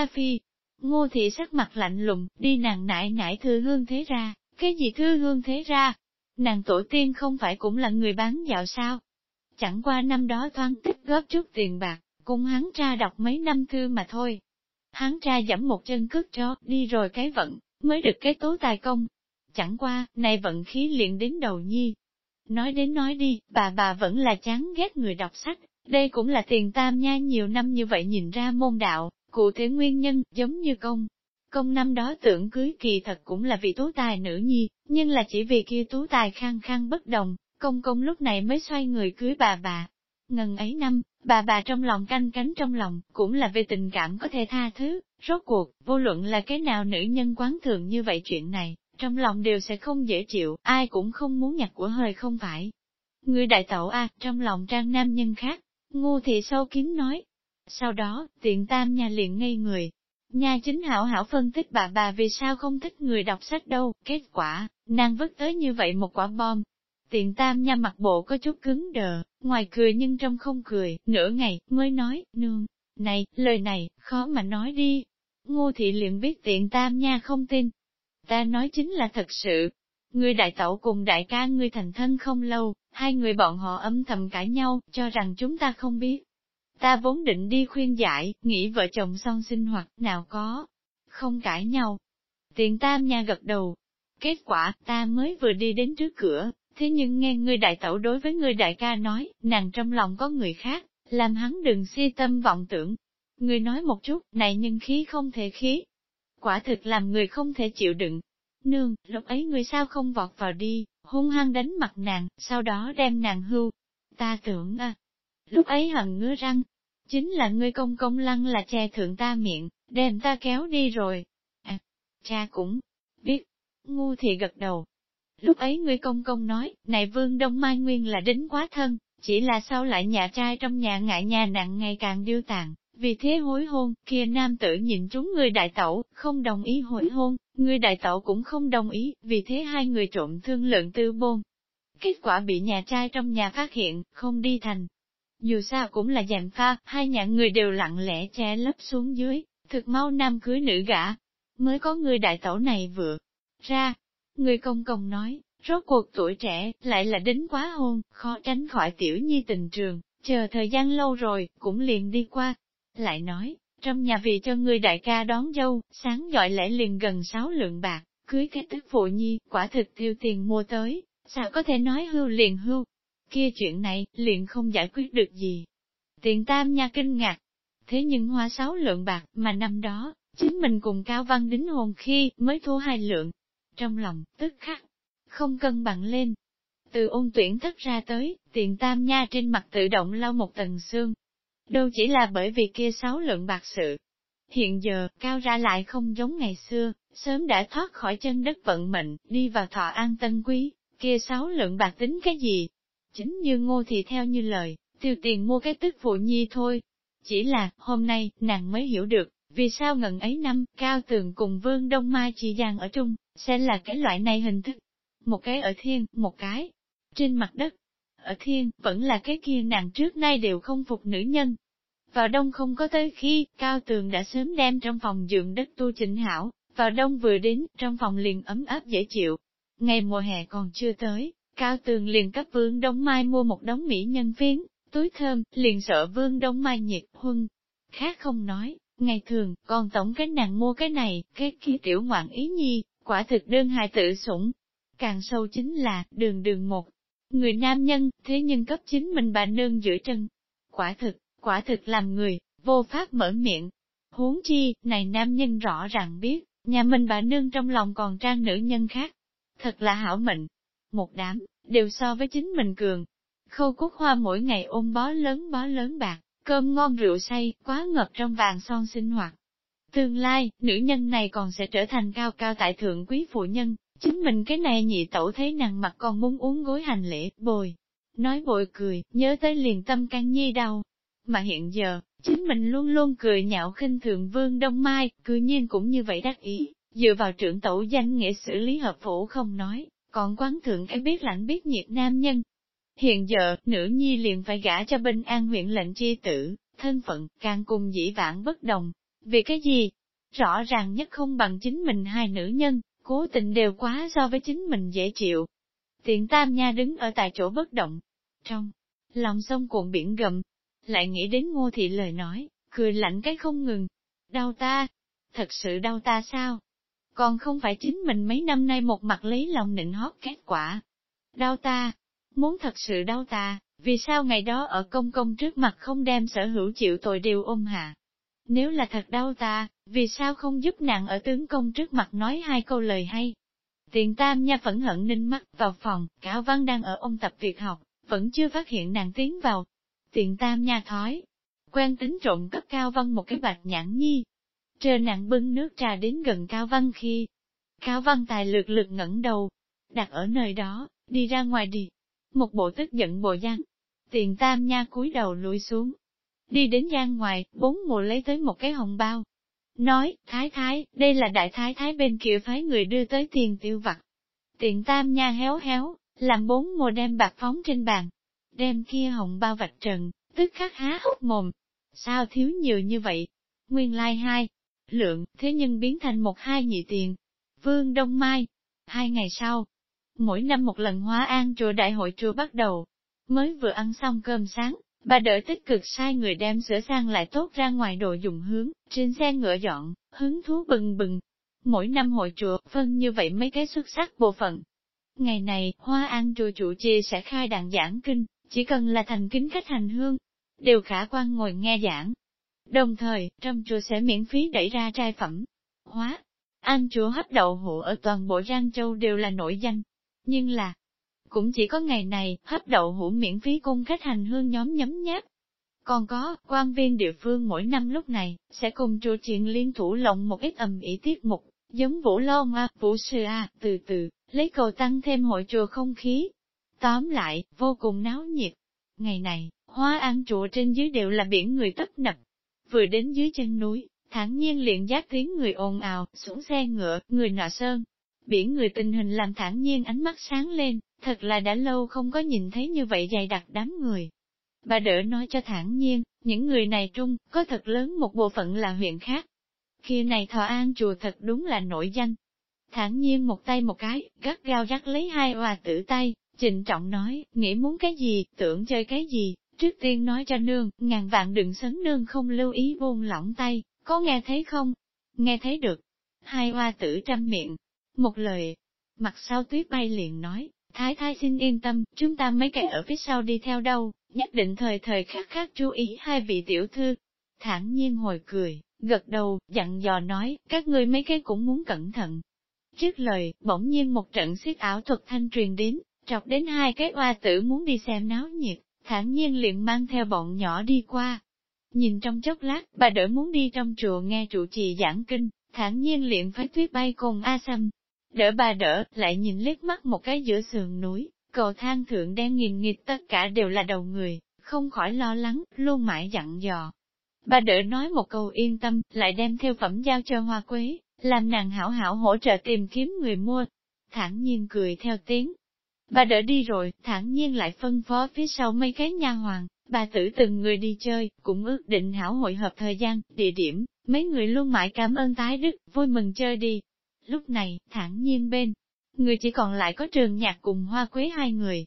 A Phi. Ngô thị sắc mặt lạnh lùng, đi nàng nại nại thư hương thế ra, cái gì thư hương thế ra? Nàng tổ tiên không phải cũng là người bán dạo sao? Chẳng qua năm đó thoáng tích góp chút tiền bạc, cùng hắn ra đọc mấy năm thư mà thôi. Hắn ra dẫm một chân cước cho, đi rồi cái vận, mới được cái tố tài công. Chẳng qua, này vận khí liền đến đầu nhi. Nói đến nói đi, bà bà vẫn là chán ghét người đọc sách, đây cũng là tiền tam nha nhiều năm như vậy nhìn ra môn đạo, cụ thể nguyên nhân, giống như công. Công năm đó tưởng cưới kỳ thật cũng là vì tú tài nữ nhi, nhưng là chỉ vì kia tú tài khang khang bất đồng, công công lúc này mới xoay người cưới bà bà. Ngần ấy năm, bà bà trong lòng canh cánh trong lòng, cũng là về tình cảm có thể tha thứ, rốt cuộc, vô luận là cái nào nữ nhân quán thường như vậy chuyện này, trong lòng đều sẽ không dễ chịu, ai cũng không muốn nhặt của hơi không phải. Người đại tẩu a trong lòng trang nam nhân khác, ngu thị sâu kín nói. Sau đó, tiện tam nhà liền ngây người. Nhà chính hảo hảo phân tích bà bà vì sao không thích người đọc sách đâu, kết quả, nàng vứt tới như vậy một quả bom, Tiện tam nha mặt bộ có chút cứng đờ, ngoài cười nhưng trong không cười, nửa ngày, mới nói, nương, này, lời này, khó mà nói đi. Ngô thị liền biết tiện tam nha không tin. Ta nói chính là thật sự. Người đại tẩu cùng đại ca ngươi thành thân không lâu, hai người bọn họ âm thầm cãi nhau, cho rằng chúng ta không biết. Ta vốn định đi khuyên giải, nghĩ vợ chồng xong sinh hoạt, nào có, không cãi nhau. tiền tam nha gật đầu. Kết quả, ta mới vừa đi đến trước cửa, Thế nhưng nghe người đại tẩu đối với người đại ca nói, nàng trong lòng có người khác, làm hắn đừng si tâm vọng tưởng. Người nói một chút, này nhân khí không thể khí. Quả thực làm người không thể chịu đựng. Nương, lúc ấy người sao không vọt vào đi, hung hăng đánh mặt nàng, sau đó đem nàng hưu. Ta tưởng à, lúc ấy hận ngứa răng, chính là ngươi công công lăng là che thượng ta miệng, đem ta kéo đi rồi. À, cha cũng biết, ngu thì gật đầu, Lúc ấy ngươi công công nói, này vương đông mai nguyên là đính quá thân, chỉ là sau lại nhà trai trong nhà ngại nhà nặng ngày càng điêu tàn, vì thế hối hôn, kia nam tử nhìn chúng người đại tẩu, không đồng ý hối hôn, người đại tẩu cũng không đồng ý, vì thế hai người trộm thương lượng tư bôn. Kết quả bị nhà trai trong nhà phát hiện, không đi thành. Dù sao cũng là dàn pha, hai nhà người đều lặng lẽ che lấp xuống dưới, thực mau nam cưới nữ gã. Mới có người đại tẩu này vừa ra, Người công công nói, rốt cuộc tuổi trẻ, lại là đính quá hôn, khó tránh khỏi tiểu nhi tình trường, chờ thời gian lâu rồi, cũng liền đi qua. Lại nói, trong nhà vì cho người đại ca đón dâu, sáng dọi lễ liền gần sáu lượng bạc, cưới cái tức phụ nhi, quả thực tiêu tiền mua tới, sao có thể nói hưu liền hưu. Kia chuyện này, liền không giải quyết được gì. Tiền tam nha kinh ngạc. Thế nhưng hoa sáu lượng bạc, mà năm đó, chính mình cùng Cao Văn đính hồn khi, mới thua hai lượng, trong lòng, tức khắc, không cân bằng lên. Từ ôn tuyển thất ra tới, tiền tam nha trên mặt tự động lau một tầng xương. Đâu chỉ là bởi vì kia sáu lượng bạc sự. Hiện giờ, cao ra lại không giống ngày xưa, sớm đã thoát khỏi chân đất vận mệnh, đi vào thọ an tân quý, kia sáu lượng bạc tính cái gì? Chính như ngô thì theo như lời, tiêu tiền mua cái tức phụ nhi thôi. Chỉ là, hôm nay, nàng mới hiểu được, vì sao ngần ấy năm, Cao Tường cùng Vương Đông Mai chỉ giang ở chung, sẽ là cái loại này hình thức. Một cái ở thiên, một cái trên mặt đất. Ở thiên, vẫn là cái kia nàng trước nay đều không phục nữ nhân. Vào đông không có tới khi, Cao Tường đã sớm đem trong phòng dưỡng đất tu chỉnh hảo, vào đông vừa đến, trong phòng liền ấm áp dễ chịu. Ngày mùa hè còn chưa tới, Cao Tường liền cấp Vương Đông Mai mua một đống mỹ nhân phiến, túi thơm, liền sợ Vương Đông Mai nhiệt huân. Khác không nói, Ngày thường, còn tổng cái nàng mua cái này, cái kia tiểu ngoạn ý nhi, quả thực đơn hài tự sủng. Càng sâu chính là, đường đường một. Người nam nhân, thế nhưng cấp chính mình bà nương giữa chân. Quả thực, quả thực làm người, vô pháp mở miệng. Huống chi, này nam nhân rõ ràng biết, nhà mình bà nương trong lòng còn trang nữ nhân khác. Thật là hảo mệnh. Một đám, đều so với chính mình cường. Khâu cúc hoa mỗi ngày ôm bó lớn bó lớn bạc, cơm ngon rượu say, quá ngập trong vàng son sinh hoạt. Tương lai, nữ nhân này còn sẽ trở thành cao cao tại thượng quý phụ nhân, chính mình cái này nhị tẩu thấy nàng mặt còn muốn uống gối hành lễ, bồi. Nói bồi cười, nhớ tới liền tâm can nhi đau. Mà hiện giờ, chính mình luôn luôn cười nhạo khinh thường vương đông mai, cư nhiên cũng như vậy đắc ý, dựa vào trưởng tẩu danh nghĩa xử lý hợp phủ không nói, còn quán thượng cái biết lạnh biết nhiệt nam nhân, Hiện giờ, nữ nhi liền phải gả cho Bình An huyện lệnh chi tử, thân phận, càng cùng dĩ vãng bất đồng. Vì cái gì? Rõ ràng nhất không bằng chính mình hai nữ nhân, cố tình đều quá so với chính mình dễ chịu. Tiện tam nha đứng ở tại chỗ bất động. Trong lòng sông cuộn biển gầm, lại nghĩ đến ngô thị lời nói, cười lạnh cái không ngừng. Đau ta? Thật sự đau ta sao? Còn không phải chính mình mấy năm nay một mặt lấy lòng nịnh hót kết quả. Đau ta? Muốn thật sự đau ta, vì sao ngày đó ở công công trước mặt không đem sở hữu chịu tội đều ôm hạ? Nếu là thật đau ta, vì sao không giúp nàng ở tướng công trước mặt nói hai câu lời hay? Tiền tam nha phẫn hận ninh mắt vào phòng, cáo Văn đang ở ôn tập việc học, vẫn chưa phát hiện nàng tiến vào. Tiền tam nha thói, quen tính trộn cấp Cao Văn một cái bạch nhãn nhi. Trơ nàng bưng nước trà đến gần Cao Văn khi, Cao Văn tài lực lực ngẩng đầu, đặt ở nơi đó, đi ra ngoài đi. Một bộ tức giận bộ giang. Tiền tam nha cúi đầu lùi xuống. Đi đến gian ngoài, bốn mùa lấy tới một cái hồng bao, nói, thái thái, đây là đại thái thái bên kia phái người đưa tới tiền tiêu vặt. Tiện tam nha héo héo, làm bốn mùa đem bạc phóng trên bàn, đem kia hồng bao vạch trần, tức khắc há hốc mồm. Sao thiếu nhiều như vậy? Nguyên lai like hai, lượng, thế nhưng biến thành một hai nhị tiền. Vương Đông Mai, hai ngày sau, mỗi năm một lần hóa an chùa đại hội chùa bắt đầu, mới vừa ăn xong cơm sáng, Bà đỡ tích cực sai người đem sửa sang lại tốt ra ngoài đồ dùng hướng, trên xe ngựa dọn, hứng thú bừng bừng. Mỗi năm hội chùa, phân như vậy mấy cái xuất sắc bộ phận. Ngày này, Hoa An chùa chủ trì sẽ khai đàn giảng kinh, chỉ cần là thành kính khách hành hương, đều khả quan ngồi nghe giảng. Đồng thời, trong chùa sẽ miễn phí đẩy ra trai phẩm. Hóa, An chùa hấp đậu hũ ở toàn bộ Giang Châu đều là nổi danh. Nhưng là, cũng chỉ có ngày này, hấp đậu hũ miễn phí cung khách hành hương nhóm nhấm nháp. Còn có, quan viên địa phương mỗi năm lúc này, sẽ cùng chùa chuyện liên thủ lộng một ít ầm ĩ tiết mục, giống vũ lo a, vũ sư a, từ từ, lấy cầu tăng thêm hội chùa không khí. Tóm lại, vô cùng náo nhiệt. Ngày này, hoa an chùa trên dưới đều là biển người tấp nập. Vừa đến dưới chân núi, thản nhiên liền giác tiếng người ồn ào, xuống xe ngựa, người nọ sơn. Biển người tình hình làm thản nhiên ánh mắt sáng lên, Thật là đã lâu không có nhìn thấy như vậy dày đặc đám người. Bà đỡ nói cho thản nhiên, những người này trung, có thật lớn một bộ phận là huyện khác. Khi này thọ an chùa thật đúng là nổi danh. Thản nhiên một tay một cái, gắt gao rắc lấy hai hòa tử tay, trịnh trọng nói, nghĩ muốn cái gì, tưởng chơi cái gì, trước tiên nói cho nương, ngàn vạn đừng sấn nương không lưu ý buông lỏng tay, có nghe thấy không? Nghe thấy được. Hai hoa tử trăm miệng, một lời. Mặt sau tuyết bay liền nói, Thái thái xin yên tâm, chúng ta mấy cái ở phía sau đi theo đâu, nhất định thời thời khắc khắc chú ý hai vị tiểu thư. Thản nhiên hồi cười, gật đầu, dặn dò nói, các ngươi mấy cái cũng muốn cẩn thận. Trước lời, bỗng nhiên một trận xiết ảo thuật thanh truyền đến, trọc đến hai cái oa tử muốn đi xem náo nhiệt, thản nhiên liền mang theo bọn nhỏ đi qua. Nhìn trong chốc lát, bà đỡ muốn đi trong chùa nghe trụ trì giảng kinh, thản nhiên liền phái tuyết bay cùng A Sâm, Đỡ bà đỡ, lại nhìn liếc mắt một cái giữa sườn núi, cầu thang thượng đen nghìn nghịt tất cả đều là đầu người, không khỏi lo lắng, luôn mãi dặn dò. Bà đỡ nói một câu yên tâm, lại đem theo phẩm giao cho hoa quế, làm nàng hảo hảo hỗ trợ tìm kiếm người mua. Thẳng nhiên cười theo tiếng. Bà đỡ đi rồi, thẳng nhiên lại phân phó phía sau mấy cái nha hoàng, bà tử từng người đi chơi, cũng ước định hảo hội hợp thời gian, địa điểm, mấy người luôn mãi cảm ơn tái đức, vui mừng chơi đi. Lúc này, thản nhiên bên, người chỉ còn lại có trường nhạc cùng hoa quế hai người.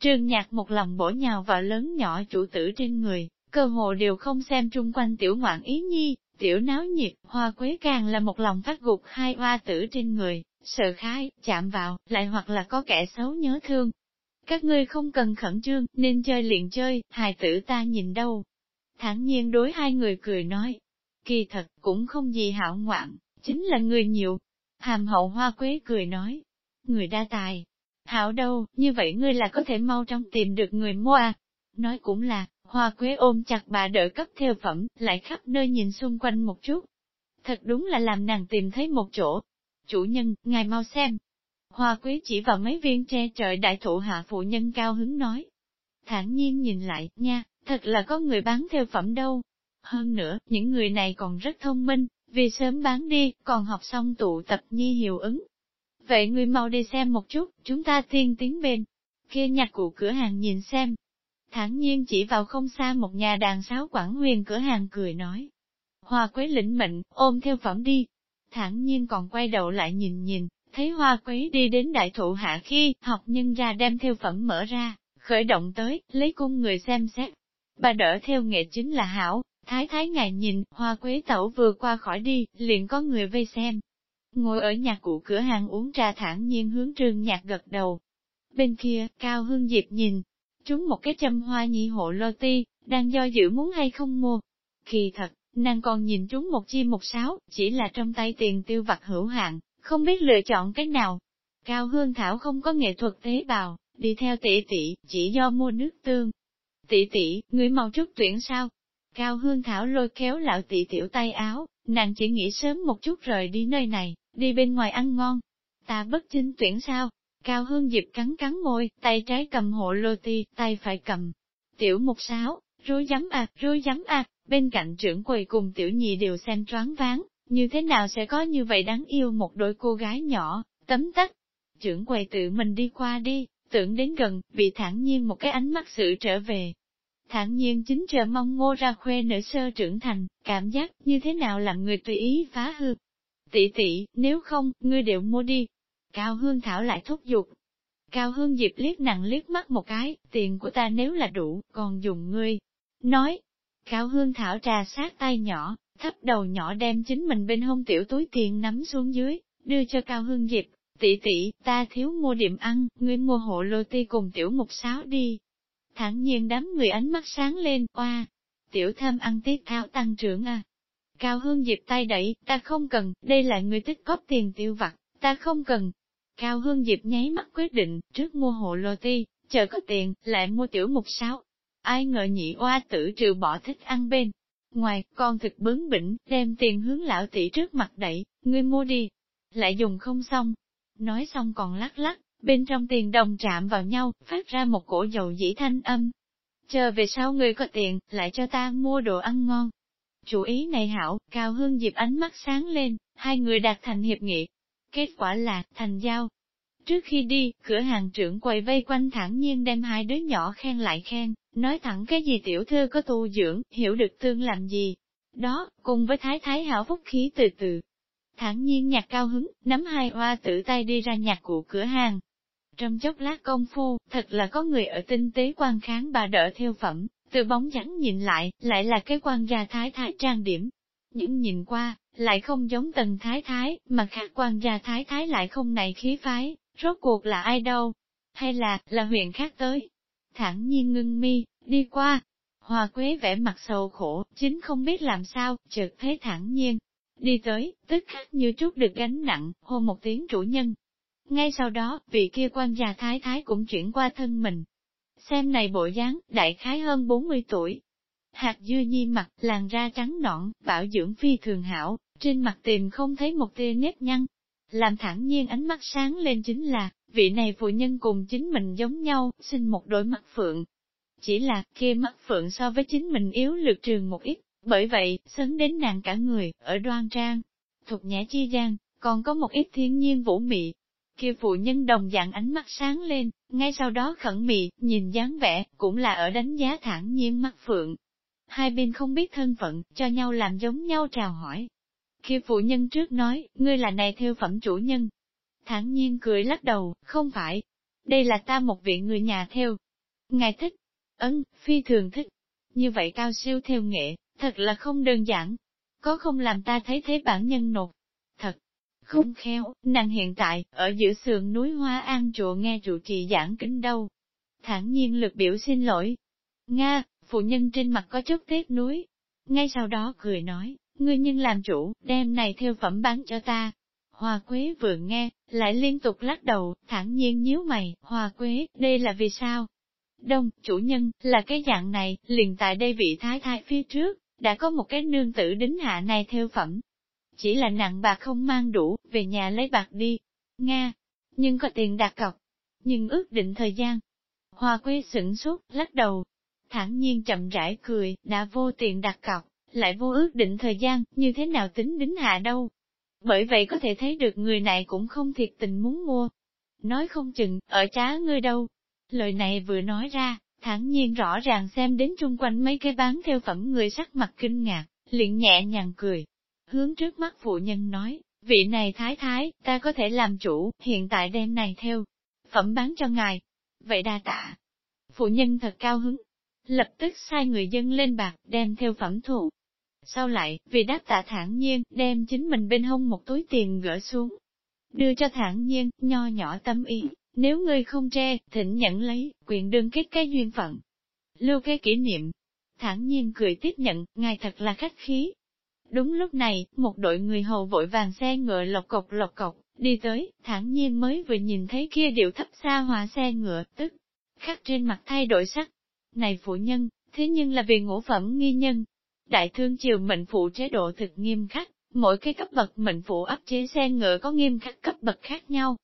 Trường nhạc một lòng bổ nhào vào lớn nhỏ chủ tử trên người, cơ hồ đều không xem chung quanh tiểu ngoạn ý nhi, tiểu náo nhiệt, hoa quế càng là một lòng phát gục hai hoa tử trên người, sợ khái, chạm vào, lại hoặc là có kẻ xấu nhớ thương. Các ngươi không cần khẩn trương, nên chơi liền chơi, hài tử ta nhìn đâu. Thẳng nhiên đối hai người cười nói, kỳ thật cũng không gì hảo ngoạn, chính là người nhiều, Hàm hậu hoa quế cười nói, người đa tài, hảo đâu, như vậy ngươi là có thể mau trong tìm được người mua à. Nói cũng là, hoa quế ôm chặt bà đỡ cấp theo phẩm, lại khắp nơi nhìn xung quanh một chút. Thật đúng là làm nàng tìm thấy một chỗ. Chủ nhân, ngài mau xem. Hoa quý chỉ vào mấy viên tre trời đại thụ hạ phụ nhân cao hứng nói. thản nhiên nhìn lại, nha, thật là có người bán theo phẩm đâu. Hơn nữa, những người này còn rất thông minh, vì sớm bán đi, còn học xong tụ tập nhi hiệu ứng. Vậy người mau đi xem một chút, chúng ta tiên tiến bên. Kia nhặt cụ cửa hàng nhìn xem. thản nhiên chỉ vào không xa một nhà đàn sáo quảng huyền cửa hàng cười nói. Hoa quế lĩnh mệnh, ôm theo phẩm đi. Thẳng nhiên còn quay đầu lại nhìn nhìn, thấy hoa quế đi đến đại thụ hạ khi, học nhân ra đem theo phẩm mở ra, khởi động tới, lấy cung người xem xét. Bà đỡ theo nghệ chính là hảo, thái thái ngài nhìn, hoa quế tẩu vừa qua khỏi đi, liền có người vây xem. Ngồi ở nhà cụ cửa hàng uống trà thẳng nhiên hướng trương nhạc gật đầu. Bên kia, Cao Hương Diệp nhìn, trúng một cái châm hoa nhị hộ lô ti, đang do dự muốn hay không mua. Kỳ thật, nàng còn nhìn trúng một chi một sáo, chỉ là trong tay tiền tiêu vặt hữu hạn, không biết lựa chọn cái nào. Cao Hương Thảo không có nghệ thuật tế bào, đi theo tỷ tỷ, chỉ do mua nước tương. Tỷ tỷ, người mau chút tuyển sao? Cao Hương Thảo lôi kéo lão tỷ tiểu tay áo, nàng chỉ nghĩ sớm một chút rời đi nơi này, đi bên ngoài ăn ngon. Ta bất chính tuyển sao? Cao Hương Diệp cắn cắn môi, tay trái cầm hộ lô ti, tay phải cầm. Tiểu một sáo, rối giấm à, rối giấm à, bên cạnh trưởng quầy cùng tiểu nhị đều xem choáng váng, như thế nào sẽ có như vậy đáng yêu một đôi cô gái nhỏ, tấm tắc. Trưởng quầy tự mình đi qua đi, tưởng đến gần, bị thản nhiên một cái ánh mắt sự trở về. Thản nhiên chính chờ mong ngô ra khuê nở sơ trưởng thành, cảm giác như thế nào làm người tùy ý phá hư. Tỷ tỷ, nếu không, ngươi đều mua đi. Cao Hương Thảo lại thúc giục. Cao Hương Diệp liếc nặng liếc mắt một cái, tiền của ta nếu là đủ, còn dùng ngươi. Nói, Cao Hương Thảo trà sát tay nhỏ, thấp đầu nhỏ đem chính mình bên hông tiểu túi tiền nắm xuống dưới, đưa cho Cao Hương Diệp, tỷ tỷ, ta thiếu mua điểm ăn, ngươi mua hộ lô ti cùng tiểu mục sáo đi. Thẳng nhiên đám người ánh mắt sáng lên, oa, tiểu tham ăn tiết thao tăng trưởng à. Cao Hương Diệp tay đẩy, ta không cần, đây là người tích góp tiền tiêu vặt, ta không cần. Cao Hương Diệp nháy mắt quyết định, trước mua hộ lô ti, chờ có tiền, lại mua tiểu mục sáo. Ai ngờ nhị oa tử trừ bỏ thích ăn bên, Ngoài, con thực bướng bỉnh, đem tiền hướng lão tỷ trước mặt đẩy, ngươi mua đi. Lại dùng không xong. Nói xong còn lắc lắc, bên trong tiền đồng chạm vào nhau, phát ra một cổ dầu dĩ thanh âm. Chờ về sau ngươi có tiền, lại cho ta mua đồ ăn ngon. Chủ ý này hảo, Cao Hương dịp ánh mắt sáng lên, hai người đạt thành hiệp nghị. Kết quả là, thành giao. Trước khi đi, cửa hàng trưởng quầy vây quanh thẳng nhiên đem hai đứa nhỏ khen lại khen, Nói thẳng cái gì tiểu thư có tu dưỡng, hiểu được tương làm gì. Đó, cùng với thái thái hảo phúc khí từ từ. Thẳng nhiên nhạc cao hứng, nắm hai hoa tự tay đi ra nhạc cụ cửa hàng. Trong chốc lát công phu, thật là có người ở tinh tế quan kháng bà đỡ theo phẩm, từ bóng dáng nhìn lại, lại là cái quan gia thái thái trang điểm. Những nhìn qua, lại không giống tần thái thái, mà khác quan gia thái thái lại không này khí phái, rốt cuộc là ai đâu? Hay là, là huyện khác tới? thẳng nhiên ngưng mi, đi qua. hòa quế vẻ mặt sầu khổ, chính không biết làm sao, chợt thấy thẳng nhiên. Đi tới, tức khắc như chút được gánh nặng, hô một tiếng chủ nhân. Ngay sau đó, vị kia quan già thái thái cũng chuyển qua thân mình. Xem này bộ dáng, đại khái hơn 40 tuổi. Hạt dưa nhi mặt, làn da trắng nõn, bảo dưỡng phi thường hảo, trên mặt tìm không thấy một tia nếp nhăn. Làm thẳng nhiên ánh mắt sáng lên chính là, vị này phụ nhân cùng chính mình giống nhau, sinh một đôi mắt phượng. Chỉ là, kia mắt phượng so với chính mình yếu lược trường một ít, bởi vậy, sấn đến nàng cả người, ở đoan trang, thuộc nhã chi gian, còn có một ít thiên nhiên vũ mị. Kia phụ nhân đồng dạng ánh mắt sáng lên, ngay sau đó khẩn mị, nhìn dáng vẻ, cũng là ở đánh giá thẳng nhiên mắt phượng. Hai bên không biết thân phận, cho nhau làm giống nhau chào hỏi. Kia phụ nhân trước nói, ngươi là này theo phẩm chủ nhân, thản nhiên cười lắc đầu, không phải. Đây là ta một vị người nhà theo. Ngài thích. Ấn, phi thường thích. Như vậy cao siêu theo nghệ, thật là không đơn giản. Có không làm ta thấy thế bản nhân nột. Thật, không khéo, nàng hiện tại, ở giữa sườn núi Hoa An chùa nghe trụ trì giảng kính đâu. Thản nhiên lực biểu xin lỗi. Nga, phụ nhân trên mặt có chút tiếc núi. Ngay sau đó cười nói, ngươi nhân làm chủ, đem này theo phẩm bán cho ta. Hoa Quế vừa nghe, lại liên tục lắc đầu, thẳng nhiên nhíu mày, Hoa Quế, đây là vì sao? Đông, chủ nhân, là cái dạng này, liền tại đây vị thái thái phía trước, đã có một cái nương tử đính hạ này theo phẩm. Chỉ là nặng bạc không mang đủ, về nhà lấy bạc đi. Nga, nhưng có tiền đặt cọc, nhưng ước định thời gian. Hoa Quế sửng sốt, lắc đầu, thẳng nhiên chậm rãi cười, đã vô tiền đặt cọc, lại vô ước định thời gian, như thế nào tính đính hạ đâu. Bởi vậy có thể thấy được người này cũng không thiệt tình muốn mua. Nói không chừng, ở trá ngươi đâu. Lời này vừa nói ra, thẳng nhiên rõ ràng xem đến chung quanh mấy cái bán theo phẩm người sắc mặt kinh ngạc, liền nhẹ nhàng cười. Hướng trước mắt phụ nhân nói, vị này thái thái, ta có thể làm chủ, hiện tại đem này theo. Phẩm bán cho ngài. Vậy đa tạ. Phụ nhân thật cao hứng. Lập tức sai người dân lên bạc, đem theo phẩm thụ. Sau lại, vì đáp tạ thản nhiên, đem chính mình bên hông một túi tiền gỡ xuống. Đưa cho thản nhiên, nho nhỏ tâm ý, nếu ngươi không tre, thỉnh nhận lấy, quyền đương kết cái duyên phận. Lưu cái kỷ niệm. Thản nhiên cười tiếp nhận, ngài thật là khách khí. Đúng lúc này, một đội người hầu vội vàng xe ngựa lộc cộc lộc cộc, đi tới, thản nhiên mới vừa nhìn thấy kia điệu thấp xa hòa xe ngựa, tức, khắc trên mặt thay đổi sắc. Này phụ nhân, thế nhưng là vì ngũ phẩm nghi nhân. Đại thương triều mệnh phụ chế độ thực nghiêm khắc, mỗi cái cấp bậc mệnh phụ áp chế xe ngựa có nghiêm khắc cấp bậc khác nhau,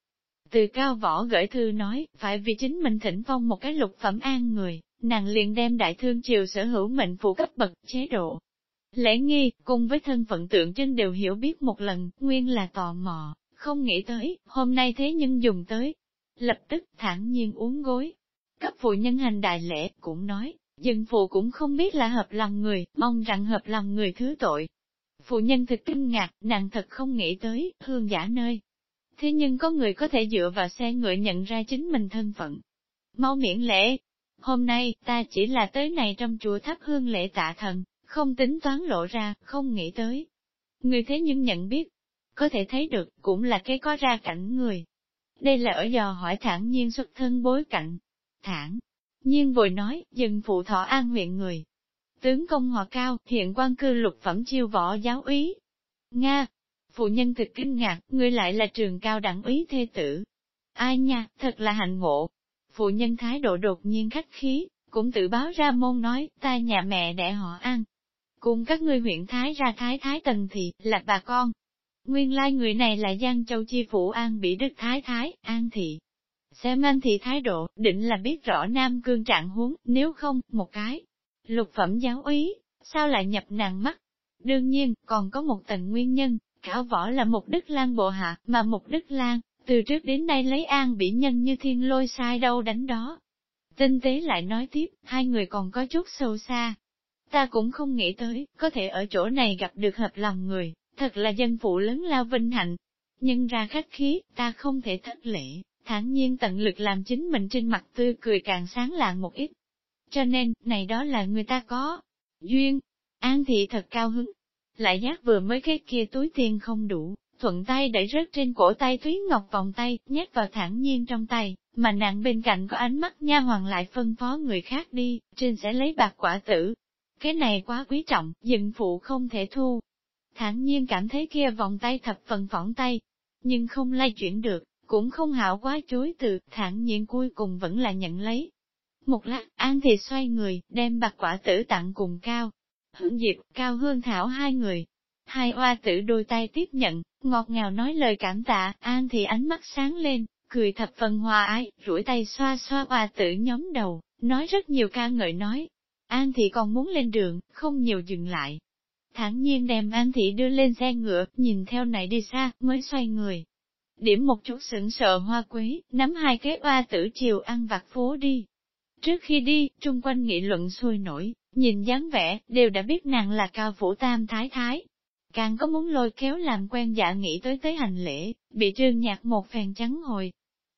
từ cao võ gửi thư nói, phải vì chính mình thỉnh phong một cái lục phẩm an người, nàng liền đem đại thương triều sở hữu mệnh phụ cấp bậc chế độ. Lễ nghi, cùng với thân phận tượng trưng đều hiểu biết một lần, nguyên là tò mò, không nghĩ tới, hôm nay thế nhưng dùng tới. Lập tức thản nhiên uống gối. Cấp phụ nhân hành đại lễ, cũng nói, dân phụ cũng không biết là hợp lòng người, mong rằng hợp lòng người thứ tội. Phụ nhân thật kinh ngạc, nàng thật không nghĩ tới, hương giả nơi, Thế nhưng có người có thể dựa vào xe ngựa nhận ra chính mình thân phận. Mau miễn lễ. Hôm nay, ta chỉ là tới này trong chùa thắp hương lễ tạ thần, không tính toán lộ ra, không nghĩ tới. Người thế nhưng nhận biết, có thể thấy được, cũng là cái có ra cảnh người. Đây là ở dò hỏi thản nhiên xuất thân bối cảnh. Thản nhiên vội nói, dừng phụ thọ an huyện người. Tướng công họ cao, hiện quan cư lục phẩm chiêu võ giáo úy. Nga, Phụ nhân thực kinh ngạc, ngươi lại là trường cao đẳng úy thê tử. Ai nha, thật là hạnh ngộ. Phụ nhân thái độ đột nhiên khách khí, cũng tự báo ra môn nói, ta nhà mẹ đẻ họ ăn. Cùng các ngươi huyện thái ra thái thái tần thị, là bà con. Nguyên lai người này là Giang Châu Chi Phủ An bị Đức Thái Thái, An Thị. Xem anh thì thái độ, định là biết rõ Nam Cương trạng huống, nếu không, một cái. Lục phẩm giáo úy, sao lại nhập nàng mắt? Đương nhiên, còn có một tầng nguyên nhân, Khảo võ là một đức lan bộ hạ, mà một đức lan, từ trước đến nay lấy an bị nhân như thiên lôi sai đâu đánh đó. Tinh tế lại nói tiếp, hai người còn có chút sâu xa. Ta cũng không nghĩ tới, có thể ở chỗ này gặp được hợp lòng người, thật là dân phụ lớn lao vinh hạnh. Nhưng ra khách khí, ta không thể thất lễ, thản nhiên tận lực làm chính mình trên mặt tươi cười càng sáng lạng một ít. Cho nên, này đó là người ta có. Duyên, An thị thật cao hứng, lại giác vừa mới cái kia túi tiền không đủ, thuận tay đẩy rớt trên cổ tay Thúy Ngọc vòng tay, nhét vào thẳng nhiên trong tay, mà nàng bên cạnh có ánh mắt nha hoàng lại phân phó người khác đi, trên sẽ lấy bạc quả tử. Cái này quá quý trọng, dựng phụ không thể thu. Thẳng nhiên cảm thấy kia vòng tay thập phần phỏng tay, nhưng không lay chuyển được, cũng không hảo quá chối từ, thẳng nhiên cuối cùng vẫn là nhận lấy. Một lát, An thì xoay người, đem bạc quả tử tặng cùng cao, Hưởng Diệp, Cao Hương Thảo hai người. Hai oa tử đôi tay tiếp nhận, ngọt ngào nói lời cảm tạ, An thì ánh mắt sáng lên, cười thập phần hòa ái, rủi tay xoa xoa oa tử nhóm đầu, nói rất nhiều ca ngợi nói. An thì còn muốn lên đường, không nhiều dừng lại. Thẳng nhiên đem An thị đưa lên xe ngựa, nhìn theo này đi xa, mới xoay người. Điểm một chút sững sợ hoa quế, nắm hai cái oa tử chiều ăn vặt phố đi. Trước khi đi, trung quanh nghị luận sôi nổi, Nhìn dáng vẻ, đều đã biết nàng là cao phủ tam thái thái. Càng có muốn lôi kéo làm quen dạ nghĩ tới tới hành lễ, bị trương nhạc một phèn trắng hồi.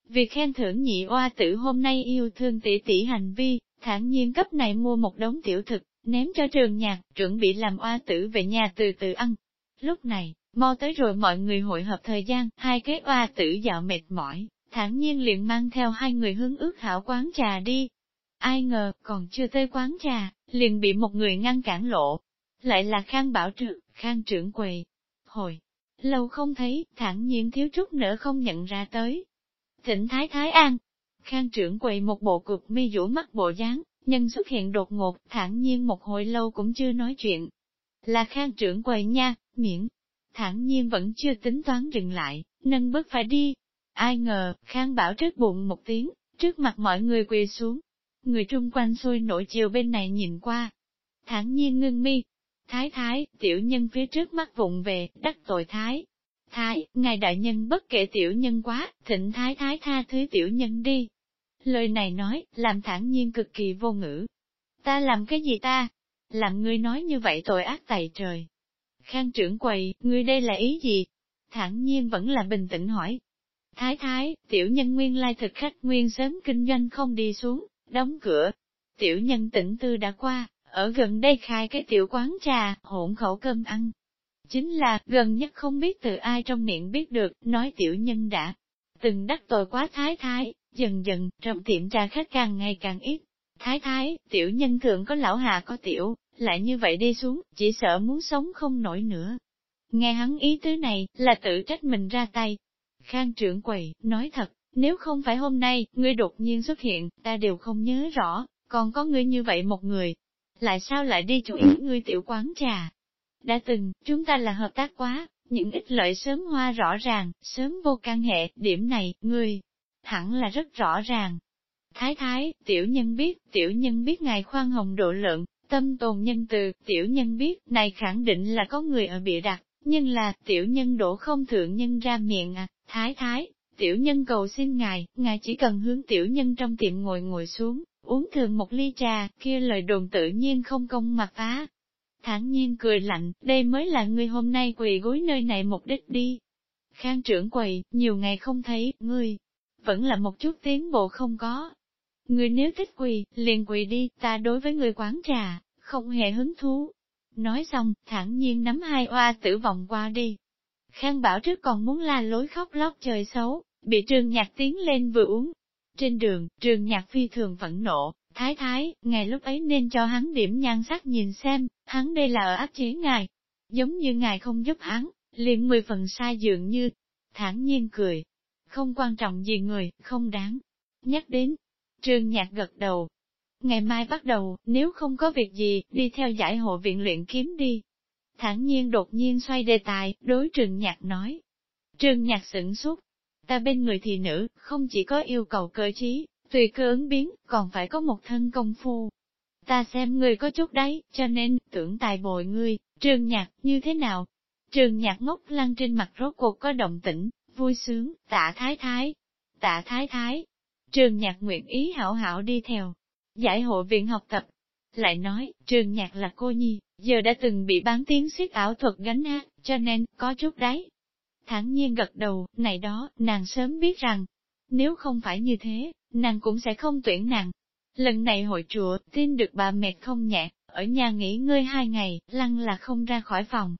Việc khen thưởng nhị oa tử hôm nay yêu thương tỷ tỷ hành vi, thản nhiên cấp này mua một đống tiểu thực, ném cho trường nhạc, chuẩn bị làm oa tử về nhà từ từ ăn. Lúc này, mau tới rồi mọi người hội hợp thời gian, hai cái oa tử dạo mệt mỏi, thản nhiên liền mang theo hai người hướng ước hảo quán trà đi. Ai ngờ, còn chưa tới quán trà, liền bị một người ngăn cản lộ. Lại là Khang Bảo Trượng, Khang trưởng quầy. Hồi, lâu không thấy, thản nhiên thiếu chút nữa không nhận ra tới. Thịnh Thái Thái An, Khang trưởng quầy một bộ cục mi rũ mắt bộ dáng, nhân xuất hiện đột ngột, thản nhiên một hồi lâu cũng chưa nói chuyện. Là Khang trưởng quầy nha, miễn. Thản nhiên vẫn chưa tính toán dừng lại, nâng bước phải đi. Ai ngờ, Khang bảo trước bụng một tiếng, trước mặt mọi người quỳ xuống, Người trung quanh xôi nổi chiều bên này nhìn qua. thản nhiên ngưng mi. Thái thái, tiểu nhân phía trước mắt vụng về, đắc tội thái. Thái, ngài đại nhân bất kể tiểu nhân quá, thịnh thái thái tha thứ tiểu nhân đi. Lời này nói, làm thản nhiên cực kỳ vô ngữ. Ta làm cái gì ta? làm ngươi nói như vậy tội ác tày trời. Khang trưởng quầy, ngươi đây là ý gì? Thẳng nhiên vẫn là bình tĩnh hỏi. Thái thái, tiểu nhân nguyên lai thực khách nguyên sớm kinh doanh không đi xuống, đóng cửa. Tiểu nhân tỉnh tư đã qua, ở gần đây khai cái tiểu quán trà, hỗn khẩu cơm ăn. Chính là, gần nhất không biết từ ai trong miệng biết được, nói tiểu nhân đã từng đắc tội quá thái thái, dần dần, trong tiệm trà khách càng ngày càng ít. Thái thái, tiểu nhân thường có lão hà có tiểu, lại như vậy đi xuống, chỉ sợ muốn sống không nổi nữa. Nghe hắn ý tứ này, là tự trách mình ra tay. Khang trưởng quầy, nói thật, nếu không phải hôm nay, ngươi đột nhiên xuất hiện, ta đều không nhớ rõ, còn có ngươi như vậy một người. Lại sao lại đi chủ ý ngươi tiểu quán trà? Đã từng, chúng ta là hợp tác quá, những ích lợi sớm hoa rõ ràng, sớm vô can hệ, điểm này, ngươi, hẳn là rất rõ ràng. Thái thái, tiểu nhân biết, tiểu nhân biết ngài khoan hồng độ lượng, tâm tồn nhân từ, tiểu nhân biết, này khẳng định là có người ở bịa đặt, nhưng là, tiểu nhân đổ không thượng nhân ra miệng à, thái thái, tiểu nhân cầu xin ngài, ngài chỉ cần hướng tiểu nhân trong tiệm ngồi ngồi xuống, uống thường một ly trà, kia lời đồn tự nhiên không công mà phá. Thản nhiên cười lạnh, đây mới là người hôm nay quỳ gối nơi này mục đích đi. Khang trưởng quầy, nhiều ngày không thấy, ngươi, vẫn là một chút tiến bộ không có. Người nếu thích quỳ, liền quỳ đi, ta đối với người quán trà, không hề hứng thú. Nói xong, thản nhiên nắm hai oa tử vọng qua đi. Khang bảo trước còn muốn la lối khóc lóc trời xấu, bị trường nhạc tiến lên vừa uống. Trên đường, trường nhạc phi thường phẫn nộ, thái thái, ngày lúc ấy nên cho hắn điểm nhan sắc nhìn xem, hắn đây là ở áp chế ngài. Giống như ngài không giúp hắn, liền mười phần sai dường như, thản nhiên cười, không quan trọng gì người, không đáng. Nhắc đến, trường nhạc gật đầu. Ngày mai bắt đầu, nếu không có việc gì, đi theo giải hộ viện luyện kiếm đi. Thẳng nhiên đột nhiên xoay đề tài, đối Trương nhạc nói. Trương nhạc sửng sốt. Ta bên người thì nữ, không chỉ có yêu cầu cơ trí, tùy cơ ứng biến, còn phải có một thân công phu. Ta xem người có chút đấy, cho nên, tưởng tài bồi ngươi, trường nhạc, như thế nào? Trường nhạc ngốc lăn trên mặt rốt cuộc có động tĩnh, vui sướng, tạ thái thái, tạ thái thái. Trường nhạc nguyện ý hảo hảo đi theo, giải hội viện học tập. Lại nói, trường nhạc là cô nhi, giờ đã từng bị bán tiếng siết ảo thuật gánh hát, cho nên, có chút đấy. Thẳng nhiên gật đầu, này đó, nàng sớm biết rằng, nếu không phải như thế, nàng cũng sẽ không tuyển nàng. Lần này hội chùa, tin được bà mẹ không nhẹ, ở nhà nghỉ ngơi hai ngày, lăng là không ra khỏi phòng,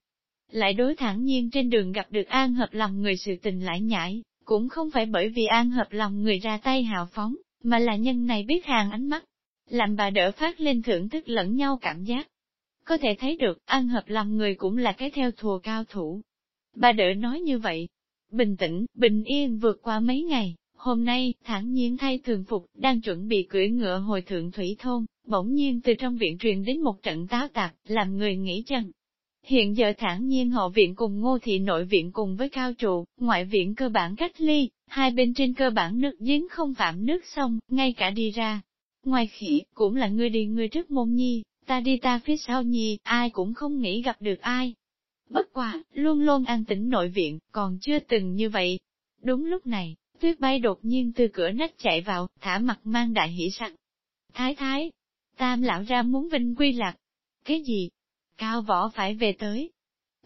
lại đối thẳng nhiên trên đường gặp được an hợp lòng người sự tình lại nhảy, cũng không phải bởi vì an hợp lòng người ra tay hào phóng, mà là nhân này biết hàng ánh mắt, làm bà đỡ phát lên thưởng thức lẫn nhau cảm giác. Có thể thấy được, an hợp lòng người cũng là cái theo thùa cao thủ. Bà đỡ nói như vậy, bình tĩnh, bình yên vượt qua mấy ngày, hôm nay, thẳng nhiên thay thường phục, đang chuẩn bị cưỡi ngựa hồi thượng thủy thôn, bỗng nhiên từ trong viện truyền đến một trận táo tạc, làm người nghĩ chân, Hiện giờ thản nhiên họ viện cùng ngô thị nội viện cùng với cao trụ, ngoại viện cơ bản cách ly, hai bên trên cơ bản nước giếng không phạm nước sông, ngay cả đi ra. Ngoài khỉ, cũng là người đi người trước môn nhi, ta đi ta phía sau nhi, ai cũng không nghĩ gặp được ai. Bất quả, luôn luôn an tĩnh nội viện, còn chưa từng như vậy. Đúng lúc này, tuyết bay đột nhiên từ cửa nách chạy vào, thả mặt mang đại hỷ sắc. Thái thái, tam lão ra muốn vinh quy lạc. Cái gì, Cao võ phải về tới.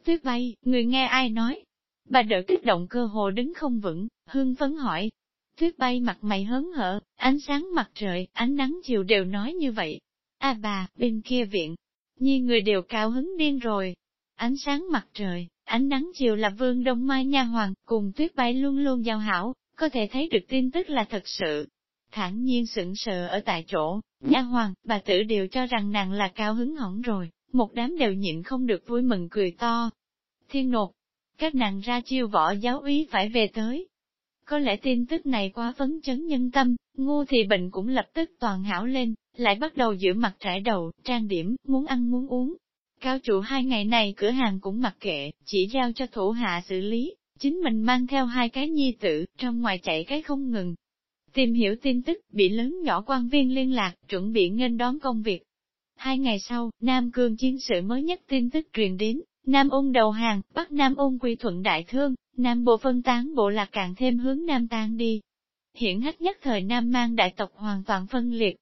Tuyết bay, người nghe ai nói? Bà đỡ kích động cơ hồ đứng không vững, hương phấn hỏi. Tuyết bay mặt mày hớn hở, ánh sáng mặt trời, ánh nắng chiều đều nói như vậy. À bà, bên kia viện, nhi người đều cao hứng điên rồi. Ánh sáng mặt trời, ánh nắng chiều là vương đông mai nha hoàng, cùng tuyết bay luôn luôn giao hảo, có thể thấy được tin tức là thật sự. Thản nhiên sững sờ ở tại chỗ, nha hoàng, bà tử đều cho rằng nàng là cao hứng hỏng rồi một đám đều nhịn không được vui mừng cười to. Thiên nột, các nàng ra chiêu võ giáo úy phải về tới. Có lẽ tin tức này quá vấn chấn nhân tâm, ngu thì bệnh cũng lập tức toàn hảo lên, lại bắt đầu giữ mặt trải đầu, trang điểm, muốn ăn muốn uống. Cao trụ hai ngày này cửa hàng cũng mặc kệ, chỉ giao cho thủ hạ xử lý, chính mình mang theo hai cái nhi tử, trong ngoài chạy cái không ngừng. Tìm hiểu tin tức, bị lớn nhỏ quan viên liên lạc, chuẩn bị nghênh đón công việc. Hai ngày sau, Nam Cương chiến sự mới nhất tin tức truyền đến, Nam ung đầu hàng, Bắc Nam ung quy thuận đại thương, Nam bộ phân tán bộ lạc càng thêm hướng Nam tan đi. Hiện hách nhất thời Nam mang đại tộc hoàn toàn phân liệt.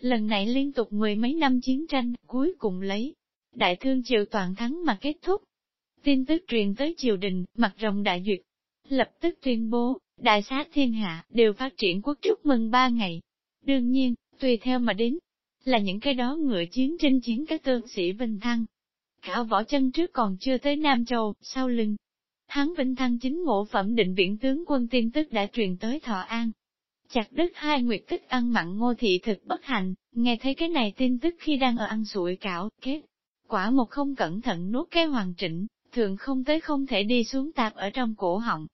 Lần này liên tục mười mấy năm chiến tranh, cuối cùng lấy đại thương triều toàn thắng mà kết thúc. Tin tức truyền tới triều đình, mặt rồng đại duyệt, lập tức tuyên bố, đại sát thiên hạ, đều phát triển quốc chúc mừng ba ngày. Đương nhiên, tùy theo mà đến, là những cái đó ngựa chiến trên chiến các tướng sĩ Vinh Thăng. Cả võ chân trước còn chưa tới Nam Châu, sau lưng. Hắn Vinh Thăng chính ngộ phẩm định viện tướng quân tin tức đã truyền tới Thọ An. Chặt đứt hai nguyệt tích ăn mặn ngô thị thực bất hạnh, nghe thấy cái này tin tức khi đang ở ăn sủi cảo, kết. Quả một không cẩn thận nuốt cái hoàng trịnh, thường không tới không thể đi xuống tạp ở trong cổ họng.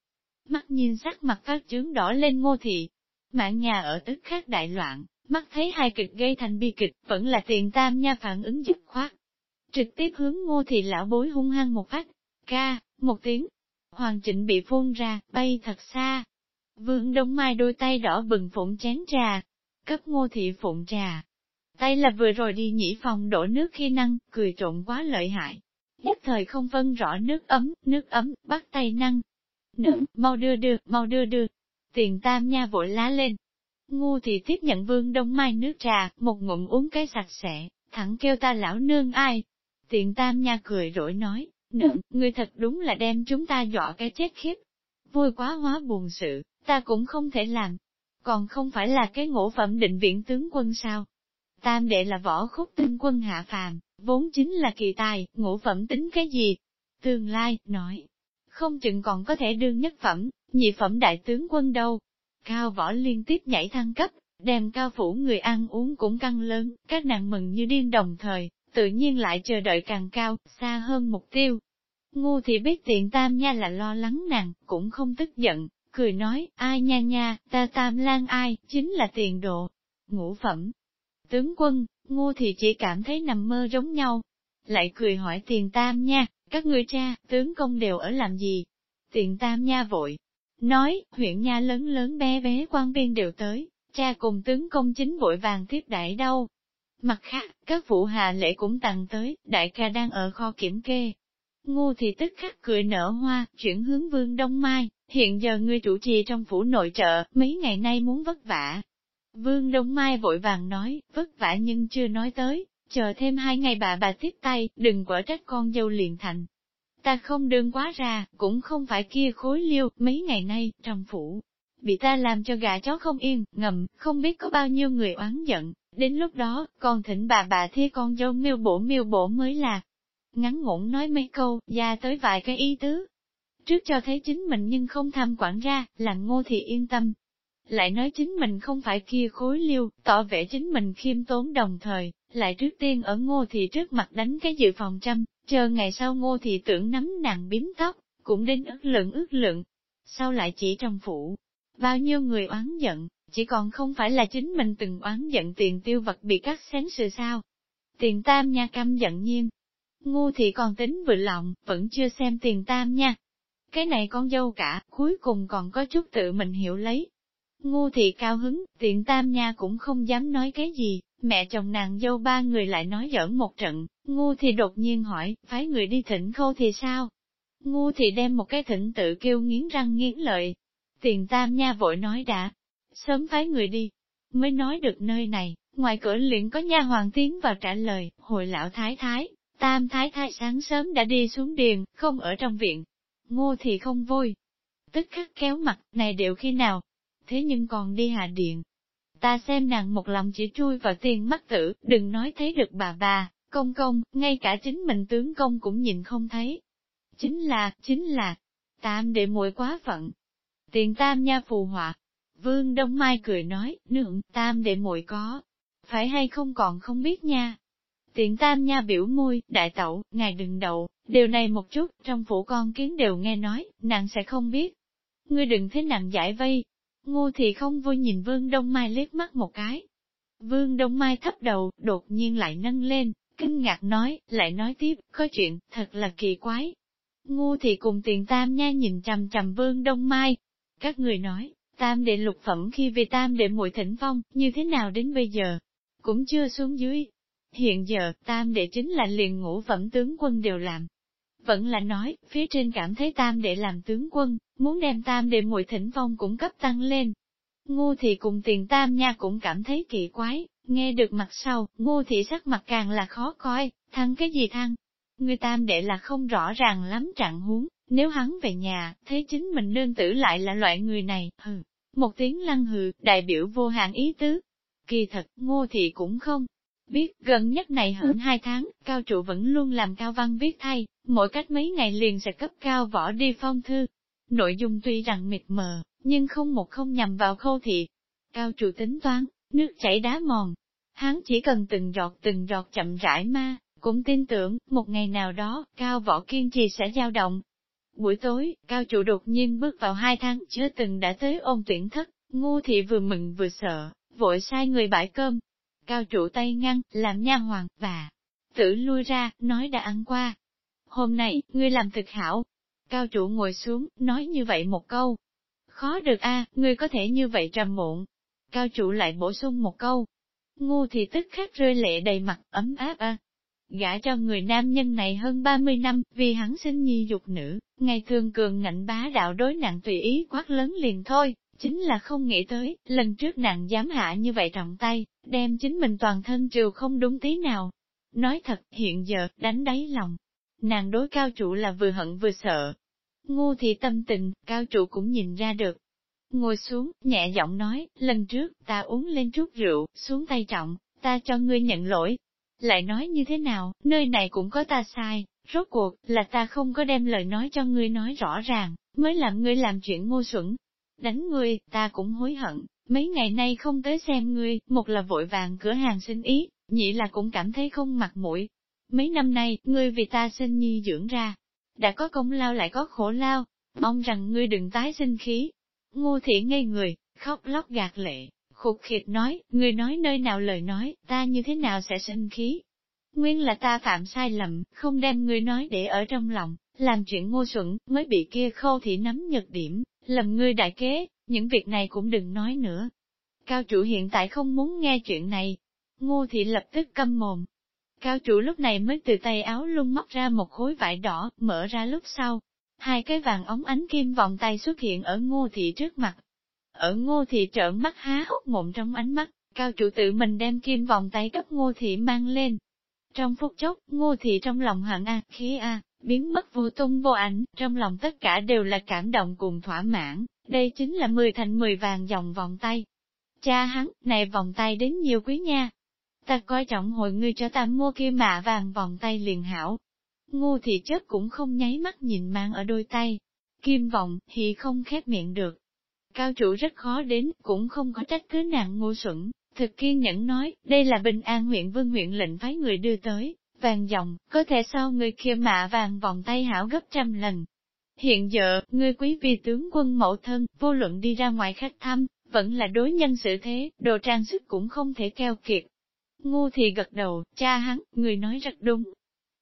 Mắt nhìn sắc mặt phát chướng đỏ lên ngô thị. Mạng nhà ở tức khác đại loạn, mắt thấy hai kịch gây thành bi kịch, vẫn là tiền tam nha phản ứng dứt khoát. Trực tiếp hướng ngô thị lão bối hung hăng một phát, ca, một tiếng. Hoàng trịnh bị phun ra, bay thật xa. Vương Đông Mai đôi tay đỏ bừng phụng chén trà, cấp ngô thị phụng trà. Tay là vừa rồi đi nhĩ phòng đổ nước khi năng, cười trộn quá lợi hại. Nhất thời không phân rõ nước ấm, nước ấm, bắt tay năng. Nữ, mau đưa đưa, mau đưa đưa. Tiền tam nha vội lá lên, Ngu thì tiếp nhận vương đông mai nước trà, một ngụm uống cái sạch sẽ, thẳng kêu ta lão nương ai. Tiện tam nha cười rỗi nói, nương, người thật đúng là đem chúng ta dọa cái chết khiếp. Vui quá hóa buồn sự, ta cũng không thể làm. Còn không phải là cái ngũ phẩm định viện tướng quân sao? Tam đệ là võ khúc tinh quân hạ phàm, vốn chính là kỳ tài, ngũ phẩm tính cái gì? Tương lai, nói, không chừng còn có thể đương nhất phẩm, nhị phẩm đại tướng quân đâu, Cao võ liên tiếp nhảy thăng cấp, đem cao phủ người ăn uống cũng căng lớn, các nàng mừng như điên đồng thời, tự nhiên lại chờ đợi càng cao, xa hơn mục tiêu. Ngu thì biết tiện tam nha là lo lắng nàng, cũng không tức giận, cười nói, ai nha nha, ta tam lan ai, chính là tiền độ, ngũ phẩm. Tướng quân, ngu thì chỉ cảm thấy nằm mơ giống nhau. Lại cười hỏi tiền tam nha, các ngươi cha, tướng công đều ở làm gì? Tiền tam nha vội, Nói, huyện nha lớn lớn bé bé quan viên đều tới, cha cùng tướng công chính vội vàng tiếp đại đâu. Mặt khác, các vụ hạ lễ cũng tặng tới, đại ca đang ở kho kiểm kê. Ngu thì tức khắc cười nở hoa, chuyển hướng vương Đông Mai, hiện giờ ngươi chủ trì trong phủ nội trợ, mấy ngày nay muốn vất vả. Vương Đông Mai vội vàng nói, vất vả nhưng chưa nói tới, chờ thêm hai ngày bà bà tiếp tay, đừng quở trách con dâu liền thành ta không đơn quá ra, cũng không phải kia khối liêu, mấy ngày nay, trong phủ, bị ta làm cho gà chó không yên, ngầm, không biết có bao nhiêu người oán giận, đến lúc đó, còn thỉnh bà bà thê con dâu miêu bổ miêu bổ mới là. Ngắn ngủn nói mấy câu, ra tới vài cái ý tứ. Trước cho thấy chính mình nhưng không tham quản ra, làm ngô thì yên tâm. Lại nói chính mình không phải kia khối liêu, tỏ vẻ chính mình khiêm tốn đồng thời, lại trước tiên ở ngô thì trước mặt đánh cái dự phòng trăm, Chờ ngày sau ngô Thị tưởng nắm nàng bím tóc, cũng đến ước lượng ước lượng. Sau lại chỉ trong phủ, bao nhiêu người oán giận, chỉ còn không phải là chính mình từng oán giận tiền tiêu vật bị cắt xén sự sao. Tiền tam nha căm giận nhiên. Ngu thì còn tính vừa lòng, vẫn chưa xem tiền tam nha. Cái này con dâu cả, cuối cùng còn có chút tự mình hiểu lấy. Ngu thì cao hứng, tiền tam nha cũng không dám nói cái gì, mẹ chồng nàng dâu ba người lại nói giỡn một trận, ngu thì đột nhiên hỏi, phái người đi thỉnh khâu thì sao? Ngu thì đem một cái thỉnh tự kêu nghiến răng nghiến lợi. Tiền tam nha vội nói đã, sớm phái người đi, mới nói được nơi này, ngoài cửa liền có nha hoàng tiến vào trả lời, hồi lão thái thái, tam thái thái sáng sớm đã đi xuống điền, không ở trong viện. Ngô thì không vui, tức khắc kéo mặt, này đều khi nào, thế nhưng còn đi hạ điện, ta xem nàng một lòng chỉ chui vào tiền mắt tử, đừng nói thấy được bà bà, công công, ngay cả chính mình tướng công cũng nhìn không thấy. Chính là, chính là, tam đệ muội quá phận. Tiền tam nha phù họa. Vương Đông Mai cười nói, nượng, tam đệ muội có, phải hay không còn không biết nha. Tiện tam nha biểu môi, đại tẩu, ngài đừng đậu, điều này một chút, trong phủ con kiến đều nghe nói, nàng sẽ không biết. Ngươi đừng thế nàng giải vây, Ngô thì không vui nhìn Vương Đông Mai liếc mắt một cái. Vương Đông Mai thấp đầu, đột nhiên lại nâng lên, kinh ngạc nói, lại nói tiếp, có chuyện, thật là kỳ quái. Ngô thì cùng tiền tam nha nhìn chằm chằm Vương Đông Mai. Các người nói, tam đệ lục phẩm khi về tam đệ muội thỉnh phong, như thế nào đến bây giờ? Cũng chưa xuống dưới. Hiện giờ, tam đệ chính là liền ngũ phẩm tướng quân đều làm, vẫn là nói, phía trên cảm thấy tam để làm tướng quân, muốn đem tam để muội thỉnh phong cũng cấp tăng lên. Ngu thì cùng tiền tam nha cũng cảm thấy kỳ quái, Nghe được mặt sau, ngô thị sắc mặt càng là khó coi, thăng cái gì thăng? Người tam đệ là không rõ ràng lắm trạng huống, nếu hắn về nhà, thấy chính mình nương tử lại là loại người này, hừ. Một tiếng lăng hừ, đại biểu vô hạn ý tứ. Kỳ thật, ngô thị cũng không. Biết, gần nhất này hơn hai tháng, cao trụ vẫn luôn làm cao văn viết thay, mỗi cách mấy ngày liền sẽ cấp cao võ đi phong thư. Nội dung tuy rằng mịt mờ, nhưng không một không nhằm vào khâu thị. Cao trụ tính toán, nước chảy đá mòn. Hắn chỉ cần từng giọt từng giọt chậm rãi ma, cũng tin tưởng, một ngày nào đó, cao võ kiên trì sẽ dao động. Buổi tối, cao trụ đột nhiên bước vào hai tháng chưa từng đã tới ôn tuyển thất, ngu thị vừa mừng vừa sợ, vội sai người bãi cơm. Cao trụ tay ngăn, làm nha hoàng, và tử lui ra, nói đã ăn qua. Hôm nay, ngươi làm thực hảo. Cao trụ ngồi xuống, nói như vậy một câu. Khó được a, ngươi có thể như vậy trầm muộn. Cao trụ lại bổ sung một câu. Ngu thì tức khắc rơi lệ đầy mặt, ấm áp a gả cho người nam nhân này hơn 30 năm, vì hắn sinh nhi dục nữ, ngày thường cường ngạnh bá đạo đối nặng tùy ý quát lớn liền thôi, chính là không nghĩ tới, lần trước nàng dám hạ như vậy trọng tay, đem chính mình toàn thân triều không đúng tí nào. Nói thật, hiện giờ, đánh đáy lòng. Nàng đối cao trụ là vừa hận vừa sợ. Ngu thì tâm tình, cao trụ cũng nhìn ra được. Ngồi xuống, nhẹ giọng nói, lần trước, ta uống lên chút rượu, xuống tay trọng, ta cho ngươi nhận lỗi, lại nói như thế nào, nơi này cũng có ta sai, rốt cuộc, là ta không có đem lời nói cho ngươi nói rõ ràng, mới làm ngươi làm chuyện ngu xuẩn. Đánh ngươi, ta cũng hối hận, mấy ngày nay không tới xem ngươi, một là vội vàng cửa hàng sinh ý, nhị là cũng cảm thấy không mặt mũi. Mấy năm nay, ngươi vì ta sinh nhi dưỡng ra, đã có công lao lại có khổ lao, mong rằng ngươi đừng tái sinh khí. Ngô thị ngây người, khóc lóc gạt lệ, Khục khiệt nói, người nói nơi nào lời nói, ta như thế nào sẽ sinh khí. Nguyên là ta phạm sai lầm, không đem người nói để ở trong lòng, làm chuyện ngô xuẩn, mới bị kia khâu thị nắm nhật điểm, lầm ngươi đại kế, những việc này cũng đừng nói nữa. Cao chủ hiện tại không muốn nghe chuyện này. Ngô thị lập tức câm mồm. Cao chủ lúc này mới từ tay áo lung móc ra một khối vải đỏ, mở ra lúc sau. Hai cái vàng ống ánh kim vòng tay xuất hiện ở ngô thị trước mặt, ở ngô thị trợn mắt há hốc mộng trong ánh mắt, cao chủ tự mình đem kim vòng tay cấp ngô thị mang lên. Trong phút chốc, ngô thị trong lòng hận a, khí a, biến mất vô tung vô ảnh, trong lòng tất cả đều là cảm động cùng thỏa mãn, đây chính là mười thành mười vàng dòng vòng tay. Cha hắn, này vòng tay đến nhiều quý nha. Ta coi trọng hội ngươi cho ta mua kia mạ vàng vòng tay liền hảo. ngu thì chết cũng không nháy mắt nhìn mang ở đôi tay. Kim vòng, thì không khép miệng được, Cao chủ rất khó đến, cũng không có trách cứ nàng ngu xuẩn, thực kiên nhẫn nói, đây là bình an huyện vương huyện lệnh phái người đưa tới, vàng dòng, có thể sao người kia mạ vàng vòng tay hảo gấp trăm lần. Hiện giờ, người quý vị tướng quân mẫu thân, vô luận đi ra ngoài khách thăm, vẫn là đối nhân xử thế, đồ trang sức cũng không thể keo kiệt. Ngu thì gật đầu, cha hắn, người nói rất đúng.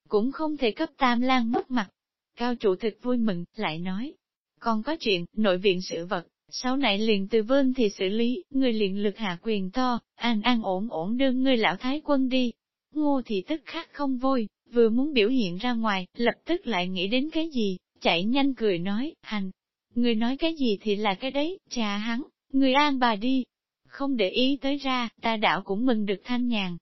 Cũng không thể cấp tam lan mất mặt. Cao chủ thực vui mừng, lại nói. Còn có chuyện, nội viện sự vật, sau này liền từ vương thì xử lý, người liền lực hạ quyền to, an an ổn ổn đưa người lão thái quân đi. Ngô thì tức khắc không vui, vừa muốn biểu hiện ra ngoài, lập tức lại nghĩ đến cái gì, chạy nhanh cười nói, hành. Người nói cái gì thì là cái đấy, cha hắn, người an bà đi. Không để ý tới ra, ta đạo cũng mừng được thanh nhàn.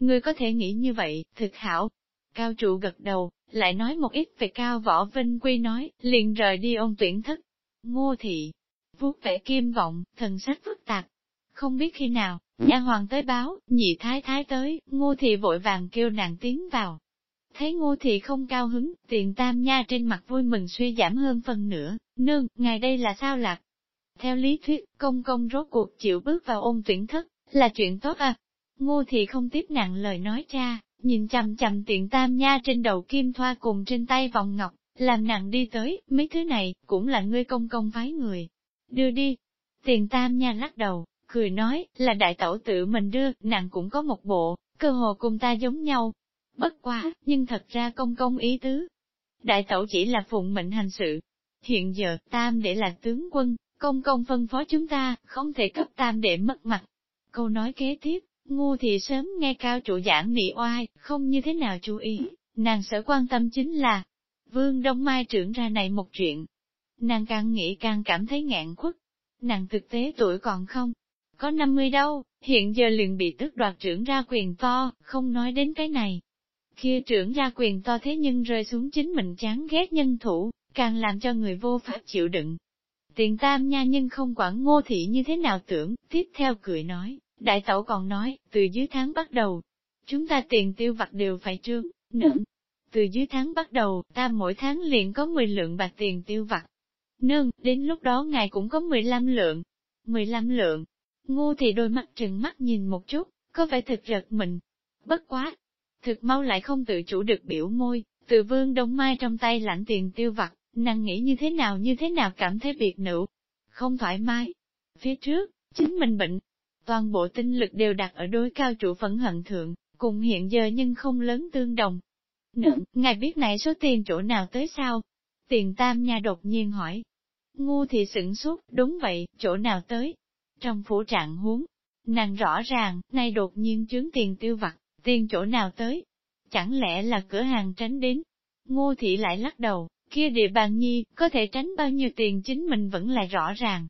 Người có thể nghĩ như vậy, thực hảo. Cao trụ gật đầu, lại nói một ít về cao võ vinh quy nói, liền rời đi ôn tuyển thất. Ngô thị, vuốt vẻ kim vọng, thần sách phức tạp. Không biết khi nào, nha hoàng tới báo, nhị thái thái tới, ngô thị vội vàng kêu nàng tiến vào. Thấy ngô thị không cao hứng, tiền tam nha trên mặt vui mừng suy giảm hơn phần nữa, nương, ngài đây là sao lạc? Theo lý thuyết, công công rốt cuộc chịu bước vào ôn tuyển thất, là chuyện tốt à? Ngô thị không tiếp nặng lời nói cha, nhìn chầm chầm tiện tam nha trên đầu kim thoa cùng trên tay vòng ngọc, làm nặng đi tới, mấy thứ này, cũng là ngươi công công phái người, đưa đi. Tiền tam nha lắc đầu, cười nói, là đại tẩu tự mình đưa, nàng cũng có một bộ, cơ hồ cùng ta giống nhau. Bất quá, nhưng thật ra công công ý tứ. Đại tẩu chỉ là phụng mệnh hành sự. Hiện giờ, tam để là tướng quân, công công phân phó chúng ta, không thể cấp tam để mất mặt. Câu nói kế tiếp, ngu thì sớm nghe cao trụ giảng nị oai, không như thế nào chú ý, nàng sở quan tâm chính là, vương Đông Mai trưởng ra này một chuyện, Nàng càng nghĩ càng cảm thấy ngạn khuất. Nàng thực tế tuổi còn không, có 50 đâu, hiện giờ liền bị tước đoạt trưởng ra quyền to, không nói đến cái này. Kia trưởng ra quyền to thế nhưng rơi xuống chính mình chán ghét nhân thủ, càng làm cho người vô pháp chịu đựng. Tiền tam nha nhưng không quản ngô thị như thế nào tưởng, tiếp theo cười nói, đại tẩu còn nói, từ dưới tháng bắt đầu, chúng ta tiền tiêu vặt đều phải trương, nương Từ dưới tháng bắt đầu, ta mỗi tháng liền có 10 lượng bạc tiền tiêu vặt. Nương, đến lúc đó ngài cũng có 15 lượng. 15 lượng. Ngu thì đôi mắt trừng mắt nhìn một chút, có vẻ thực giật mình. Bất quá. Thực mau lại không tự chủ được biểu môi, từ vương đông mai trong tay lãnh tiền tiêu vặt, nàng nghĩ như thế nào như thế nào cảm thấy biệt nữ. Không thoải mái. Phía trước, chính mình bệnh. Toàn bộ tinh lực đều đặt ở đối cao trụ phẫn hận thượng, cùng hiện giờ nhưng không lớn tương đồng. Nữ, ngài biết này số tiền chỗ nào tới sao? Tiền tam nha đột nhiên hỏi. Ngu thì sửng sốt, đúng vậy, chỗ nào tới? Trong phủ trạng huống, nàng rõ ràng, nay đột nhiên chướng tiền tiêu vặt, tiền chỗ nào tới? Chẳng lẽ là cửa hàng tránh đến? Ngô thị lại lắc đầu, kia địa bàn nhi, có thể tránh bao nhiêu tiền chính mình vẫn là rõ ràng.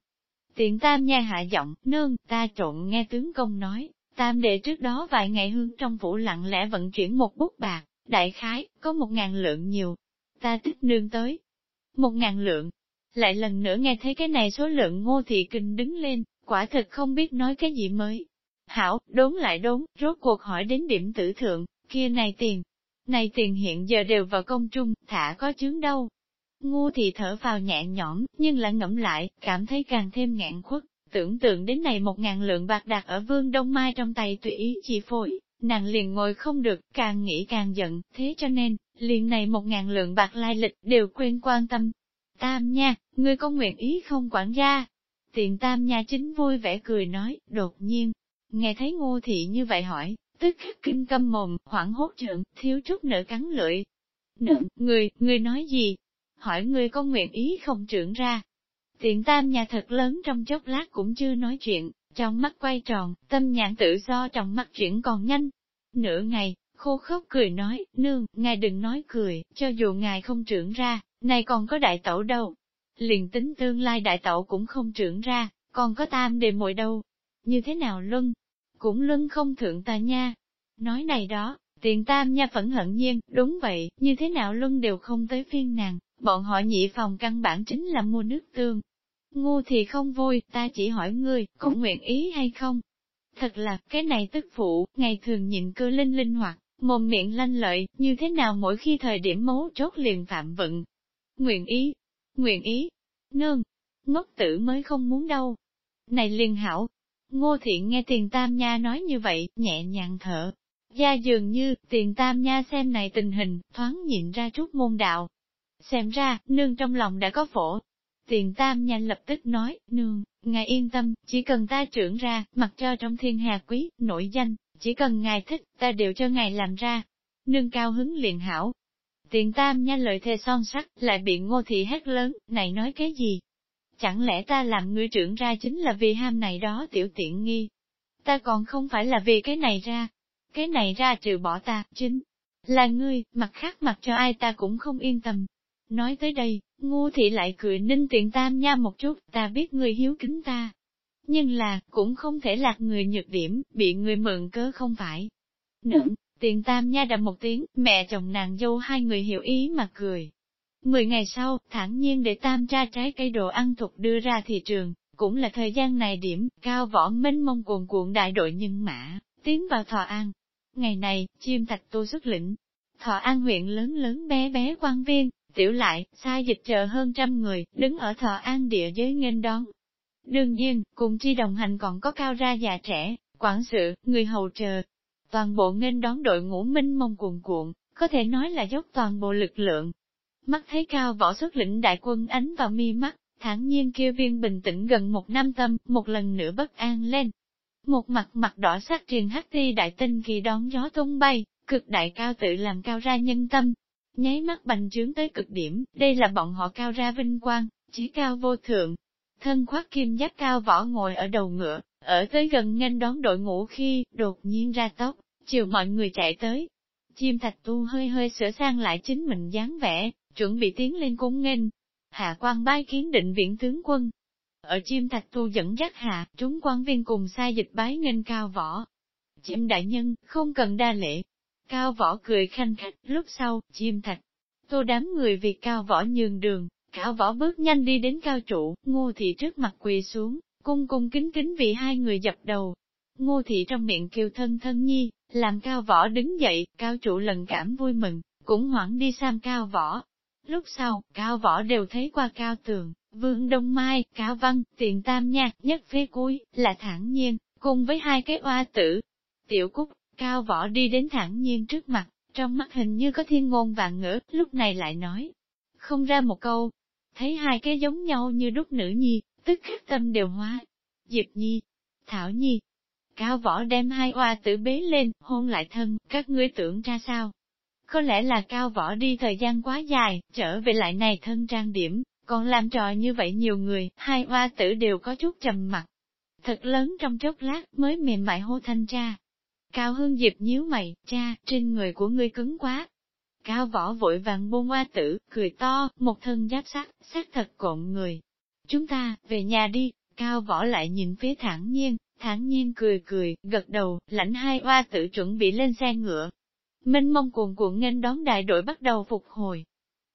Tiện tam nha hạ giọng, nương, ta trộn nghe tướng công nói, tam đệ trước đó vài ngày hương trong phủ lặng lẽ vận chuyển một bút bạc, đại khái, có một ngàn lượng nhiều. Ta tích nương tới. Một ngàn lượng. Lại lần nữa nghe thấy cái này số lượng ngô thị kinh đứng lên, quả thật không biết nói cái gì mới. Hảo, đốn lại đốn, rốt cuộc hỏi đến điểm tử thượng, kia này tiền. Này tiền hiện giờ đều vào công trung, thả có chướng đâu. Ngu thì thở vào nhẹ nhõm, nhưng lại ngẫm lại, cảm thấy càng thêm ngạn khuất, tưởng tượng đến này một ngàn lượng bạc đặt ở vương Đông Mai trong tay tùy ý chi phối, nàng liền ngồi không được, càng nghĩ càng giận, thế cho nên, liền này một ngàn lượng bạc lai lịch đều quên quan tâm. Tam nha, ngươi có nguyện ý không quản gia? Tiền tam nha chính vui vẻ cười nói, đột nhiên, nghe thấy ngô thị như vậy hỏi, tức khắc kinh câm mồm, hoảng hốt trợn, thiếu chút nữa cắn lưỡi. Nữ, người, người nói gì? Hỏi người có nguyện ý không trưởng ra. Tiện tam nhà thật lớn trong chốc lát cũng chưa nói chuyện, trong mắt quay tròn, tâm nhãn tự do trong mắt chuyển còn nhanh. Nửa ngày, khô khốc cười nói, nương, ngài đừng nói cười, cho dù ngài không trưởng ra, này còn có đại tẩu đâu. Liền tính tương lai đại tẩu cũng không trưởng ra, còn có tam đề muội đâu. Như thế nào luân? Cũng luân không thượng ta nha. Nói này đó, tiền tam nha phẫn hận nhiên, đúng vậy, như thế nào luân đều không tới phiên nàng, bọn họ nhị phòng căn bản chính là mua nước tương, Ngu thì không vui, ta chỉ hỏi ngươi, có nguyện ý hay không? Thật là, cái này tức phụ, ngày thường nhịn cơ linh linh hoạt, mồm miệng lanh lợi, như thế nào mỗi khi thời điểm mấu chốt liền phạm vận. Nguyện ý, nguyện ý, nương, ngốc tử mới không muốn đâu. Này liền hảo, ngô thiện nghe tiền tam nha nói như vậy, nhẹ nhàng thở. Gia dường như, tiền tam nha xem này tình hình, thoáng nhịn ra chút môn đạo. Xem ra, nương trong lòng đã có phổ, Tiền tam Nha lập tức nói, nương, ngài yên tâm, chỉ cần ta trưởng ra, mặc cho trong thiên hà quý, nổi danh, chỉ cần ngài thích, ta đều cho ngài làm ra. Nương cao hứng liền hảo. Tiền tam nha lời thề son sắt, lại bị ngô thị hét lớn, này nói cái gì? Chẳng lẽ ta làm ngươi trưởng ra chính là vì ham này đó tiểu tiện nghi? Ta còn không phải là vì cái này ra. Cái này ra trừ bỏ ta, chính là ngươi, mặt khác mặt cho ai ta cũng không yên tâm. Nói tới đây, Ngu thị lại cười ninh tiện tam nha một chút, ta biết người hiếu kính ta. Nhưng là, cũng không thể lạc người nhược điểm, bị người mượn cớ không phải. Nữ, tiện tam nha đầm một tiếng, mẹ chồng nàng dâu hai người hiểu ý mà cười. Mười ngày sau, thản nhiên để tam tra trái cây đồ ăn thuộc đưa ra thị trường, cũng là thời gian này điểm, cao võ mênh mông cuồn cuộn đại đội nhân mã, tiến vào thọ an. Ngày này, chim thạch tô xuất lĩnh, thọ an huyện lớn lớn bé bé quan viên, Tiểu lại, xa dịch chờ hơn trăm người, đứng ở thọ an địa giới nghênh đón. Đương nhiên, cùng chi đồng hành còn có cao ra già trẻ, quản sự, người hầu chờ. Toàn bộ nghênh đón đội ngũ minh mông cuồn cuộn, có thể nói là dốc toàn bộ lực lượng. Mắt thấy cao võ xuất lĩnh đại quân ánh vào mi mắt, thản nhiên kêu viên bình tĩnh gần một năm tâm, một lần nữa bất an lên. Một mặt mặt đỏ sắc triền hắc thi đại tinh kỳ đón gió tung bay, cực đại cao tự làm cao ra nhân tâm, nháy mắt bành trướng tới cực điểm, đây là bọn họ cao ra vinh quang, chỉ cao vô thượng. Thân khoác kim giáp cao võ ngồi ở đầu ngựa, ở tới gần nghênh đón đội ngũ khi, đột nhiên ra tóc, chiều mọi người chạy tới. Chim thạch tu hơi hơi sửa sang lại chính mình dáng vẻ, chuẩn bị tiến lên cung nghênh. Hạ quan bái kiến định viện tướng quân. Ở chim thạch tu dẫn dắt hạ, chúng quan viên cùng sai dịch bái nghênh cao võ. Chim đại nhân, không cần đa lễ. Cao võ cười khanh khách, lúc sau, chim thạch. Tô đám người vì cao võ nhường đường, cao võ bước nhanh đi đến cao trụ, ngô thị trước mặt quỳ xuống, cung cung kính kính vì hai người dập đầu. Ngô thị trong miệng kêu thân thân nhi, làm cao võ đứng dậy, cao trụ lần cảm vui mừng, cũng hoảng đi sang cao võ. Lúc sau, cao võ đều thấy qua cao tường, vương đông mai, cao văn, tiền tam nhạc, nhất phía cuối, là thản nhiên, cùng với hai cái oa tử. Tiểu cúc, cao võ đi đến thản nhiên trước mặt, trong mắt hình như có thiên ngôn vạn ngữ, lúc này lại nói. Không ra một câu, thấy hai cái giống nhau như đúc nữ nhi, tức khắc tâm đều hóa. Diệp nhi, thảo nhi, cao võ đem hai oa tử bế lên, hôn lại thân, các ngươi tưởng ra sao? Có lẽ là cao võ đi thời gian quá dài, trở về lại này thân trang điểm, còn làm trò như vậy nhiều người, hai oa tử đều có chút trầm mặt. Thật lớn trong chốc lát mới mềm mại hô thanh cha. Cao hương diệp nhíu mày, cha, trên người của ngươi cứng quá. Cao võ vội vàng buông oa tử, cười to, một thân giáp sắt, xác thật cộn người. Chúng ta, về nhà đi, cao võ lại nhìn phía thẳng nhiên, thản nhiên cười cười, gật đầu, lãnh hai oa tự chuẩn bị lên xe ngựa. Minh mông cuồn cuộn nghênh đón đại đội bắt đầu phục hồi.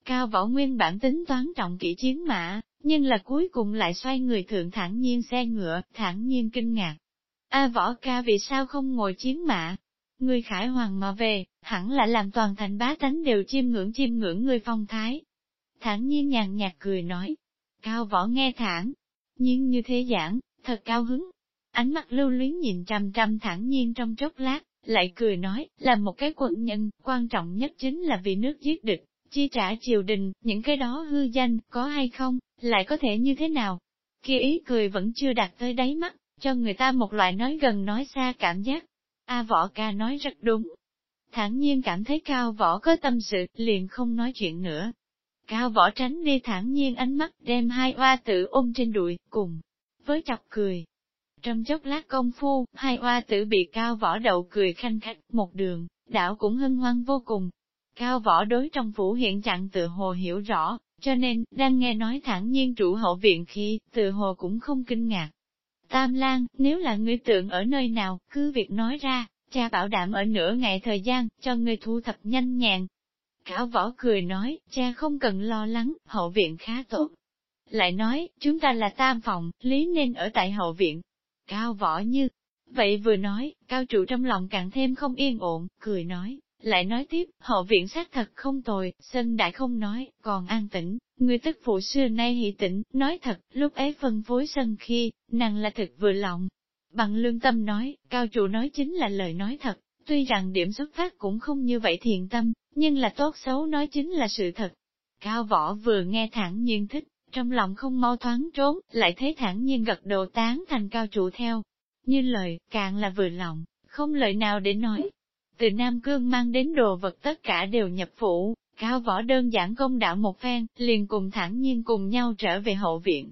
Cao võ nguyên bản tính toán trọng kỹ chiến mã, nhưng là cuối cùng lại xoay người thượng thản nhiên xe ngựa, thản nhiên kinh ngạc. A võ ca vì sao không ngồi chiến mã? Người khải hoàng mà về, hẳn là làm toàn thành bá tánh đều chiêm ngưỡng chiêm ngưỡng người phong thái. Thản nhiên nhàn nhạt cười nói. Cao võ nghe thản, nhưng như thế giảng, thật cao hứng, ánh mắt lưu luyến nhìn trăm trăm thẳng nhiên trong chốc lát, lại cười nói, là một cái quận nhân, quan trọng nhất chính là vì nước giết địch, chi trả triều đình, những cái đó hư danh, có hay không, lại có thể như thế nào? Kia ý cười vẫn chưa đạt tới đáy mắt, cho người ta một loại nói gần nói xa cảm giác. A võ ca nói rất đúng. Thẳng nhiên cảm thấy cao võ có tâm sự, liền không nói chuyện nữa. Cao võ tránh đi thẳng nhiên ánh mắt, đem hai oa tử ôm trên đùi, cùng với chọc cười, trong chốc lát công phu, hai oa tử bị cao võ đậu cười khanh khách, một đường, đảo cũng hân hoan vô cùng. Cao võ đối trong phủ hiện trạng tự hồ hiểu rõ, cho nên, đang nghe nói thẳng nhiên trụ hậu viện khi, tự hồ cũng không kinh ngạc. Tam Lan, nếu là ngươi tượng ở nơi nào, cứ việc nói ra, cha bảo đảm ở nửa ngày thời gian, cho ngươi thu thập nhanh nhẹn. Cao võ cười nói, cha không cần lo lắng, hậu viện khá tốt. Lại nói, chúng ta là tam phòng, lý nên ở tại hậu viện, Cao võ như, vậy vừa nói, cao trụ trong lòng càng thêm không yên ổn, cười nói, lại nói tiếp, hậu viện xác thật không tồi, sân đại không nói, còn an tĩnh, người tức phụ xưa nay hỷ tĩnh, nói thật, lúc ấy phân phối sân khi, nàng là thật vừa lòng. Bằng lương tâm nói, cao trụ nói chính là lời nói thật, tuy rằng điểm xuất phát cũng không như vậy thiện tâm, nhưng là tốt xấu nói chính là sự thật. Cao võ vừa nghe thẳng nhiên thích, trong lòng không mau thoáng trốn, lại thấy thẳng nhiên gật đầu tán thành cao trụ theo. Như lời, càng là vừa lòng, không lời nào để nói. Từ Nam Cương mang đến đồ vật tất cả đều nhập phủ, cao võ đơn giản công đạo một phen, liền cùng thẳng nhiên cùng nhau trở về hậu viện.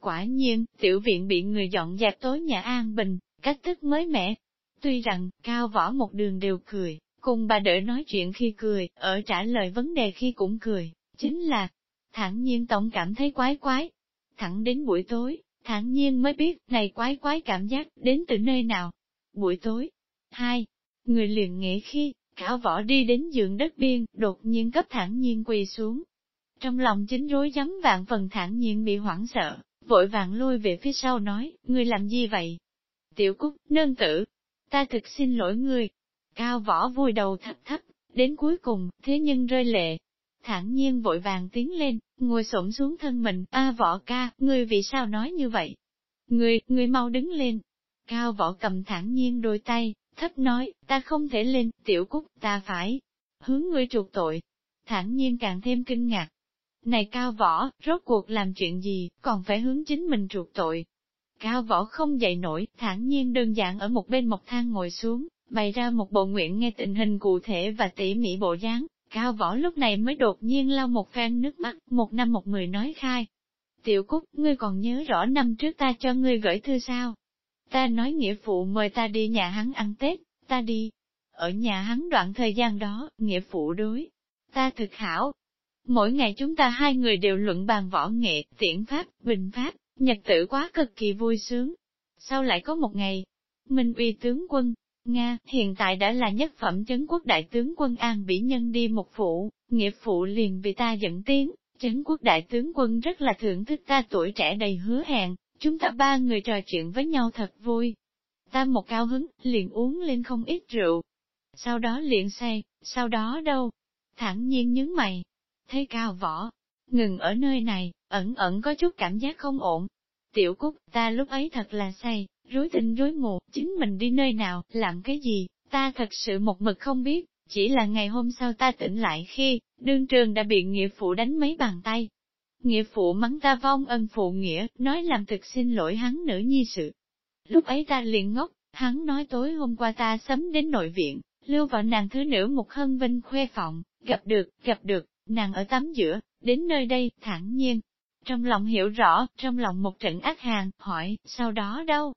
Quả nhiên, tiểu viện bị người dọn dẹp tối nhà an bình, cách thức mới mẻ. Tuy rằng, cao võ một đường đều cười, cùng bà đỡ nói chuyện khi cười, ở trả lời vấn đề khi cũng cười, chính là, thản nhiên tổng cảm thấy quái quái. Thẳng đến buổi tối, thản nhiên mới biết này quái quái cảm giác đến từ nơi nào. Buổi tối, hai, người liền nghĩ khi, cả võ đi đến giường đất biên, đột nhiên cấp thản nhiên quỳ xuống. Trong lòng chính rối rắm vạn phần thản nhiên bị hoảng sợ, vội vàng lui về phía sau nói, người làm gì vậy? Tiểu Cúc, nương tử, ta thực xin lỗi người. Cao võ vùi đầu thấp thấp, đến cuối cùng, thế nhưng rơi lệ, thản nhiên vội vàng tiến lên, ngồi xổm xuống thân mình, a võ ca, ngươi vì sao nói như vậy? Ngươi, ngươi mau đứng lên. Cao võ cầm thản nhiên đôi tay, thấp nói, ta không thể lên, tiểu cúc, ta phải hướng ngươi chuộc tội. Thản nhiên càng thêm kinh ngạc. Này cao võ, rốt cuộc làm chuyện gì, còn phải hướng chính mình chuộc tội. Cao võ không dậy nổi, thản nhiên đơn giản ở một bên một thang ngồi xuống, bày ra một bộ nguyện nghe tình hình cụ thể và tỉ mỉ bộ dáng, Cao võ lúc này mới đột nhiên lau một phen nước mắt, một năm một mười nói khai. Tiểu Cúc, ngươi còn nhớ rõ năm trước ta cho ngươi gửi thư sao? Ta nói nghĩa phụ mời ta đi nhà hắn ăn Tết, ta đi. Ở nhà hắn đoạn thời gian đó, nghĩa phụ đối. Ta thực hảo. Mỗi ngày chúng ta hai người đều luận bàn võ nghệ, tiễn pháp, bình pháp, Nhật tử quá cực kỳ vui sướng. Sau lại có một ngày, Minh uy tướng quân, Nga, hiện tại đã là nhất phẩm chấn quốc đại tướng quân An Bỉ Nhân đi một phụ, nghiệp phụ liền bị ta dẫn tiếng, chấn quốc đại tướng quân rất là thưởng thức ta tuổi trẻ đầy hứa hẹn, chúng ta ba người trò chuyện với nhau thật vui. Ta một cao hứng, liền uống lên không ít rượu. Sau đó liền say, sau đó đâu? Thẳng nhiên nhướng mày. Thấy cao võ, ngừng ở nơi này, ẩn ẩn có chút cảm giác không ổn. Tiểu Cúc, ta lúc ấy thật là say, rối tinh rối mù, chính mình đi nơi nào, làm cái gì, ta thật sự một mực không biết, chỉ là ngày hôm sau ta tỉnh lại khi, đương trường đã bị nghĩa phụ đánh mấy bàn tay. Nghĩa phụ mắng ta vong ân phụ nghĩa, nói làm thực xin lỗi hắn nữ nhi sự. Lúc ấy ta liền ngốc, hắn nói tối hôm qua ta sớm đến nội viện, lưu vào nàng thứ nữ một hân vinh khoe phòng, gặp được, gặp được, nàng ở tắm giữa, đến nơi đây, thẳng nhiên. Trong lòng hiểu rõ, trong lòng một trận ác hàng, hỏi, sau đó đâu?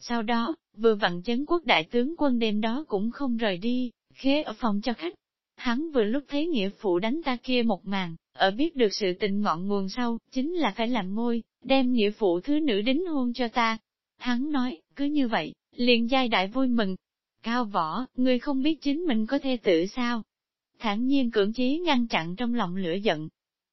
Sau đó, vừa vặn chấn quốc đại tướng quân đêm đó cũng không rời đi, khế ở phòng cho khách. Hắn vừa lúc thấy nghĩa phụ đánh ta kia một màn, ở biết được sự tình ngọn nguồn sau, chính là phải làm ngôi, đem nghĩa phụ thứ nữ đính hôn cho ta. Hắn nói, cứ như vậy, liền giai đại vui mừng. Cao võ, ngươi không biết chính mình có thê tử sao? Thản nhiên cưỡng chí ngăn chặn trong lòng lửa giận.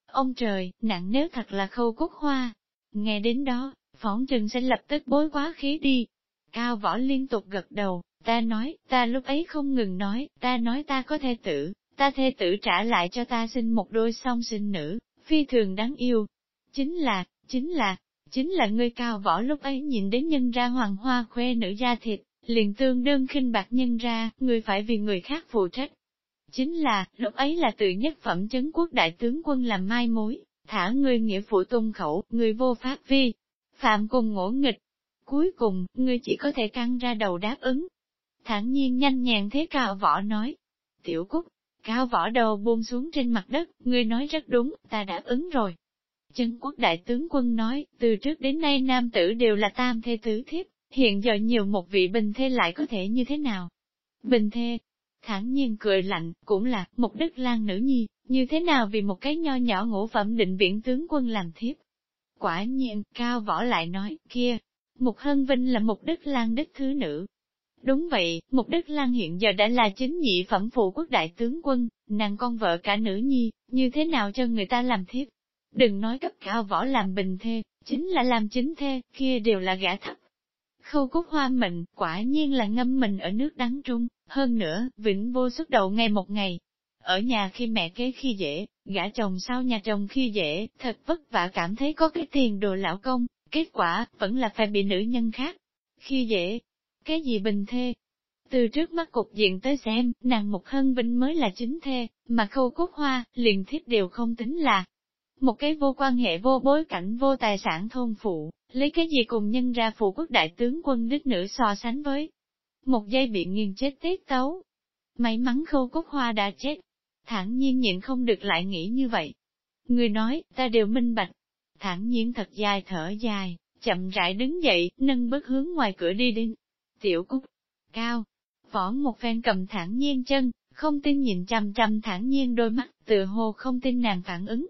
Ông trời, nặng nếu thật là khâu cốt hoa. Nghe đến đó, phỏng trừng sẽ lập tức bối quá khí đi, Cao võ liên tục gật đầu, ta nói, ta lúc ấy không ngừng nói, ta nói ta có thê tử, ta thê tử trả lại cho ta sinh một đôi song sinh nữ, phi thường đáng yêu. Chính là, chính là, chính là ngươi cao võ lúc ấy nhìn đến nhân ra hoàng hoa khoe nữ da thịt, liền tương đơn khinh bạc nhân ra, người phải vì người khác phụ trách. Chính là, lúc ấy là tự nhất phẩm chấn quốc đại tướng quân làm mai mối, thả ngươi nghĩa phụ tung khẩu, người vô pháp vi, phạm cùng ngỗ nghịch, Cuối cùng, ngươi chỉ có thể căng ra đầu đáp ứng. Thản nhiên nhanh nhàng thế cao võ nói. Tiểu Cúc, cao võ đầu buông xuống trên mặt đất, ngươi nói rất đúng, ta đáp ứng rồi. Chân quốc đại tướng quân nói, từ trước đến nay nam tử đều là tam thê tứ thiếp, hiện giờ nhiều một vị bình thê lại có thể như thế nào? Bình thê, thản nhiên cười lạnh, cũng là, một đức lan nữ nhi, như thế nào vì một cái nho nhỏ ngũ phẩm định biển tướng quân làm thiếp? Quả nhiên, cao võ lại nói, kia, Mục Hân Vinh là Mục Đức Lan đích thứ nữ. Đúng vậy, Mục Đức Lan hiện giờ đã là chính nhị phẩm phụ quốc đại tướng quân, nàng con vợ cả nữ nhi, như thế nào cho người ta làm thiếp. Đừng nói cấp cao võ làm bình thê, chính là làm chính thê, kia đều là gã thấp. Khâu cúc hoa mệnh, quả nhiên là ngâm mình ở nước đắng trung, hơn nữa, vĩnh vô xuất đầu ngày một ngày. Ở nhà khi mẹ kế khi dễ, gã chồng sau nhà chồng khi dễ, thật vất vả cảm thấy có cái tiền đồ lão công, Kết quả, vẫn là phải bị nữ nhân khác. Khi dễ, cái gì bình thê? Từ trước mắt cục diện tới xem, nàng một hân vinh mới là chính thê, mà khâu cốt hoa, liền thiếp đều không tính là. Một cái vô quan hệ vô bối cảnh vô tài sản thôn phụ, lấy cái gì cùng nhân ra phụ quốc đại tướng quân đích nữ so sánh với. Một giây bị nghiền chết tiết tấu. May mắn khâu cốt hoa đã chết. thản nhiên nhịn không được lại nghĩ như vậy. Người nói, ta đều minh bạch, thản nhiên thật dài thở dài, chậm rãi đứng dậy, nâng bước hướng ngoài cửa đi đến. Tiểu Cúc, cao, võ một phen cầm thản nhiên chân, không tin nhìn chằm chằm thản nhiên đôi mắt, tự hồ không tin nàng phản ứng.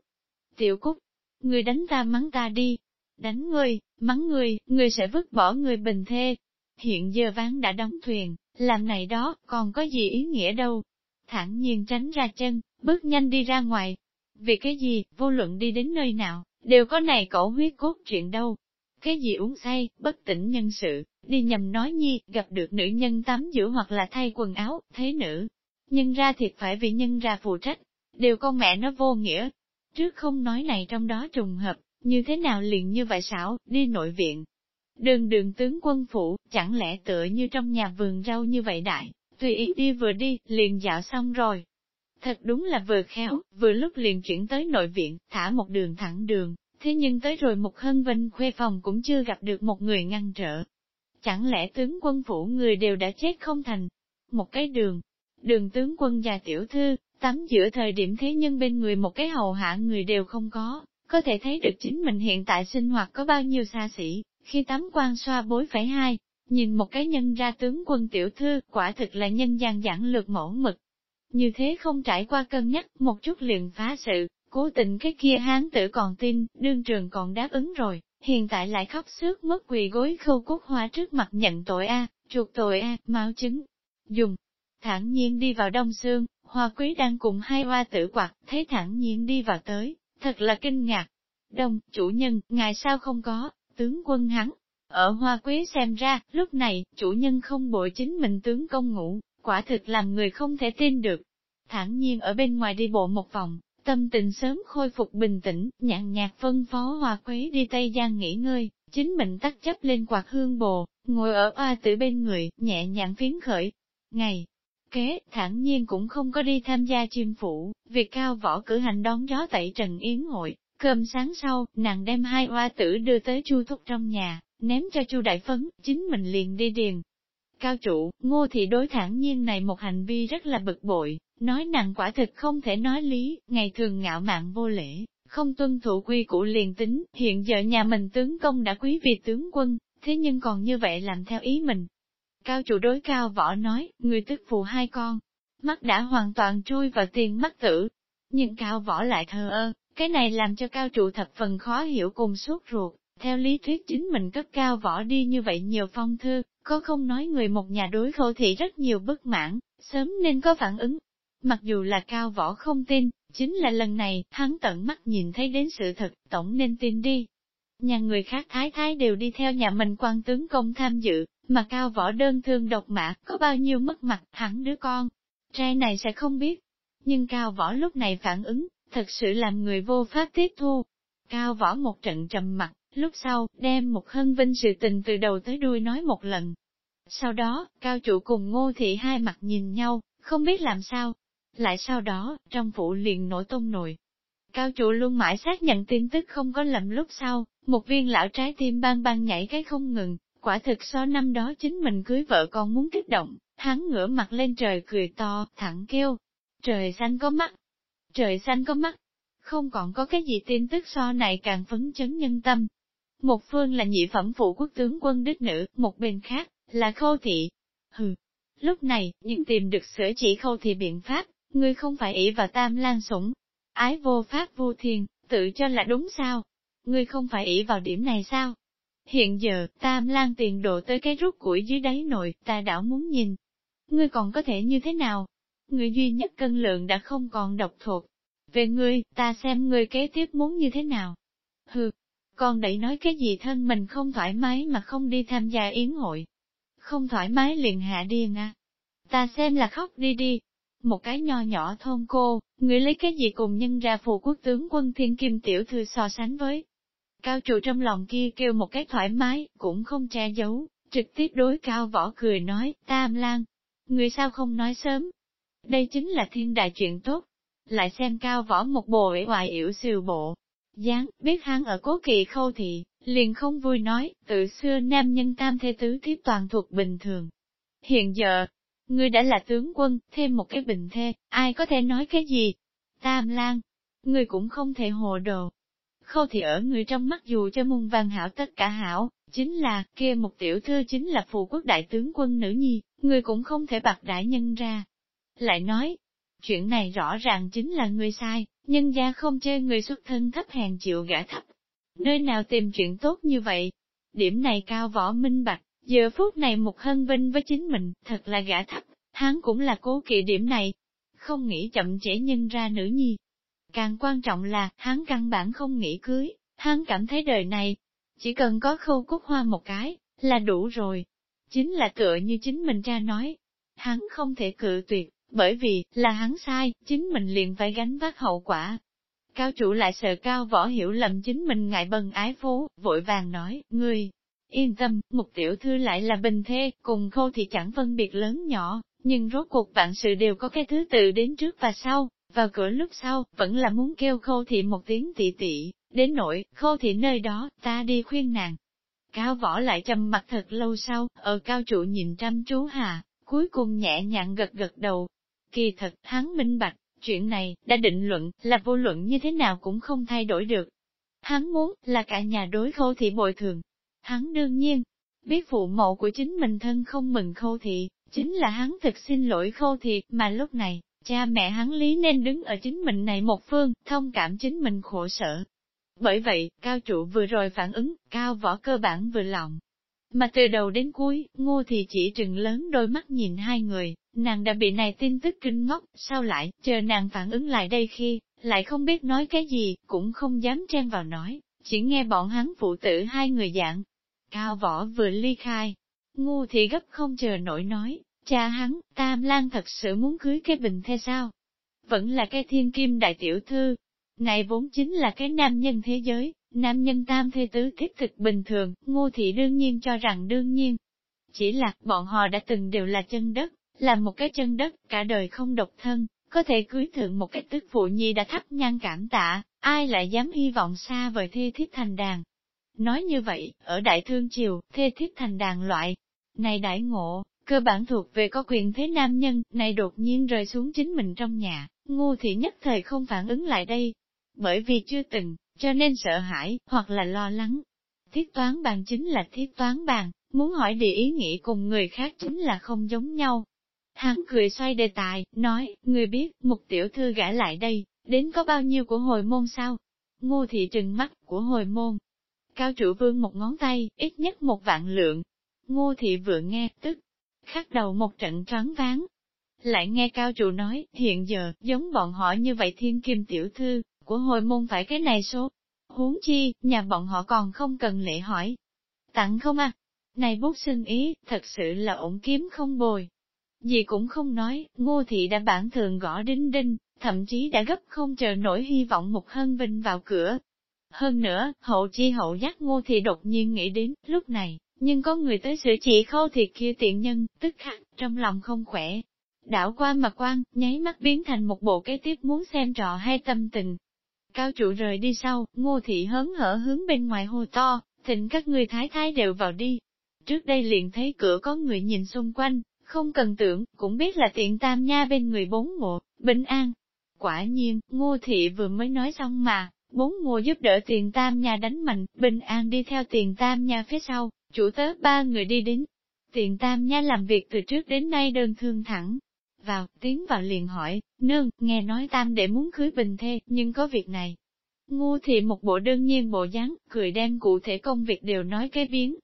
Tiểu Cúc, người đánh ta mắng ta đi, đánh ngươi, mắng ngươi, ngươi sẽ vứt bỏ người bình thê. Hiện giờ ván đã đóng thuyền, làm này đó, còn có gì ý nghĩa đâu. Thẳng nhiên tránh ra chân, bước nhanh đi ra ngoài. Vì cái gì, vô luận đi đến nơi nào, đều có này cổ huyết cốt chuyện đâu. Cái gì uống say, bất tỉnh nhân sự, đi nhầm nói nhi, gặp được nữ nhân tắm giữa hoặc là thay quần áo, thế nữ. Nhân ra thiệt phải vì nhân ra phụ trách, đều con mẹ nó vô nghĩa. Trước không nói này trong đó trùng hợp, như thế nào liền như vậy xảo, đi nội viện. Đường đường tướng quân phủ, chẳng lẽ tựa như trong nhà vườn rau như vậy đại, tùy ý đi vừa đi, liền dạo xong rồi, Thật đúng là vừa khéo, vừa lúc liền chuyển tới nội viện, thả một đường thẳng đường, thế nhưng tới rồi một hân vinh khuê phòng cũng chưa gặp được một người ngăn trở. Chẳng lẽ tướng quân phủ người đều đã chết không thành? Một cái đường, đường tướng quân già tiểu thư, tắm giữa thời điểm thế nhân bên người một cái hầu hạ người đều không có, có thể thấy được chính mình hiện tại sinh hoạt có bao nhiêu xa xỉ, khi tắm quan xoa bối phải hai, nhìn một cái nhân ra tướng quân tiểu thư, quả thực là nhân gian giảng lược mẫu mực, như thế không trải qua cân nhắc một chút liền phá sự, cố tình cái kia hán tử còn tin, đương trường còn đáp ứng rồi, hiện tại lại khóc sướt mất quỳ gối khâu cúc hoa trước mặt nhận tội a, chuộc tội a, máu chứng. Dùng, thẳng nhiên đi vào đông xương, hoa quý đang cùng hai hoa tử quạt, thấy thẳng nhiên đi vào tới, thật là kinh ngạc. Đông, chủ nhân, ngài sao không có, tướng quân hắn. Ở hoa quý xem ra, lúc này, chủ nhân không bội chính mình tướng công ngủ, quả thực làm người không thể tin được. Thản nhiên ở bên ngoài đi bộ một vòng, tâm tình sớm khôi phục bình tĩnh, nhàn nhạt phân phó hoa quế đi Tây Giang nghỉ ngơi, chính mình tắt chấp lên quạt hương bồ, ngồi ở oa tử bên người, nhẹ nhàng phiến khởi. Ngày kế, thản nhiên cũng không có đi tham gia chiêm phủ, việc cao võ cử hành đón gió tẩy trần yến hội, cơm sáng sau, nàng đem hai oa tử đưa tới chu thúc trong nhà, ném cho chu đại phấn, chính mình liền đi điền. Cao trụ, ngô thị đối thẳng nhiên này một hành vi rất là bực bội, nói nàng quả thực không thể nói lý, ngày thường ngạo mạn vô lễ, không tuân thủ quy củ liền tính, hiện giờ nhà mình tướng công đã quý vị tướng quân, thế nhưng còn như vậy làm theo ý mình. Cao chủ đối cao võ nói, người tức phụ hai con, mắt đã hoàn toàn chui vào tiền mắt tử. Nhưng cao võ lại thờ ơ, cái này làm cho cao trụ thập phần khó hiểu cùng suốt ruột. Theo lý thuyết chính mình cất cao võ đi như vậy nhiều phong thư, có không nói người một nhà đối khẩu thị rất nhiều bất mãn, sớm nên có phản ứng. Mặc dù là cao võ không tin, chính là lần này, hắn tận mắt nhìn thấy đến sự thật, tổng nên tin đi. Nhà người khác thái thái đều đi theo nhà mình quan tướng công tham dự, mà cao võ đơn thương độc mã, có bao nhiêu mất mặt, hắn đứa con. Trai này sẽ không biết. Nhưng cao võ lúc này phản ứng, thật sự làm người vô pháp tiếp thu. Cao võ một trận trầm mặt, lúc sau, đem một hân vinh sự tình từ đầu tới đuôi nói một lần. Sau đó, cao chủ cùng ngô thị hai mặt nhìn nhau, không biết làm sao. Lại sau đó, trong phủ liền nổi tông nồi. Cao chủ luôn mãi xác nhận tin tức không có lầm lúc sau, một viên lão trái tim bang bang nhảy cái không ngừng, quả thực so năm đó chính mình cưới vợ con muốn kích động, hắn ngửa mặt lên trời cười to, thẳng kêu. Trời xanh có mắt, trời xanh có mắt, không còn có cái gì tin tức so này càng phấn chấn nhân tâm. Một phương là nhị phẩm phụ quốc tướng quân đích nữ, một bên khác, là khâu thị. Hừ, lúc này, những tìm được sửa chỉ khâu thị biện pháp, ngươi không phải ỷ vào tam lan sủng. Ái vô pháp vô thiên, tự cho là đúng sao? Ngươi không phải ỷ vào điểm này sao? Hiện giờ, tam lan tiền độ tới cái rút củi dưới đáy nội, ta đảo muốn nhìn. Ngươi còn có thể như thế nào? Ngươi duy nhất cân lượng đã không còn độc thuộc. Về ngươi, ta xem ngươi kế tiếp muốn như thế nào? Hừ, con đẩy nói cái gì thân mình không thoải mái mà không đi tham gia yến hội. Không thoải mái liền hạ điên à. Ta xem là khóc đi đi. Một cái nho nhỏ thôn cô, người lấy cái gì cùng nhân ra phù quốc tướng quân thiên kim tiểu thư so sánh với. Cao trụ trong lòng kia kêu một cái thoải mái, cũng không che giấu, trực tiếp đối cao võ cười nói, tam lang, người sao không nói sớm. Đây chính là thiên đại chuyện tốt. Lại xem cao võ một bộ ủy hoài yểu siêu bộ dáng biết hắn ở cố kỵ khâu thị, liền không vui nói, tự xưa nam nhân tam thê tứ tiếp toàn thuộc bình thường. Hiện giờ, ngươi đã là tướng quân, thêm một cái bình thê, ai có thể nói cái gì? Tam lang, ngươi cũng không thể hồ đồ, khâu thì ở người trong mắt dù cho muôn văn hảo tất cả hảo, chính là, kia một tiểu thư chính là phụ quốc đại tướng quân nữ nhi, người cũng không thể bạc đại nhân ra. Lại nói, chuyện này rõ ràng chính là người sai, nhân gia không chê người xuất thân thấp hèn chịu gã thấp. Nơi nào tìm chuyện tốt như vậy? Điểm này cao võ minh bạch, giờ phút này một hân vinh với chính mình, thật là gã thấp, hắn cũng là cố kỵ điểm này. Không nghĩ chậm trễ nhân ra nữ nhi, Càng quan trọng là, hắn căn bản không nghĩ cưới, hắn cảm thấy đời này, chỉ cần có khâu cúc hoa một cái, là đủ rồi. Chính là tựa như chính mình ra nói, hắn không thể cự tuyệt, bởi vì, là hắn sai, chính mình liền phải gánh vác hậu quả. Cao chủ lại sợ cao võ hiểu lầm chính mình ngại bần ái phú vội vàng nói, ngươi, yên tâm, một tiểu thư lại là bình thê, cùng khô thì chẳng phân biệt lớn nhỏ, nhưng rốt cuộc vạn sự đều có cái thứ tự đến trước và sau, vào cửa lúc sau, vẫn là muốn kêu khô thị một tiếng tị tị, đến nỗi, khô thị nơi đó, ta đi khuyên nàng. Cao võ lại trầm mặt thật lâu sau, ở cao trụ nhìn chăm chú hà, cuối cùng nhẹ nhàng gật gật đầu. Kỳ thật, hắn minh bạch, chuyện này, đã định luận, là vô luận như thế nào cũng không thay đổi được. Hắn muốn, là cả nhà đối khâu thị bồi thường. Hắn đương nhiên, biết phụ mẫu của chính mình thân không mừng khâu thị, chính là hắn thực xin lỗi khâu thị, mà lúc này, cha mẹ hắn lý nên đứng ở chính mình này một phương, thông cảm chính mình khổ sở. Bởi vậy, cao trụ vừa rồi phản ứng, cao võ cơ bản vừa lòng. Mà từ đầu đến cuối, ngô thì chỉ trừng lớn đôi mắt nhìn hai người, nàng đã bị này tin tức kinh ngốc, sao lại, chờ nàng phản ứng lại đây khi, lại không biết nói cái gì, cũng không dám chen vào nói, chỉ nghe bọn hắn phụ tử hai người dạng. Cao võ vừa ly khai, ngu thì gấp không chờ nổi nói, cha hắn, Tam Lan thật sự muốn cưới cái bình thế sao? Vẫn là cái thiên kim đại tiểu thư. Này vốn chính là cái nam nhân thế giới, nam nhân tam thế tứ thiết thực bình thường, ngô thị đương nhiên cho rằng đương nhiên. Chỉ là, bọn họ đã từng đều là chân đất, là một cái chân đất, cả đời không độc thân, có thể cưới thượng một cái tức phụ nhi đã thấp nhan cảm tạ, ai lại dám hy vọng xa vời thê thiết thành đàn. Nói như vậy, ở Đại Thương Triều, thê thiết thành đàn loại, này đại ngộ, cơ bản thuộc về có quyền thế nam nhân, này đột nhiên rơi xuống chính mình trong nhà, ngu thị nhất thời không phản ứng lại đây. Bởi vì chưa từng, cho nên sợ hãi, hoặc là lo lắng. Thiết toán bàn chính là thiết toán bàn, muốn hỏi địa ý nghĩ cùng người khác chính là không giống nhau. Hắn cười xoay đề tài, nói, người biết, một tiểu thư gã lại đây, đến có bao nhiêu của hồi môn sao? Ngô thị trừng mắt của hồi môn. Cao trụ vương một ngón tay, ít nhất một vạn lượng. Ngô thị vừa nghe, tức, khắc đầu một trận choáng váng. Lại nghe cao trụ nói, hiện giờ, giống bọn họ như vậy thiên kim tiểu thư, của hồi môn phải cái này số. Huống chi, nhà bọn họ còn không cần lễ hỏi. Tặng không à? Này bút xin ý, thật sự là ổn kiếm không bồi. Gì cũng không nói, ngô thị đã bản thường gõ đinh đinh, thậm chí đã gấp không chờ nổi hy vọng một hân vinh vào cửa. Hơn nữa, hậu chi hậu giác ngô thị đột nhiên nghĩ đến, lúc này, nhưng có người tới sửa chị khâu thiệt kia tiện nhân, tức khắc, trong lòng không khỏe. Đảo qua mặt quan, nháy mắt biến thành một bộ kế tiếp muốn xem trò hay tâm tình. Cao trụ rời đi sau, ngô thị hớn hở hướng bên ngoài hồ to, thịnh các người thái thái đều vào đi. Trước đây liền thấy cửa có người nhìn xung quanh, không cần tưởng, cũng biết là tiện tam nha bên người bốn mộ, bình an. Quả nhiên, ngô thị vừa mới nói xong mà, bốn mùa giúp đỡ tiền tam nha đánh mạnh, bình an đi theo tiền tam nha phía sau, chủ tớ ba người đi đến. Tiền tam nha làm việc từ trước đến nay đơn thương thẳng. Vào, tiến vào liền hỏi, nương, nghe nói tam để muốn cưới bình thê, nhưng có việc này. Ngu thì một bộ đơn nhiên bộ dáng, cười đem cụ thể công việc đều nói cái biến.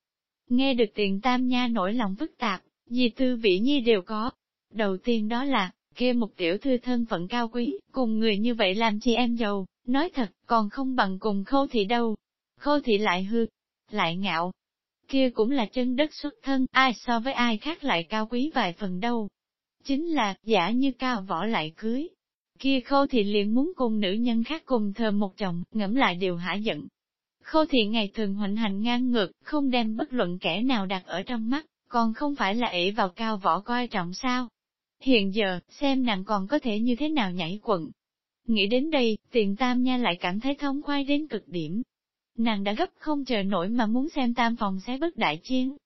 Nghe được tiền tam nha nổi lòng phức tạp, gì tư vị nhi đều có. Đầu tiên đó là, kia một tiểu thư thân phận cao quý, cùng người như vậy làm chị em giàu, nói thật, còn không bằng cùng khâu thị đâu. Khâu thị lại hư, lại ngạo. Kia cũng là chân đất xuất thân, ai so với ai khác lại cao quý vài phần đâu. Chính là, giả như cao võ lại cưới. Kia khâu thị liền muốn cùng nữ nhân khác cùng thờ một chồng, ngẫm lại đều hả giận. Khâu thị ngày thường hoành hành ngang ngược, không đem bất luận kẻ nào đặt ở trong mắt, còn không phải là ỷ vào cao võ coi trọng sao. Hiện giờ, xem nàng còn có thể như thế nào nhảy quận. Nghĩ đến đây, tiền tam nha lại cảm thấy thông khoai đến cực điểm. Nàng đã gấp không chờ nổi mà muốn xem tam phòng xé bất đại chiến.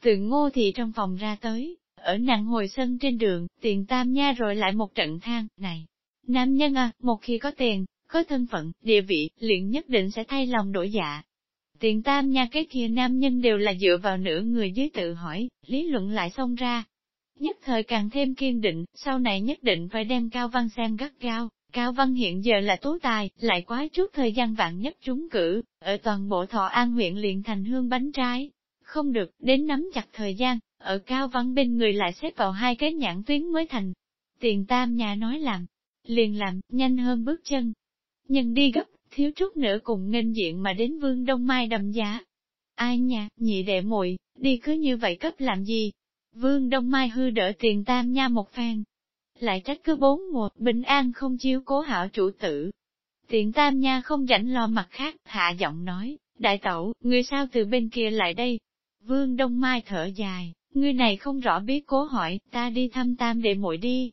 Từ ngô thị trong phòng ra tới, ở nàng hồi sân trên đường, tiền tam nha rồi lại một trận thang, này. Nam nhân à, một khi có tiền, có thân phận, địa vị, liền nhất định sẽ thay lòng đổi dạ. Tiền tam nha cái kia nam nhân đều là dựa vào nửa người dưới tự hỏi, lý luận lại xông ra. Nhất thời càng thêm kiên định, sau này nhất định phải đem Cao Văn xem gắt gao. Cao Văn hiện giờ là tố tài, lại quá chút thời gian vạn nhất trúng cử, ở toàn bộ thọ an huyện liền thành hương bánh trái. Không được, đến nắm chặt thời gian, ở Cao Văn bên người lại xếp vào hai cái nhãn tuyến mới thành. Tiền tam nhà nói làm, liền làm, nhanh hơn bước chân. Nhân đi gấp, thiếu chút nữa cùng nghênh diện mà đến vương đông mai đầm giá. Ai nha, nhị đệ muội đi cứ như vậy cấp làm gì? Vương đông mai hư đỡ tiền tam nha một phen. Lại trách cứ bốn một, bình an không chiếu cố hảo chủ tử. Tiền tam nha không rảnh lo mặt khác, hạ giọng nói, đại tẩu, người sao từ bên kia lại đây? Vương đông mai thở dài, người này không rõ biết cố hỏi, ta đi thăm tam đệ muội đi.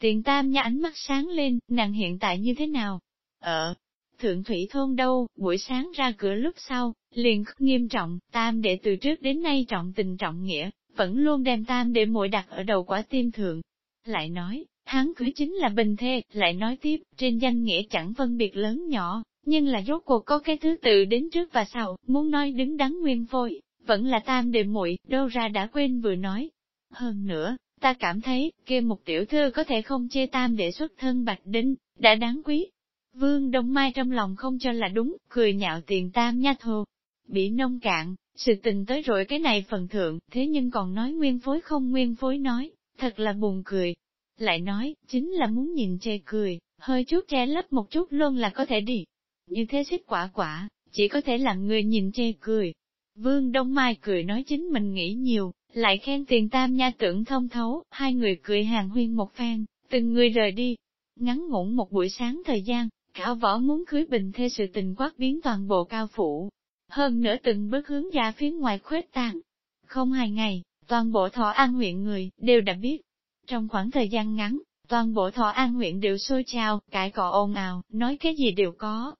Tiền tam nha ánh mắt sáng lên, nàng hiện tại như thế nào? Ờ, Thượng Thủy Thôn đâu, buổi sáng ra cửa lúc sau, liền nghiêm trọng, tam đệ từ trước đến nay trọng tình trọng nghĩa, vẫn luôn đem tam đệ muội đặt ở đầu quả tim thượng. Lại nói, hắn cưới chính là bình thê, lại nói tiếp, trên danh nghĩa chẳng phân biệt lớn nhỏ, nhưng là rốt cuộc có cái thứ tự đến trước và sau, muốn nói đứng đắn nguyên phôi, vẫn là tam đệ muội đâu ra đã quên vừa nói. Hơn nữa, ta cảm thấy, kia một tiểu thư có thể không chê tam để xuất thân bạch đinh, đã đáng quý. Vương Đông Mai trong lòng không cho là đúng, cười nhạo tiền tam nha thô. Bị nông cạn, sự tình tới rồi cái này phần thượng, thế nhưng còn nói nguyên phối không nguyên phối nói, thật là buồn cười. Lại nói, chính là muốn nhìn chê cười, hơi chút che lấp một chút luôn là có thể đi. Như thế xích quả quả, chỉ có thể làm người nhìn chê cười. Vương Đông Mai cười nói chính mình nghĩ nhiều, lại khen tiền tam nha tưởng thông thấu, hai người cười hàng huyên một phen, từng người rời đi. Ngắn ngủn một buổi sáng thời gian, Cao võ muốn cưới bình thê sự tình quát biến toàn bộ cao phủ. Hơn nữa từng bước hướng ra phía ngoài khuếch tàn. Không hai ngày, toàn bộ thọ an huyện người, đều đã biết. Trong khoảng thời gian ngắn, toàn bộ thọ an huyện đều sôi trào, cãi cọ ồn ào, nói cái gì đều có.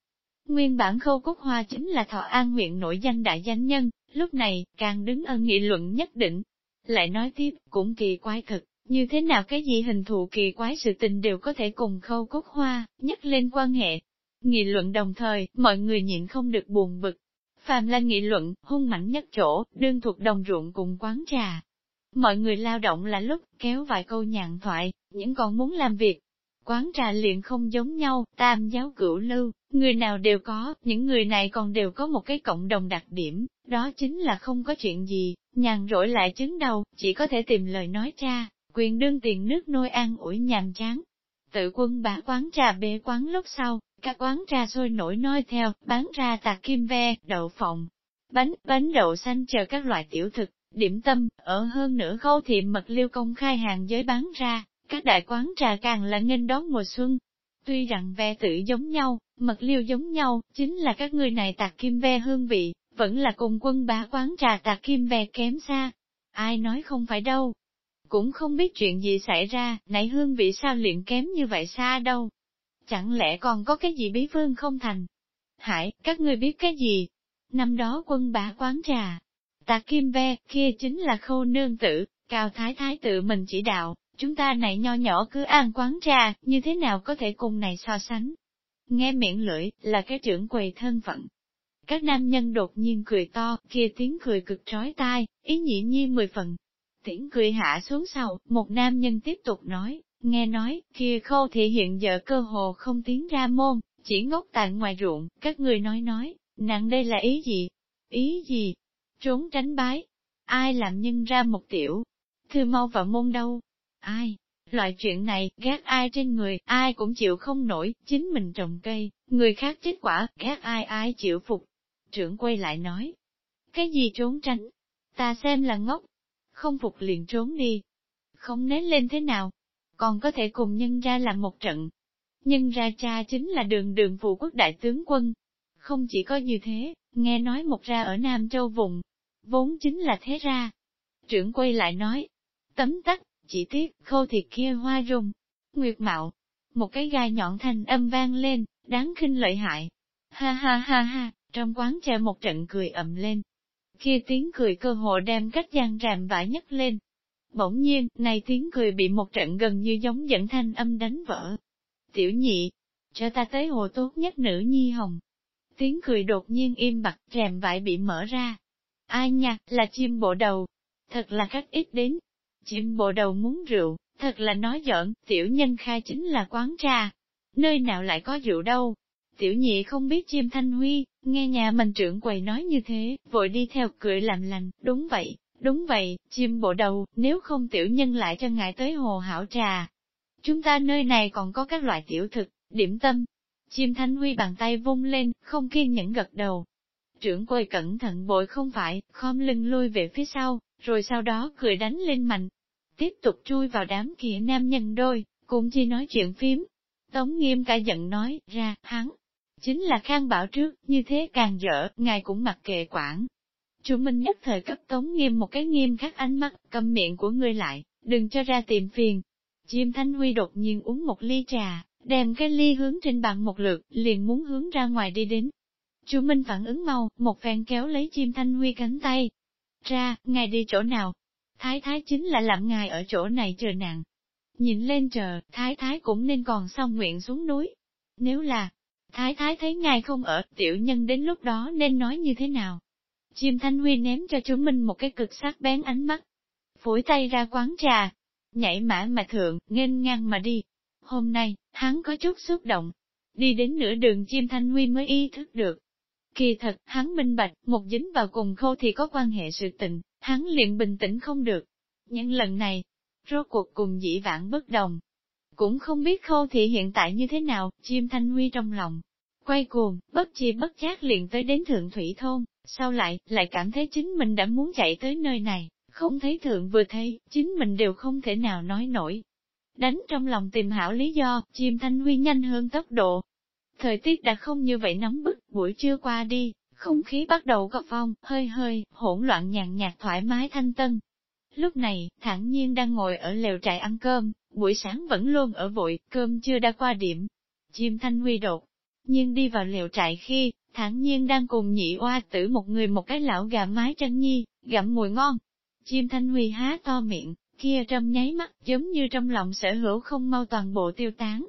Nguyên bản khâu cúc hoa chính là thọ an huyện nổi danh đại danh nhân, lúc này, càng đứng ân nghị luận nhất định. Lại nói tiếp, cũng kỳ quái thật như thế nào cái gì hình thù kỳ quái sự tình đều có thể cùng khâu cốt hoa, nhắc lên quan hệ. Nghị luận đồng thời, mọi người nhịn không được buồn bực. Phàm là nghị luận, hung mạnh nhất chỗ, đương thuộc đồng ruộng cùng quán trà. Mọi người lao động là lúc, kéo vài câu nhạn thoại, những còn muốn làm việc. Quán trà liền không giống nhau, tam giáo cửu lưu, người nào đều có, những người này còn đều có một cái cộng đồng đặc điểm, đó chính là không có chuyện gì, nhàn rỗi lại chứng đầu, chỉ có thể tìm lời nói cha, quyền đương tiền nước nôi ăn ủi nhàm chán. Tự quân bả quán trà bế quán lúc sau, các quán trà sôi nổi nói theo, bán ra tạc kim ve, đậu phộng, bánh, bánh đậu xanh chờ các loại tiểu thực, điểm tâm, ở hơn nửa khâu thì mật liêu công khai hàng giới bán ra, các đại quán trà càng là nghênh đón mùa xuân. Tuy rằng ve tự giống nhau, mật liêu giống nhau, chính là các người này tạc kim ve hương vị, vẫn là cùng quân bá quán trà tạc kim ve kém xa. Ai nói không phải đâu, cũng không biết chuyện gì xảy ra, nãy hương vị sao luyện kém như vậy xa đâu. Chẳng lẽ còn có cái gì bí phương không thành? Hải, các ngươi biết cái gì? Năm đó quân bá quán trà, tạc kim ve, kia chính là khâu nương tử, cao thái thái tự mình chỉ đạo, chúng ta này nho nhỏ cứ ăn quán trà, như thế nào có thể cùng này so sánh? Nghe miệng lưỡi, là cái trưởng quầy thân phận. Các nam nhân đột nhiên cười to, kia tiếng cười cực trói tai, ý nhị nhi mười phần, Tiễn cười hạ xuống sau, một nam nhân tiếp tục nói, nghe nói, kia khâu thị hiện giờ cơ hồ không tiến ra môn, chỉ ngốc tại ngoài ruộng, các người nói nói, nặng đây là ý gì? Ý gì? Trốn tránh bái. Ai làm nhân ra một tiểu? Thư mau vào môn đâu? Ai? Loại chuyện này, ghét ai trên người, ai cũng chịu không nổi, chính mình trồng cây, người khác chết quả, ghét ai ai chịu phục. Trưởng quay lại nói, cái gì trốn tránh? Ta xem là ngốc, không phục liền trốn đi. Không nén lên thế nào, còn có thể cùng nhân ra làm một trận. Nhân ra cha chính là đường đường phụ quốc đại tướng quân. Không chỉ có như thế, nghe nói một ra ở Nam Châu vùng, vốn chính là thế ra. Trưởng quay lại nói, tấm tắc, chỉ tiếc, khô thịt kia hoa rung, nguyệt mạo. Một cái gai nhọn thanh âm vang lên, đáng khinh lợi hại. Ha ha ha ha, trong quán trà một trận cười ầm lên, kia tiếng cười cơ hồ đem cách gian ràm vải nhấc lên. Bỗng nhiên, này tiếng cười bị một trận gần như giống dẫn thanh âm đánh vỡ. Tiểu nhị, cho ta tới hồ tốt nhất nữ nhi hồng. Tiếng cười đột nhiên im bặt, rèm vải bị mở ra. Ai nhạc là chim bộ đầu. Thật là khách ít đến. Chim bộ đầu muốn rượu, thật là nói giỡn, tiểu nhân khai chính là quán trà. Nơi nào lại có rượu đâu, Tiểu nhị không biết chim thanh huy, nghe nhà mình trưởng quầy nói như thế, vội đi theo cười làm lành, đúng vậy, đúng vậy, chim bộ đầu, nếu không tiểu nhân lại cho ngài tới hồ hảo trà. Chúng ta nơi này còn có các loại tiểu thực, điểm tâm. Chim thanh huy bàn tay vung lên, không kiên nhẫn gật đầu. Trưởng quầy cẩn thận bội không phải, khom lưng lui về phía sau, rồi sau đó cười đánh lên mạnh. Tiếp tục chui vào đám kia nam nhân đôi, cũng chỉ nói chuyện phím. Tống nghiêm cả giận nói, ra, hắn, Chính là khang bảo trước, như thế càng dở, ngài cũng mặc kệ quản. Chủ Minh nhất thời cấp tống nghiêm một cái nghiêm khắc ánh mắt, cầm miệng của ngươi lại, đừng cho ra tìm phiền. Chim Thanh Huy đột nhiên uống một ly trà, đem cái ly hướng trên bàn một lượt, liền muốn hướng ra ngoài đi đến. Chu Minh phản ứng mau, một phen kéo lấy chim Thanh Huy cánh tay. Ra, ngài đi chỗ nào? Thái thái chính là làm ngài ở chỗ này chờ nàng. Nhìn lên trời, thái thái cũng nên còn xong nguyện xuống núi. Nếu là, Thái thái thấy ngài không ở, tiểu nhân đến lúc đó nên nói như thế nào? Chim Thanh Huy ném cho chúng mình một cái cực sắc bén ánh mắt. Phủi tay ra quán trà. nhảy mã mà thượng, nghênh ngang mà đi. Hôm nay, hắn có chút xúc động. Đi đến nửa đường chim thanh huy mới ý thức được. Kỳ thật, hắn minh bạch, một dính vào cùng khô thì có quan hệ sự tình, hắn liền bình tĩnh không được. Nhưng lần này, rốt cuộc cùng dĩ vãng bất đồng. Cũng không biết khô thị hiện tại như thế nào, chim thanh huy trong lòng. Quay cuồng, bất chi bất giác liền tới đến thượng thủy thôn, sau lại, lại cảm thấy chính mình đã muốn chạy tới nơi này, không thấy thượng vừa thấy, chính mình đều không thể nào nói nổi. Đánh trong lòng tìm hảo lý do, chim thanh huy nhanh hơn tốc độ. Thời tiết đã không như vậy nóng bức, buổi trưa qua đi, không khí bắt đầu có phong, hơi hơi, hỗn loạn nhàn nhạt thoải mái thanh tân. Lúc này, thản nhiên đang ngồi ở lều trại ăn cơm, buổi sáng vẫn luôn ở vội, cơm chưa đã qua điểm. Chim thanh huy đột, nhưng đi vào lều trại khi, thản nhiên đang cùng nhị oa tử một người một cái lão gà mái chân nhi, gặm mùi ngon. Chim thanh huy há to miệng, kia trong nháy mắt giống như trong lòng sở hữu không mau toàn bộ tiêu tán.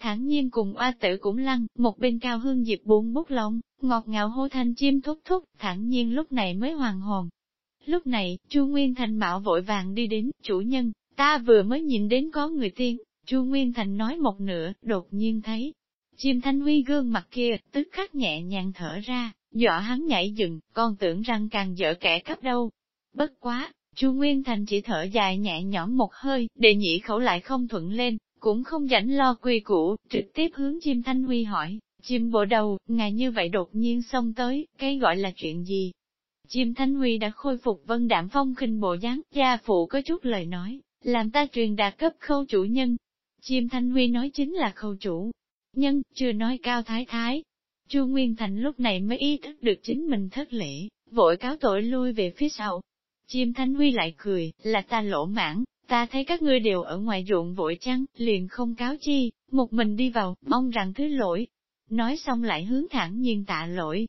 Thản nhiên cùng oa tử cũng lăn, một bên cao hương diệp buông bút lông, ngọt ngào hô thanh chim thúc thúc, thản nhiên lúc này mới hoàn hồn. Lúc này, Chu Nguyên Thành mạo vội vàng đi đến, chủ nhân, ta vừa mới nhìn đến có người tiên, Chu Nguyên Thành nói một nửa, đột nhiên thấy, Chim thanh huy gương mặt kia, tức khắc nhẹ nhàng thở ra, dọa hắn nhảy dựng, con tưởng rằng càng dở kẻ cấp đâu. Bất quá, Chu Nguyên Thành chỉ thở dài nhẹ nhõm một hơi, để nhị khẩu lại không thuận lên, cũng không rảnh lo quy củ, trực tiếp hướng chim thanh huy hỏi, chim bộ đầu, ngài như vậy đột nhiên xông tới, cái gọi là chuyện gì? Chim thanh huy đã khôi phục vân đạm phong khinh bộ dáng, gia phụ có chút lời nói, làm ta truyền đạt cấp khâu chủ nhân. Chim thanh huy nói chính là khâu chủ, nhân, chưa nói cao thái thái. Chu Nguyên Thành lúc này mới ý thức được chính mình thất lễ, vội cáo tội lui về phía sau. Chim Thanh Huy lại cười, là ta lỗ mãn, ta thấy các ngươi đều ở ngoài ruộng vội chăng, liền không cáo chi, một mình đi vào, mong rằng thứ lỗi. Nói xong lại hướng thẳng nhiên tạ lỗi.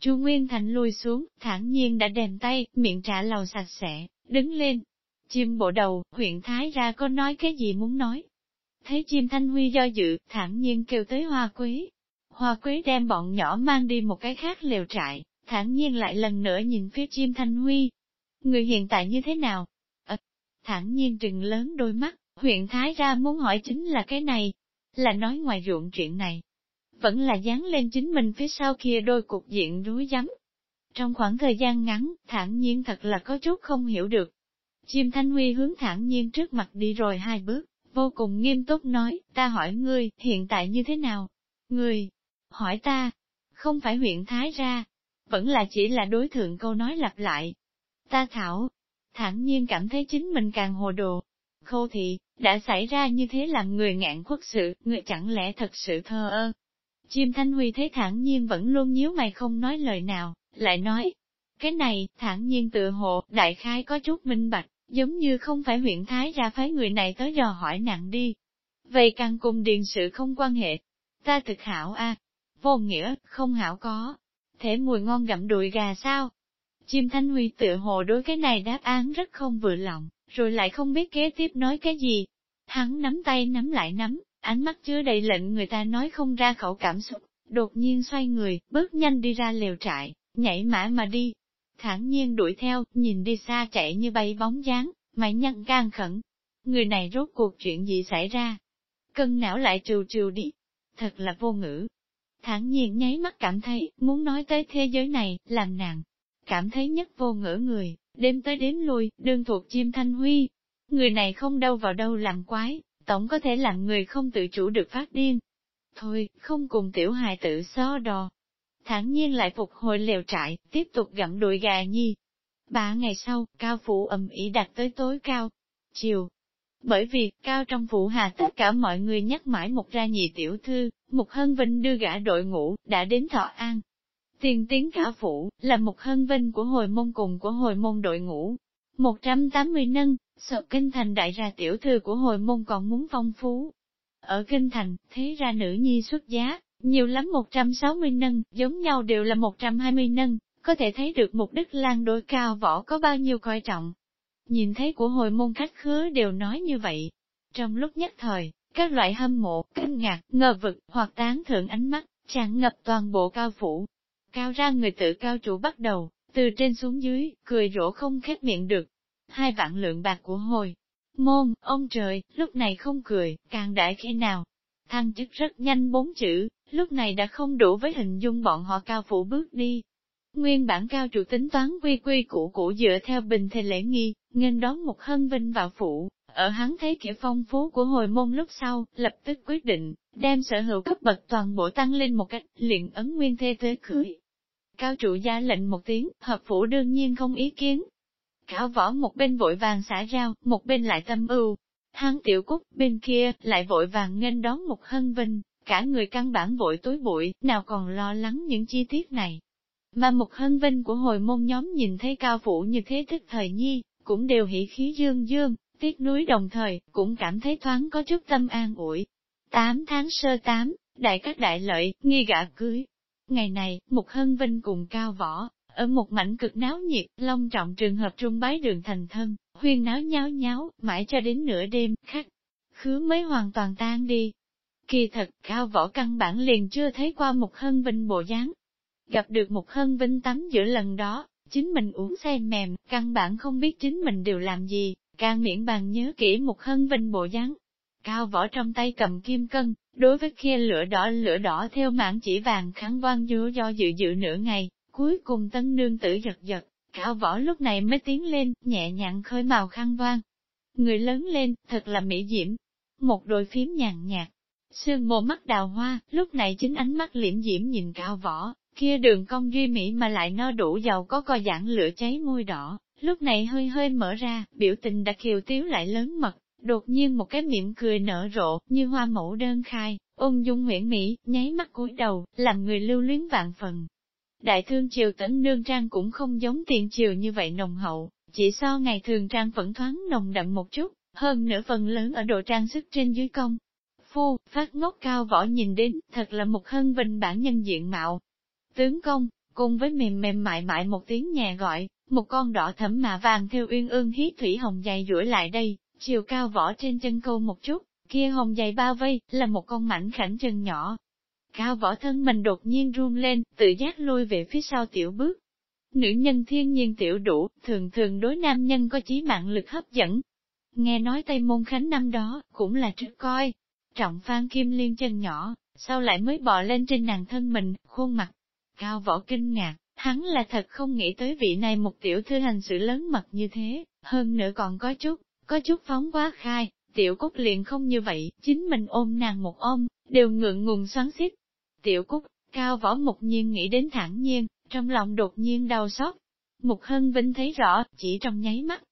Chu Nguyên Thành lui xuống, thẳng nhiên đã đèn tay, miệng trả lầu sạch sẽ, đứng lên. Chim bộ đầu, huyện Thái ra có nói cái gì muốn nói, Thấy chim thanh huy do dự, thản nhiên kêu tới hoa quý Hoa quý đem bọn nhỏ mang đi một cái khác lều trại, thản nhiên lại lần nữa nhìn phía chim thanh huy. Người hiện tại như thế nào? Thản nhiên trừng lớn đôi mắt, huyện Thái ra muốn hỏi chính là cái này, là nói ngoài ruộng chuyện này. Vẫn là dán lên chính mình phía sau kia đôi cục diện rối rắm. Trong khoảng thời gian ngắn, thản nhiên thật là có chút không hiểu được. Chim Thanh Huy hướng thản nhiên trước mặt đi rồi hai bước, vô cùng nghiêm túc nói, ta hỏi ngươi, hiện tại như thế nào? Ngươi, hỏi ta, không phải huyện Thái ra, vẫn là chỉ là đối thượng câu nói lặp lại. Ta thảo, thẳng nhiên cảm thấy chính mình càng hồ đồ. Khô thị, đã xảy ra như thế làm người ngạn khuất sự, người chẳng lẽ thật sự thơ ơ. Chim Thanh Huy thấy thẳng nhiên vẫn luôn nhíu mày không nói lời nào, lại nói. Cái này, thẳng nhiên tự hộ, đại khai có chút minh bạch, giống như không phải huyện Thái ra phái người này tới dò hỏi nặng đi. Vậy càng cùng điền sự không quan hệ. Ta thực hảo a vô nghĩa, không hảo có. Thể mùi ngon gặm đùi gà sao? Chim Thanh Huy tự hồ đối cái này đáp án rất không vừa lòng, rồi lại không biết kế tiếp nói cái gì. Hắn nắm tay nắm lại nắm, ánh mắt chứa đầy lệnh người ta nói không ra khẩu cảm xúc, đột nhiên xoay người, bước nhanh đi ra lều trại, nhảy mã mà đi, thản nhiên đuổi theo, nhìn đi xa chạy như bay bóng dáng, mày nhăn gan khẩn. Người này rốt cuộc chuyện gì xảy ra? Cân não lại trừ trừ đi. Thật là vô ngữ. Thản nhiên nháy mắt cảm thấy, muốn nói tới thế giới này, làm nàng. Cảm thấy nhất vô ngỡ người, đêm tới đếm lui, đương thuộc chim thanh huy. Người này không đâu vào đâu làm quái, tổng có thể làm người không tự chủ được phát điên. Thôi, không cùng tiểu hài tự so đò, thản nhiên lại phục hồi lều trại, tiếp tục gặm đùi gà nhi. Ba ngày sau, cao phủ ầm ĩ đặt tới tối cao. Chiều. Bởi vì, cao trong phủ hà tất cả mọi người nhắc mãi một ra nhị tiểu thư, một hân vinh đưa gã đội ngũ, đã đến thọ an. Tiền tiến cả phủ, là một hân vinh của hồi môn cùng của hồi môn đội ngũ. 180 nâng, sợ kinh thành đại ra tiểu thư của hồi môn còn muốn phong phú. Ở kinh thành, thế ra nữ nhi xuất giá, nhiều lắm 160 nâng, giống nhau đều là 120 nâng, có thể thấy được mục đích lan đôi cao võ có bao nhiêu coi trọng. Nhìn thấy của hồi môn khách khứa đều nói như vậy. Trong lúc nhất thời, các loại hâm mộ, kinh ngạc, ngờ vực, hoặc tán thượng ánh mắt, tràn ngập toàn bộ cao phủ. Cao ra người tự cao chủ bắt đầu, từ trên xuống dưới, cười rỗ không khép miệng được. Hai vạn lượng bạc của hồi. Môn, ông trời, lúc này không cười, càng đại khi nào. Thăng chức rất nhanh bốn chữ, lúc này đã không đủ với hình dung bọn họ cao phủ bước đi. Nguyên bản cao chủ tính toán quy quy củ củ dựa theo bình thề lễ nghi, nghênh đón một hân vinh vào phủ, ở hắn thấy kiểu phong phú của hồi môn lúc sau, lập tức quyết định, đem sở hữu cấp bậc toàn bộ tăng lên một cách, liền ấn nguyên thê tới cưới. Cao trụ gia lệnh một tiếng, hợp phủ đương nhiên không ý kiến. cáo võ một bên vội vàng xả rau, một bên lại tâm ưu. Hắn tiểu cúc bên kia, lại vội vàng nghênh đón một hân vinh, cả người căn bản vội tối bụi, nào còn lo lắng những chi tiết này. Mà một hân vinh của hồi môn nhóm nhìn thấy cao phủ như thế tức thời nhi, cũng đều hỉ khí dương dương, tiếc núi đồng thời, cũng cảm thấy thoáng có chút tâm an ủi. Tám tháng sơ tám, đại các đại lợi, nghi gạ cưới. Ngày này, mục hân vinh cùng cao võ, ở một mảnh cực náo nhiệt, long trọng trường hợp trung bái đường thành thân, huyên náo nháo nháo, mãi cho đến nửa đêm, khắc. Khứ mới hoàn toàn tan đi. Kỳ thật, cao võ căn bản liền chưa thấy qua mục hân vinh bộ dáng. Gặp được mục hân vinh tắm giữa lần đó, chính mình uống say mềm, căn bản không biết chính mình đều làm gì, càng miễn bàn nhớ kỹ mục hân vinh bộ dáng. Cao võ trong tay cầm kim cân, đối với kia lửa đỏ lửa đỏ theo mạng chỉ vàng kháng quan dúa do dự dự nửa ngày, cuối cùng tân nương tử giật giật, cao võ lúc này mới tiến lên, nhẹ nhàng khơi màu khăn vang. Người lớn lên, thật là mỹ diễm. Một đôi phím nhàn nhạt, sương mồ mắt đào hoa, lúc này chính ánh mắt liễm diễm nhìn cao võ, kia đường cong duy mỹ mà lại no đủ giàu có co giãn lửa cháy môi đỏ, lúc này hơi hơi mở ra, biểu tình đã kiều tiếu lại lớn mật, đột nhiên một cái miệng cười nở rộ, như hoa mẫu đơn khai, ôn dung nguyễn mỹ, nháy mắt cúi đầu, làm người lưu luyến vạn phần. Đại thương triều tấn nương trang cũng không giống tiền triều như vậy nồng hậu, chỉ so ngày thường trang vẫn thoáng nồng đậm một chút, hơn nửa phần lớn ở độ trang sức trên dưới công. Phu, phát ngốc cao võ nhìn đến, thật là một hân vinh bản nhân diện mạo. Tướng công, cùng với mềm mềm mại mại một tiếng nhà gọi, một con đỏ thẫm mà vàng theo uyên ương hí thủy hồng dày duỗi lại đây, chiều cao võ trên chân câu một chút, kia hồng dày bao vây, là một con mảnh khảnh chân nhỏ. Cao võ thân mình đột nhiên run lên, tự giác lui về phía sau tiểu bước. Nữ nhân thiên nhiên tiểu đủ, thường thường đối nam nhân có chí mạng lực hấp dẫn. Nghe nói Tây Môn Khánh năm đó, cũng là trước coi. Trọng phan kim liên chân nhỏ, sau lại mới bò lên trên nàng thân mình, khuôn mặt. Cao võ kinh ngạc, Hắn là thật không nghĩ tới vị này một tiểu thư hành sự lớn mật như thế, hơn nữa còn có chút, có chút phóng quá khai, tiểu cúc liền không như vậy, chính mình ôm nàng một ôm, đều ngượng ngùng xoắn xít. Tiểu cúc, cao võ mục nhiên nghĩ đến thẳng nhiên, trong lòng đột nhiên đau xót. mục hân vinh thấy rõ, chỉ trong nháy mắt.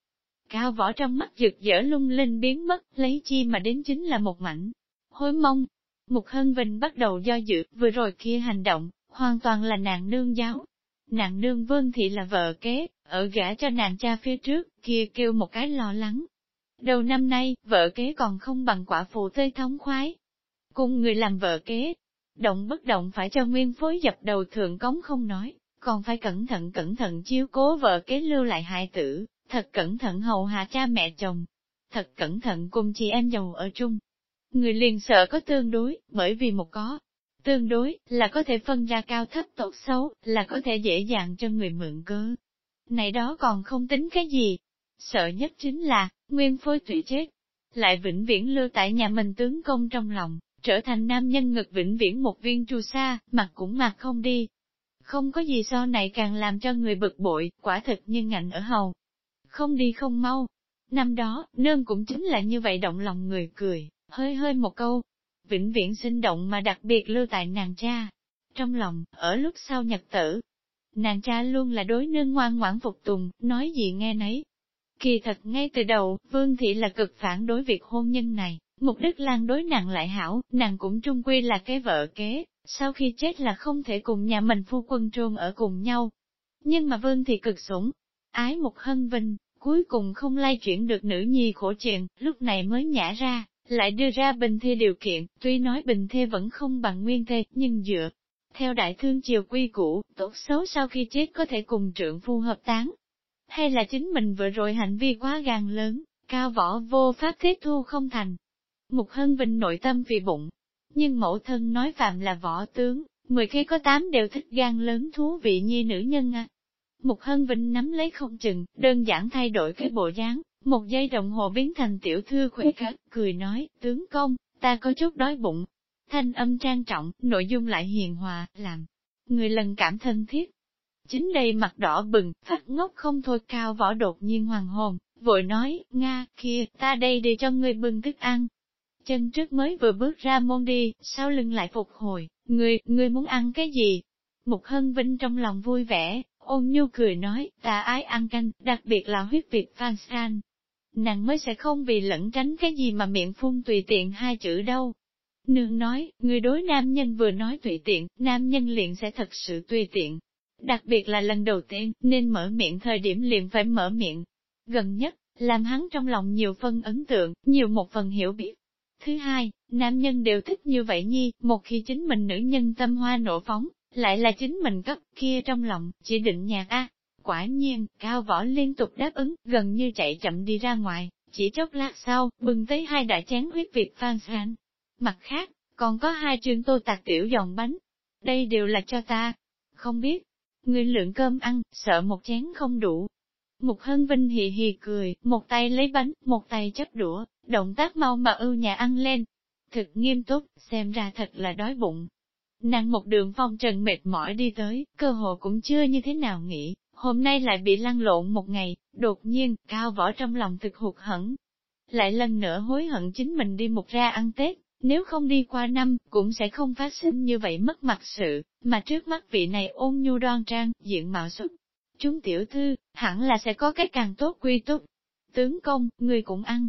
Cao võ trong mắt rực rỡ lung linh biến mất, lấy chi mà đến chính là một mảnh. Hối mong, mục hân vinh bắt đầu do dự, vừa rồi kia hành động, hoàn toàn là nàng nương giáo, Nàng nương vương thị là vợ kế, ở gã cho nàng cha phía trước, kia kêu một cái lo lắng. Đầu năm nay, vợ kế còn không bằng quả phụ tươi thống khoái. Cùng người làm vợ kế, động bất động phải cho nguyên phối dập đầu thượng cống không nói, còn phải cẩn thận cẩn thận chiếu cố vợ kế lưu lại hại tử, thật cẩn thận hầu hạ cha mẹ chồng, thật cẩn thận cùng chị em giàu ở chung. Người liền sợ có tương đối, bởi vì một có, Tương đối, là có thể phân ra cao thấp tốt xấu, là có thể dễ dàng cho người mượn cớ. Này đó còn không tính cái gì. Sợ nhất chính là, nguyên phối tụy chết. Lại vĩnh viễn lưu tại nhà mình tướng công trong lòng, trở thành nam nhân ngực vĩnh viễn một viên trù sa, mặt cũng mặt không đi. Không có gì so này càng làm cho người bực bội, quả thực như ngạnh ở hầu. Không đi không mau. Năm đó, nương cũng chính là như vậy động lòng người cười, hơi hơi một câu, vĩnh viễn sinh động mà đặc biệt lưu tại nàng cha. Trong lòng, ở lúc sau nhật tử, nàng cha luôn là đối nương ngoan ngoãn phục tùng, nói gì nghe nấy. Kỳ thật ngay từ đầu, Vương Thị là cực phản đối việc hôn nhân này, mục đích lan đối nàng lại hảo, nàng cũng trung quy là cái vợ kế, sau khi chết là không thể cùng nhà mình phu quân trôn ở cùng nhau. Nhưng mà Vương Thị cực sủng, ái một hân vinh, cuối cùng không lay chuyển được nữ nhi khổ chuyện, lúc này mới nhả ra, lại đưa ra bình thê điều kiện, tuy nói bình thê vẫn không bằng nguyên thê, nhưng dựa. Theo đại thương triều quy cũ tốt xấu sau khi chết có thể cùng trượng phu hợp tán. Hay là chính mình vừa rồi hành vi quá gan lớn, cao võ vô pháp tiếp thu không thành. Mục Hân Vinh nội tâm vì bụng. Nhưng mẫu thân nói phạm là võ tướng, mười khi có tám đều thích gan lớn thú vị như nữ nhân à. Mục Hân Vinh nắm lấy không chừng, đơn giản thay đổi cái bộ dáng, Một giây đồng hồ biến thành tiểu thư khỏe khát, cười nói, tướng công, ta có chút đói bụng. Thanh âm trang trọng, nội dung lại hiền hòa, làm người lần cảm thân thiết. Chính đây mặt đỏ bừng, phát ngốc không thôi cao võ đột nhiên hoàng hồn, vội nói, Nga, kia, ta đây để cho ngươi bưng thức ăn. Chân trước mới vừa bước ra môn đi, sau lưng lại phục hồi, ngươi, ngươi muốn ăn cái gì? Mục Hân Vinh trong lòng vui vẻ, ôn nhu cười nói, ta ái ăn canh, đặc biệt là huyết việt phan san. Nàng mới sẽ không vì lẫn tránh cái gì mà miệng phun tùy tiện hai chữ đâu. Nương nói, người đối nam nhân vừa nói tùy tiện, nam nhân liền sẽ thật sự tùy tiện. Đặc biệt là lần đầu tiên, nên mở miệng thời điểm liền phải mở miệng. Gần nhất, làm hắn trong lòng nhiều phân ấn tượng, nhiều một phần hiểu biết. Thứ hai, nam nhân đều thích như vậy nhi, một khi chính mình nữ nhân tâm hoa nổ phóng, lại là chính mình cấp kia trong lòng, chỉ định nhạc A. Quả nhiên, cao võ liên tục đáp ứng, gần như chạy chậm đi ra ngoài, chỉ chốc lát sau, bừng tới hai đại chén huyết việt phan san. Mặt khác, còn có hai trường tô tạc tiểu giòn bánh. Đây đều là cho ta. Không biết, người lượng cơm ăn, sợ một chén không đủ. Mục Hân Vinh hì hì cười, một tay lấy bánh, một tay chấp đũa, động tác mau mà ưu nhà ăn lên. Thực nghiêm túc, xem ra thật là đói bụng, Nàng một đường phong trần mệt mỏi đi tới, cơ hồ cũng chưa như thế nào nghĩ, hôm nay lại bị lăn lộn một ngày, đột nhiên, cao võ trong lòng thực hụt hẫng. Lại lần nữa hối hận chính mình đi một ra ăn Tết, nếu không đi qua năm, cũng sẽ không phát sinh như vậy mất mặt sự, mà trước mắt vị này ôn nhu đoan trang, diện mạo xuất. Chúng tiểu thư, hẳn là sẽ có cái càng tốt quy túc. Tướng công, người cũng ăn.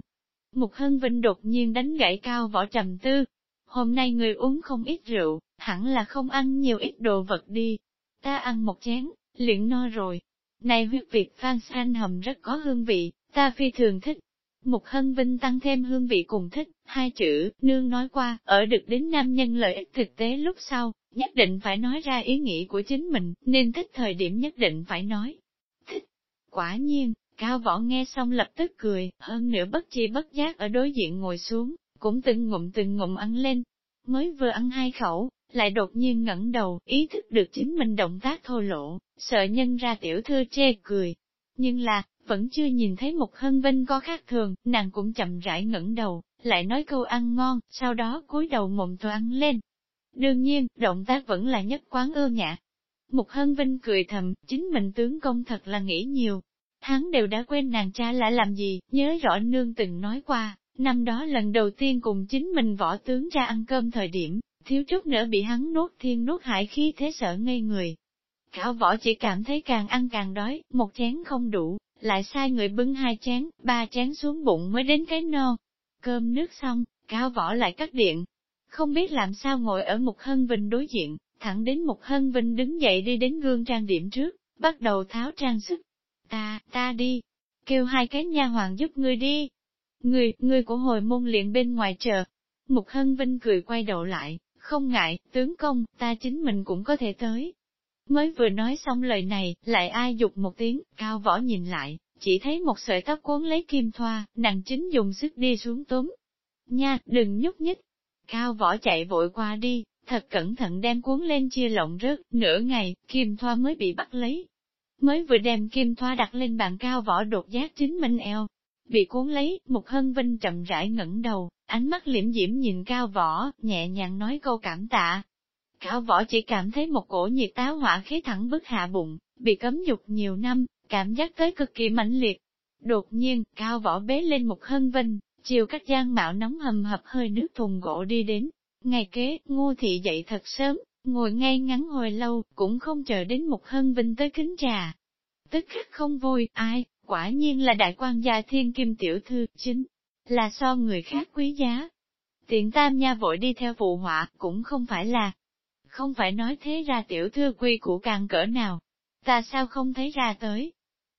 Mục Hân Vinh đột nhiên đánh gãy cao võ trầm tư. Hôm nay người uống không ít rượu, hẳn là không ăn nhiều ít đồ vật đi. Ta ăn một chén, liền no rồi. Này huyết việt phan san hầm rất có hương vị, ta phi thường thích. Mục Hân Vinh tăng thêm hương vị cùng thích, hai chữ, nương nói qua, ở được đến nam nhân lợi ích thực tế lúc sau, nhất định phải nói ra ý nghĩ của chính mình, nên thích thời điểm nhất định phải nói. Thích. Quả nhiên, Cao Võ nghe xong lập tức cười, hơn nữa bất chi bất giác ở đối diện ngồi xuống, cũng từng ngụm từng ngụm ăn lên. Mới vừa ăn hai khẩu, lại đột nhiên ngẩng đầu, ý thức được chính mình động tác thô lỗ, sợ nhân ra tiểu thư chê cười. Nhưng là, vẫn chưa nhìn thấy một hân vinh có khác thường, nàng cũng chậm rãi ngẩng đầu, lại nói câu ăn ngon, sau đó cúi đầu mồm to ăn lên. Đương nhiên, động tác vẫn là nhất quán ưa nhã. Một hân vinh cười thầm, chính mình tướng công thật là nghĩ nhiều. Hắn đều đã quên nàng cha lại làm gì, nhớ rõ nương từng nói qua, năm đó lần đầu tiên cùng chính mình võ tướng ra ăn cơm thời điểm, thiếu chút nữa bị hắn nuốt thiên nuốt hải khí thế sợ ngây người. Cao võ chỉ cảm thấy càng ăn càng đói, một chén không đủ, lại sai người bưng hai chén, ba chén xuống bụng mới đến cái no. Cơm nước xong, cao võ lại cắt điện. Không biết làm sao ngồi ở mục hân vinh đối diện, thẳng đến mục hân vinh đứng dậy đi đến gương trang điểm trước, bắt đầu tháo trang sức. Ta, ta đi, kêu hai cái nha hoàng giúp ngươi đi. Người, người của hồi môn liền bên ngoài chờ. Mục Hân Vinh cười quay đầu lại, không ngại, tướng công, ta chính mình cũng có thể tới. Mới vừa nói xong lời này, lại ai dục một tiếng, cao võ nhìn lại, chỉ thấy một sợi tóc cuốn lấy kim thoa, nàng chính dùng sức đi xuống túm. Nha, đừng nhúc nhích. Cao võ chạy vội qua đi, thật cẩn thận đem cuốn lên chia lộng rớt, nửa ngày, kim thoa mới bị bắt lấy. Mới vừa đem kim thoa đặt lên bàn cao võ đột giác chính minh eo, bị cuốn lấy, một hân vinh chậm rãi ngẩng đầu, ánh mắt liễm diễm nhìn cao võ, nhẹ nhàng nói câu cảm tạ. Cao võ chỉ cảm thấy một cổ nhiệt táo hỏa khí thẳng bức hạ bụng, bị cấm dục nhiều năm, cảm giác tới cực kỳ mãnh liệt. Đột nhiên, cao võ bế lên một hân vinh, chiều các gian mạo nóng hầm hập hơi nước thùng gỗ đi đến. Ngày kế, ngô thị dậy thật sớm, ngồi ngay ngắn hồi lâu, cũng không chờ đến một hân vinh tới kính trà. Tức khắc không vui, ai, quả nhiên là đại quan gia thiên kim tiểu thư, chính là so người khác quý giá. Tiện tam nha vội đi theo phụ họa, cũng không phải là, không phải nói thế ra tiểu thư quy của càng cỡ nào, ta sao không thấy ra tới.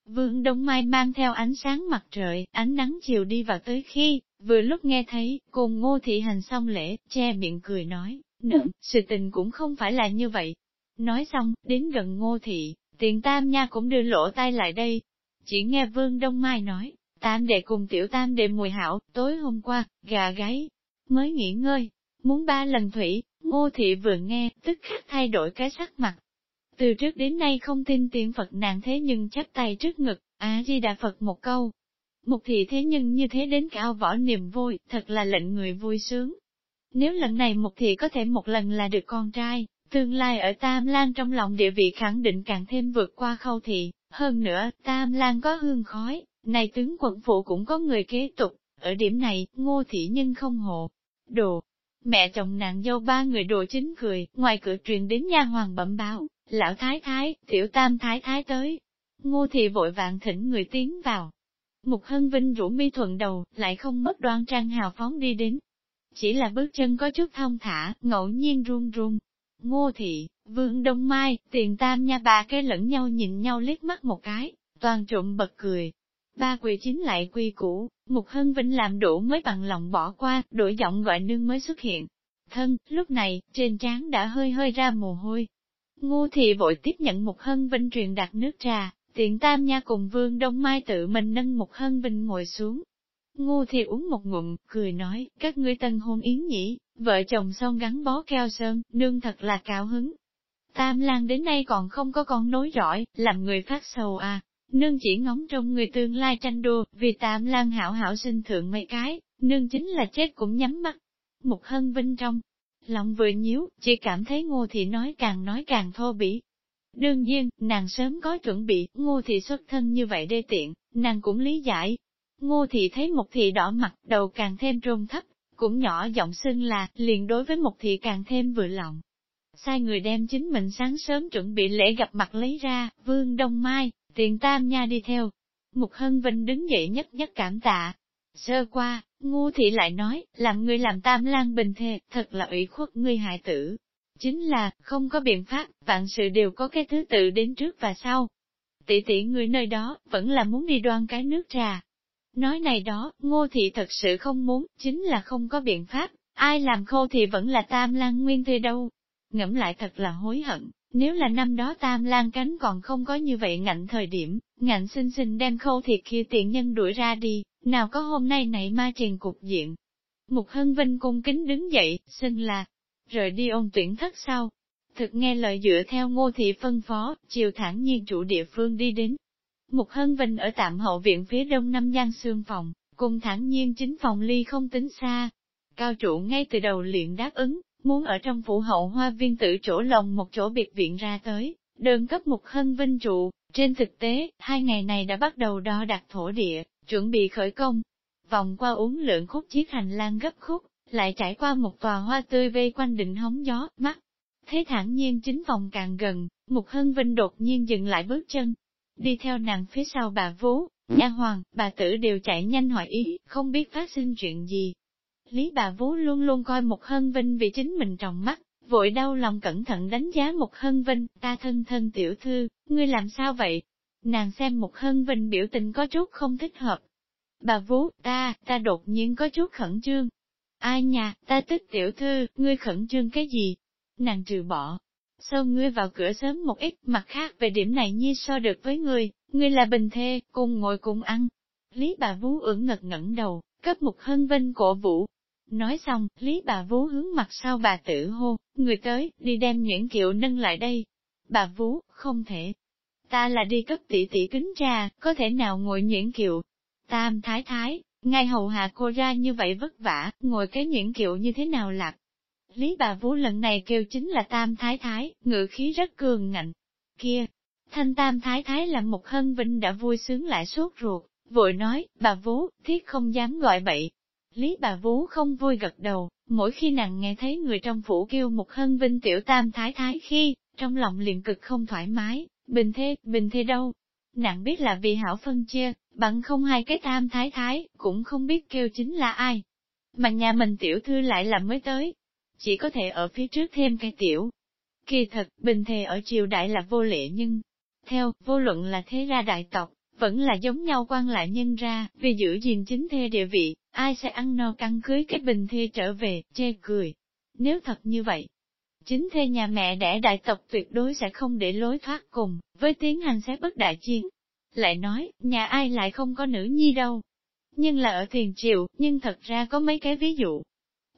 Vương Đông Mai mang theo ánh sáng mặt trời, ánh nắng chiều đi vào tới khi, vừa lúc nghe thấy, cùng ngô thị hành xong lễ, che miệng cười nói, nượng, sự tình cũng không phải là như vậy. Nói xong, đến gần ngô thị, tiện tam nha cũng đưa lỗ tay lại đây. Chỉ nghe Vương Đông Mai nói, Tam đệ cùng tiểu tam đệ mùi hảo, tối hôm qua, gà gáy, mới nghỉ ngơi, muốn ba lần thủy, ngô thị vừa nghe, tức khắc thay đổi cái sắc mặt. Từ trước đến nay không tin tiện Phật nàng thế nhưng chắp tay trước ngực, á di đà Phật một câu. Mục thị thế nhân như thế đến cao võ niềm vui, thật là lệnh người vui sướng. Nếu lần này Mục thị có thể một lần là được con trai, tương lai ở Tam Lan trong lòng địa vị khẳng định càng thêm vượt qua khâu thị, hơn nữa, Tam Lan có hương khói, này tướng quận phụ cũng có người kế tục, ở điểm này, ngô thị nhân không hộ. Đồ, mẹ chồng nàng dâu ba người đồ chính cười, ngoài cửa truyền đến nha hoàng bẩm báo, lão thái thái, tiểu tam thái thái tới. Ngô thị vội vàng thỉnh người tiến vào. Mục hân vinh rủ mi thuận đầu, lại không mất đoan trang hào phóng đi đến. Chỉ là bước chân có chút thông thả, ngẫu nhiên run run. Ngô thị, vương đông mai, tiền tam nha bà cái lẫn nhau nhìn nhau liếc mắt một cái, toàn trộm bật cười, Ba quỳ chính lại quy cũ, Mục Hân Vinh làm đủ mới bằng lòng bỏ qua, đổi giọng gọi nương mới xuất hiện. Thân, lúc này, trên trán đã hơi hơi ra mồ hôi. Ngu thì vội tiếp nhận Mục Hân Vinh truyền đặt nước trà, tiện tam nha cùng Vương Đông Mai tự mình nâng Mục Hân Vinh ngồi xuống. Ngu thì uống một ngụm, cười nói, các ngươi tân hôn yến nhỉ, vợ chồng son gắn bó keo sơn, nương thật là cao hứng. Tam lang đến nay còn không có con nối rõi, làm người phát sầu à, Nương chỉ ngóng trong người tương lai tranh đua, vì tạm lan hảo hảo sinh thượng mấy cái, nương chính là chết cũng nhắm mắt. Một hân vinh trong, lòng vừa nhíu, chỉ cảm thấy ngô thị nói càng nói càng thô bỉ. Đương nhiên, nàng sớm có chuẩn bị, ngô thị xuất thân như vậy đê tiện, nàng cũng lý giải. Ngô thị thấy một thị đỏ mặt, đầu càng thêm trôn thấp, cũng nhỏ giọng xưng là, liền đối với một thị càng thêm vừa lòng. Sai người đem chính mình sáng sớm chuẩn bị lễ gặp mặt lấy ra, vương đông mai, Tiền tam nha đi theo. Mục Hân Vinh đứng dậy nhất nhất cảm tạ. Sơ qua, ngu thị lại nói, làm người làm tam lang bình thề, thật là ủy khuất ngươi hại tử. Chính là, không có biện pháp, vạn sự đều có cái thứ tự đến trước và sau. Tỷ tỷ người nơi đó, vẫn là muốn đi đoan cái nước trà. Nói này đó, ngô thị thật sự không muốn, chính là không có biện pháp, ai làm khô thì vẫn là tam lang nguyên thuê đâu. Ngẫm lại thật là hối hận, nếu là năm đó tam lan cánh còn không có như vậy ngạnh thời điểm, ngạnh xinh xinh đem khâu thiệt kia tiện nhân đuổi ra đi, nào có hôm nay nảy ma trình cục diện. Mục Hân Vinh cung kính đứng dậy, xin là, rời đi ôn tuyển thất sau. Thực nghe lời dựa theo ngô thị phân phó, chiều thẳng nhiên chủ địa phương đi đến. Mục Hân Vinh ở tạm hậu viện phía đông Nam Giang Sương Phòng, cùng thẳng nhiên chính phòng ly không tính xa. Cao trụ ngay từ đầu liền đáp ứng, muốn ở trong phủ hậu hoa viên tử chỗ lồng một chỗ biệt viện ra tới, đơn cấp một hân vinh trụ. Trên thực tế, hai ngày này đã bắt đầu đo đặt thổ địa, chuẩn bị khởi công. Vòng qua uống lượng khúc chiếc hành lang gấp khúc, lại trải qua một tòa hoa tươi vây quanh đỉnh hóng gió, mắt. Thế thản nhiên chính vòng càng gần, mục hân vinh đột nhiên dừng lại bước chân. Đi theo nàng phía sau bà vú, nha hoàng, bà tử đều chạy nhanh hỏi ý, không biết phát sinh chuyện gì, Lý bà vú luôn luôn coi một hân vinh vì chính mình trọng mắt, vội đau lòng cẩn thận đánh giá một hân vinh, ta thân thân tiểu thư, ngươi làm sao vậy? Nàng xem một hân vinh biểu tình có chút không thích hợp. Bà vú, ta, ta đột nhiên có chút khẩn trương. Ai nhà, ta thích tiểu thư, ngươi khẩn trương cái gì? Nàng trừ bỏ. Sao ngươi vào cửa sớm một ít, mặt khác về điểm này nhi so được với ngươi, ngươi là bình thê, cùng ngồi cùng ăn. Lý bà vú ưỡng ngật ngẩng đầu, cấp một hân vinh cổ vũ, Nói xong, Lý bà vú hướng mặt sau bà tử hô, người tới, đi đem Nguyễn kiệu nâng lại đây. Bà vú, không thể. Ta là đi cấp tỷ tỷ kính trà, có thể nào ngồi Nguyễn kiệu. Tam thái thái, ngay hầu hạ cô ra như vậy vất vả, ngồi cái Nguyễn kiệu như thế nào lạc. Lý bà vú lần này kêu chính là tam thái thái, ngự khí rất cường ngạnh. Kia, thanh tam thái thái là một hân vinh đã vui sướng lại suốt ruột, vội nói, bà vú, thiết không dám gọi bậy, Lý bà vú không vui gật đầu, mỗi khi nàng nghe thấy người trong phủ kêu một hân vinh tiểu tam thái thái khi, trong lòng liền cực không thoải mái, bình thế, bình thế đâu. Nàng biết là vì hảo phân chia, bằng không hai cái tam thái thái, cũng không biết kêu chính là ai. Mà nhà mình tiểu thư lại là mới tới, chỉ có thể ở phía trước thêm cái tiểu. Kỳ thật, bình thề ở triều đại là vô lệ nhưng, theo, vô luận là thế ra đại tộc, vẫn là giống nhau quan lại nhân ra, vì giữ gìn chính thê địa vị, ai sẽ ăn no căng cưới cái bình thê trở về, chê cười. Nếu thật như vậy, chính thê nhà mẹ đẻ đại tộc tuyệt đối sẽ không để lối thoát cùng, với tiến hành sẽ bất đại chiến. Lại nói, nhà ai lại không có nữ nhi đâu. Nhưng là ở thiền triệu, nhưng thật ra có mấy cái ví dụ.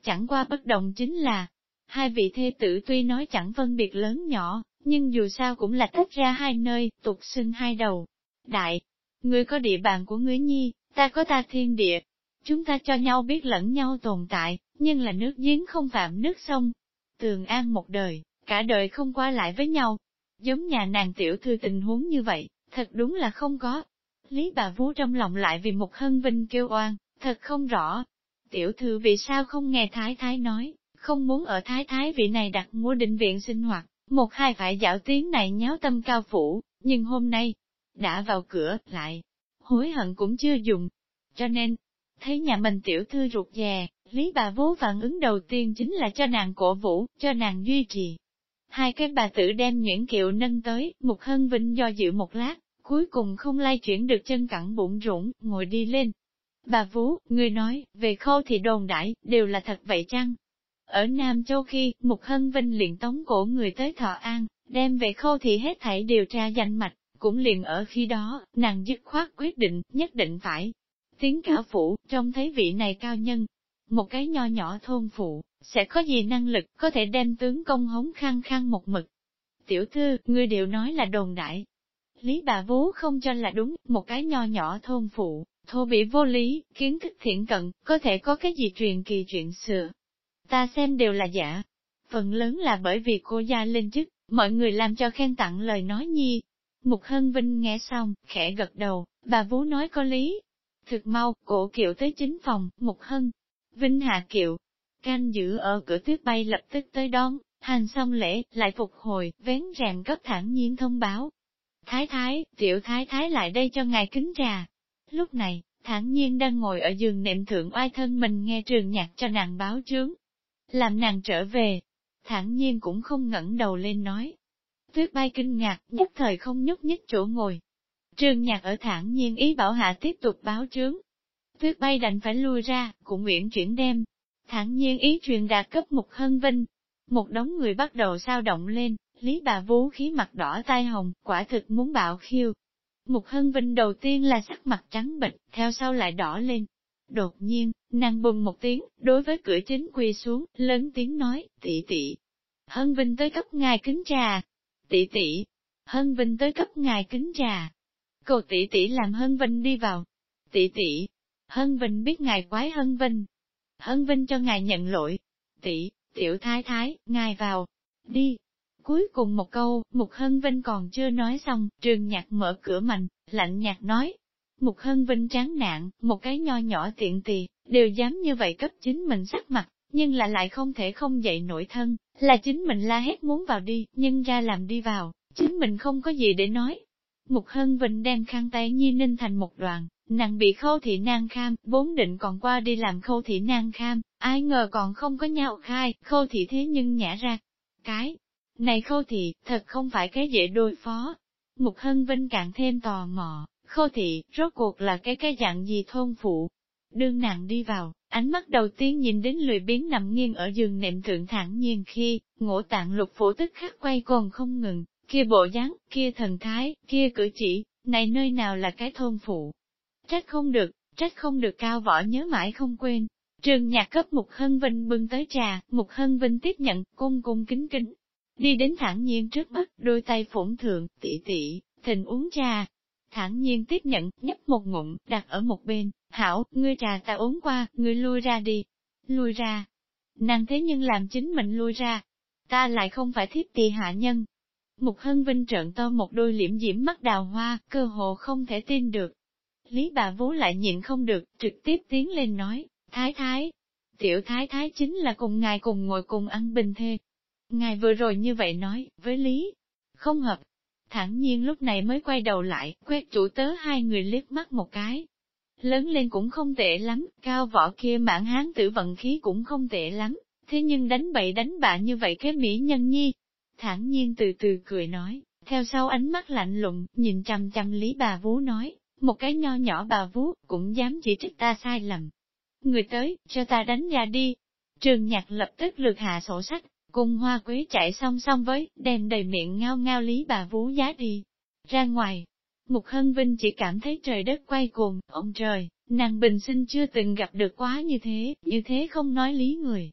Chẳng qua bất đồng chính là, hai vị thê tử tuy nói chẳng phân biệt lớn nhỏ, nhưng dù sao cũng là tách ra hai nơi, tục xưng hai đầu. Đại, ngươi có địa bàn của ngươi nhi, ta có ta thiên địa. Chúng ta cho nhau biết lẫn nhau tồn tại, nhưng là nước giếng không phạm nước sông. Tường an một đời, cả đời không qua lại với nhau. Giống nhà nàng tiểu thư tình huống như vậy, thật đúng là không có. Lý bà vú trong lòng lại vì một hân vinh kêu oan, thật không rõ. Tiểu thư vì sao không nghe thái thái nói, không muốn ở thái thái vị này đặt mua định viện sinh hoạt, một hai phải dạo tiếng này nháo tâm cao phủ, nhưng hôm nay, đã vào cửa, lại, hối hận cũng chưa dùng. Cho nên, thấy nhà mình tiểu thư ruột dè, Lý bà vú phản ứng đầu tiên chính là cho nàng cổ vũ, cho nàng duy trì. Hai cái bà tử đem nhuyễn kiệu nâng tới, mục hân vinh do dự một lát, cuối cùng không lay chuyển được chân cẳng bụng rũng, ngồi đi lên. Bà vú, người nói, về khâu thì đồn đãi đều là thật vậy chăng? Ở Nam Châu khi, mục hân vinh liền tống cổ người tới Thọ An, đem về khâu thì hết thảy điều tra danh mạch, cũng liền ở khi đó, nàng dứt khoát quyết định, nhất định phải tiếng cả phủ, trông thấy vị này cao nhân, một cái nho nhỏ thôn phụ, sẽ có gì năng lực có thể đem tướng công hống khăng khăng một mực. Tiểu thư, ngươi đều nói là đồn đại. Lý bà vú không cho là đúng, một cái nho nhỏ thôn phụ, thô bị vô lý, kiến thức thiện cận, có thể có cái gì truyền kỳ chuyện xưa. Ta xem đều là giả. Phần lớn là bởi vì cô gia lên chức, mọi người làm cho khen tặng lời nói nhi. Mục Hân Vinh nghe xong, khẽ gật đầu, bà vú nói có lý. Thực mau, cổ kiệu tới chính phòng, Mục Hân, Vinh Hạ Kiệu, canh giữ ở cửa tuyết bay lập tức tới đón, hành xong lễ, lại phục hồi, vén rèm cấp thẳng nhiên thông báo. Thái thái, tiểu thái thái lại đây cho ngài kính trà. Lúc này, thản nhiên đang ngồi ở giường nệm thượng oai thân mình nghe trường nhạc cho nàng báo trướng. Làm nàng trở về, thản nhiên cũng không ngẩng đầu lên nói. Tuyết bay kinh ngạc, nhất thời không nhúc nhích chỗ ngồi. Trường nhạc ở thẳng nhiên ý bảo hạ tiếp tục báo chướng. Tuyết bay đành phải lui ra, cũng nguyện chuyển đem. Thẳng nhiên ý truyền đạt cấp một hân vinh. Một đống người bắt đầu sao động lên, lý bà vú khí mặt đỏ tai hồng, quả thực muốn bạo khiêu. Mục hân vinh đầu tiên là sắc mặt trắng bệch, theo sau lại đỏ lên. Đột nhiên, nàng bùng một tiếng, đối với cửa chính quỳ xuống, lớn tiếng nói, tỷ tỷ. Hân vinh tới cấp ngài kính trà. Tỷ tỷ. Hân vinh tới cấp ngài kính trà. Cầu tỷ tỷ làm hân vinh đi vào. Tỷ tỷ, Hân Vinh biết ngài quái Hân Vinh. Hân Vinh cho ngài nhận lỗi. Tỷ, tiểu thái thái, ngài vào. Đi. Cuối cùng một câu, Mục Hân Vinh còn chưa nói xong, trường nhạc mở cửa mạnh, lạnh nhạt nói. Mục Hân Vinh tráng nạn, một cái nho nhỏ tiện tì, đều dám như vậy cấp chính mình sắc mặt, nhưng là lại không thể không dậy nổi thân, là chính mình la hét muốn vào đi, nhưng ra làm đi vào, chính mình không có gì để nói. Mục Hân Vinh đem khăn tay nhi ninh thành một đoàn, Nàng bị khâu thị nang kham, vốn định còn qua đi làm khâu thị nang kham, ai ngờ còn không có nhau khai, khâu thị thế nhưng nhả ra. Cái này khâu thị, thật không phải cái dễ đối phó. Mục Hân Vinh càng thêm tò mò, khâu thị, rốt cuộc là cái cái dạng gì thôn phụ. Đương nàng đi vào, ánh mắt đầu tiên nhìn đến lười biến nằm nghiêng ở giường nệm thượng thẳng nhiên khi, ngộ tạng lục phủ tức khắc quay còn không ngừng, kia bộ dáng, kia thần thái, kia cử chỉ, này nơi nào là cái thôn phụ, Trách không được, trách không được cao võ nhớ mãi không quên. Trường nhạc cấp Mục Hân Vinh bưng tới trà, Mục Hân Vinh tiếp nhận, cung cung kính kính. Đi đến thẳng nhiên trước mắt, đôi tay phủng thượng, tỉ tỉ, thình uống trà. Thẳng nhiên tiếp nhận, nhấp một ngụm, đặt ở một bên, hảo, ngươi trà ta uống qua, ngươi lui ra đi. Lui ra. Nàng thế nhưng làm chính mình lui ra. Ta lại không phải thiếp tỳ hạ nhân. Mục Hân Vinh trợn to một đôi liễm diễm mắt đào hoa, cơ hồ không thể tin được, Lý bà vú lại nhịn không được, trực tiếp tiến lên nói, thái thái, tiểu thái thái chính là cùng ngài cùng ngồi cùng ăn bình thê. Ngài vừa rồi như vậy nói, với Lý, không hợp. Thẳng nhiên lúc này mới quay đầu lại, quét chủ tớ hai người liếc mắt một cái. Lớn lên cũng không tệ lắm, cao võ kia mạng hán tử vận khí cũng không tệ lắm, thế nhưng đánh bậy đánh bạ như vậy cái mỹ nhân nhi. Thẳng nhiên từ từ cười nói, theo sau ánh mắt lạnh lùng, nhìn chăm chăm Lý bà vú nói, một cái nho nhỏ bà vú, cũng dám chỉ trích ta sai lầm. Người tới, cho ta đánh ra đi. Trường nhạc lập tức lược hạ sổ sách, cùng hoa quý chạy song song với, đem đầy miệng ngao ngao lý bà vú giá đi. Ra ngoài, Mục Hân Vinh chỉ cảm thấy trời đất quay cuồng, ông trời, nàng bình sinh chưa từng gặp được quá như thế, như thế không nói lý người.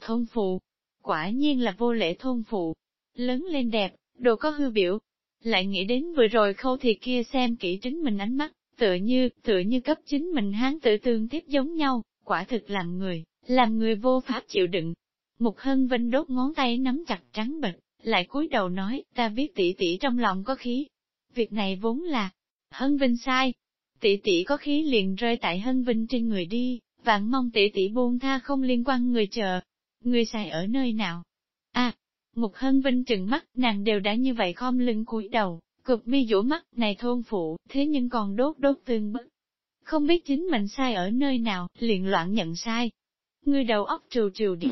Thôn phụ, quả nhiên là vô lễ thôn phụ, lớn lên đẹp, đồ có hư biểu, lại nghĩ đến vừa rồi khâu thì kia xem kỹ chính mình ánh mắt, tựa như, tựa như cấp chính mình hán tự tương tiếp giống nhau, quả thực làm người, làm người vô pháp chịu đựng. Mục Hân Vinh đốt ngón tay nắm chặt trắng bệch, lại cúi đầu nói, ta biết tỷ tỷ trong lòng có khí. Việc này vốn là, Hân Vinh sai. Tỷ tỷ có khí liền rơi tại Hân Vinh trên người đi, vạn mong tỷ tỷ buông tha không liên quan người chờ. Người sai ở nơi nào? Mục Hân Vinh trừng mắt, nàng đều đã như vậy khom lưng cúi đầu, cực mi dỗ mắt, này thôn phụ, thế nhưng còn đốt đốt tương bức. Không biết chính mình sai ở nơi nào, liền loạn nhận sai. Ngươi đầu óc trừ trừ đi.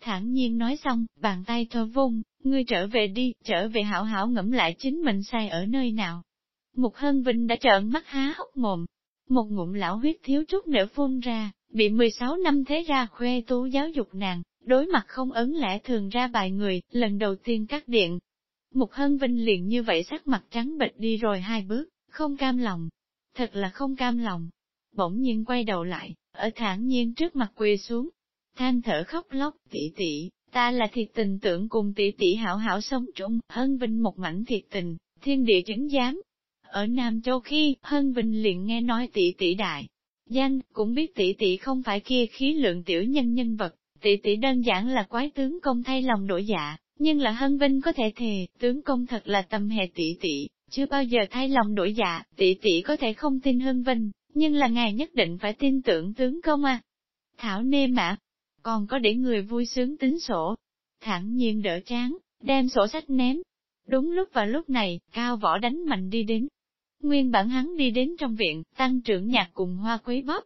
Thẳng nhiên nói xong, bàn tay thơ vung, ngươi trở về đi, trở về hảo hảo ngẫm lại chính mình sai ở nơi nào. Mục Hân Vinh đã trợn mắt há hốc mồm. Một ngụm lão huyết thiếu chút nữa phun ra, bị 16 năm thế ra khoe tú giáo dục nàng, đối mặt không ấn lẽ thường ra bài người, lần đầu tiên cắt điện. Mục Hân Vinh liền như vậy sắc mặt trắng bệch đi rồi hai bước, không cam lòng. Thật là không cam lòng. Bỗng nhiên quay đầu lại, ở thản nhiên trước mặt quỳ xuống. Than thở khóc lóc, tỷ tỷ, ta là thiệt tình tưởng cùng tỷ tỷ hảo hảo sống chung, Hân Vinh một mảnh thiệt tình, thiên địa chứng giám. Ở Nam Châu khi, Hân Vinh liền nghe nói tỷ tỷ đại. Danh, cũng biết tỷ tỷ không phải kia khí lượng tiểu nhân nhân vật, tỷ tỷ đơn giản là quái tướng công thay lòng đổi dạ, nhưng là hân vinh có thể thề, tướng công thật là tâm hệ tỷ tỷ, chưa bao giờ thay lòng đổi dạ, tỷ tỷ có thể không tin hân vinh, nhưng là ngài nhất định phải tin tưởng tướng công à. Thảo nê mạ còn có để người vui sướng tính sổ, thẳng nhiên đỡ chán, đem sổ sách ném. Đúng lúc vào lúc này, cao võ đánh mạnh đi đến. Nguyên bản hắn đi đến trong viện, tăng trưởng nhạc cùng hoa quấy bóp.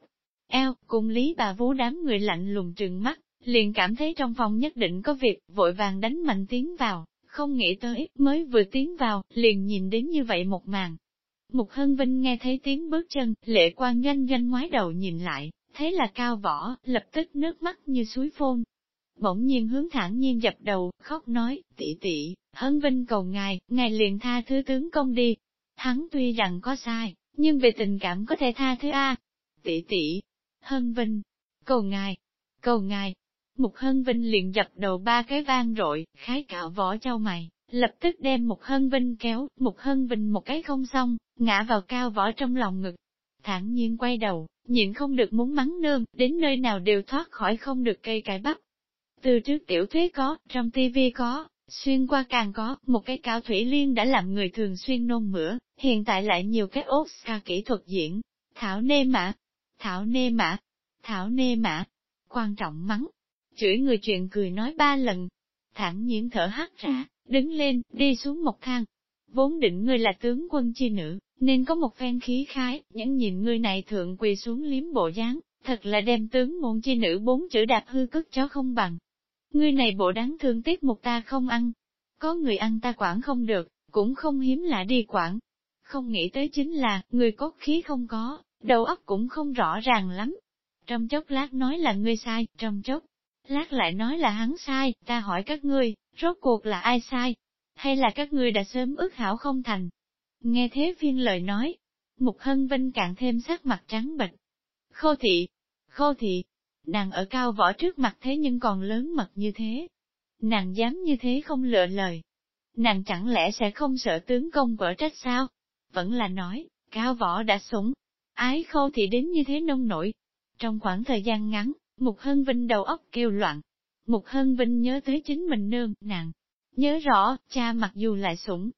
Eo, cùng lý bà vú đám người lạnh lùng trừng mắt, liền cảm thấy trong phòng nhất định có việc, vội vàng đánh mạnh tiến vào, không nghĩ tới, mới vừa tiến vào, liền nhìn đến như vậy một màn. Mục Hân Vinh nghe thấy tiếng bước chân, lệ quan doanh doanh ngoái đầu nhìn lại, thấy là cao võ, lập tức nước mắt như suối phôn. Bỗng nhiên hướng thẳng nhiên dập đầu, khóc nói, tỷ tỷ, Hân Vinh cầu ngài, ngài liền tha thứ tướng công đi. Hắn tuy rằng có sai, nhưng về tình cảm có thể tha thứ A. Tỷ tỷ, Hân Vinh, cầu ngài, cầu ngài, Mục Hân Vinh liền dập đầu ba cái vang rội, khái cạo võ châu mày, lập tức đem Mục Hân Vinh kéo, Mục Hân Vinh một cái không xong, ngã vào cao võ trong lòng ngực. Thản nhiên quay đầu, nhịn không được muốn mắng nương, đến nơi nào đều thoát khỏi không được cây cải bắp. Từ trước tiểu thuyết có, trong tivi có, xuyên qua càng có, một cái cao thủy liên đã làm người thường xuyên nôn mửa, hiện tại lại nhiều cái Oscar kỹ thuật diễn. Thảo nê mã, thảo nê mã, thảo nê mã, quan trọng mắng, chửi người chuyện cười nói ba lần, thẳng nhiên thở hắt ra, đứng lên, đi xuống một thang. Vốn định ngươi là tướng quân chi nữ, nên có một phen khí khái, nhẫn nhìn ngươi này thượng quỳ xuống liếm bộ dáng, thật là đem tướng môn chi nữ bốn chữ đạp hư cất chó không bằng. Ngươi này bộ đáng thương tiếc một ta không ăn, có người ăn ta quản không được, cũng không hiếm lạ đi quản. Không nghĩ tới chính là, người cốt khí không có, đầu óc cũng không rõ ràng lắm. Trong chốc lát nói là ngươi sai, trong chốc lát lại nói là hắn sai, ta hỏi các ngươi, rốt cuộc là ai sai? Hay là các ngươi đã sớm ước hảo không thành? Nghe thế phiên lời nói, Mục Hân Vinh càng thêm sắc mặt trắng bệch. Khô thị, khô thị, nàng ở cao võ trước mặt thế nhưng còn lớn mật như thế. Nàng dám như thế không lựa lời. Nàng chẳng lẽ sẽ không sợ tướng công vỡ trách sao? Vẫn là nói, cao võ đã sủng, ái khô thị đến như thế nông nổi. Trong khoảng thời gian ngắn, Mục Hân Vinh đầu óc kêu loạn. Mục Hân Vinh nhớ tới chính mình nương, nàng. Nhớ rõ, cha mặc dù lại sủng,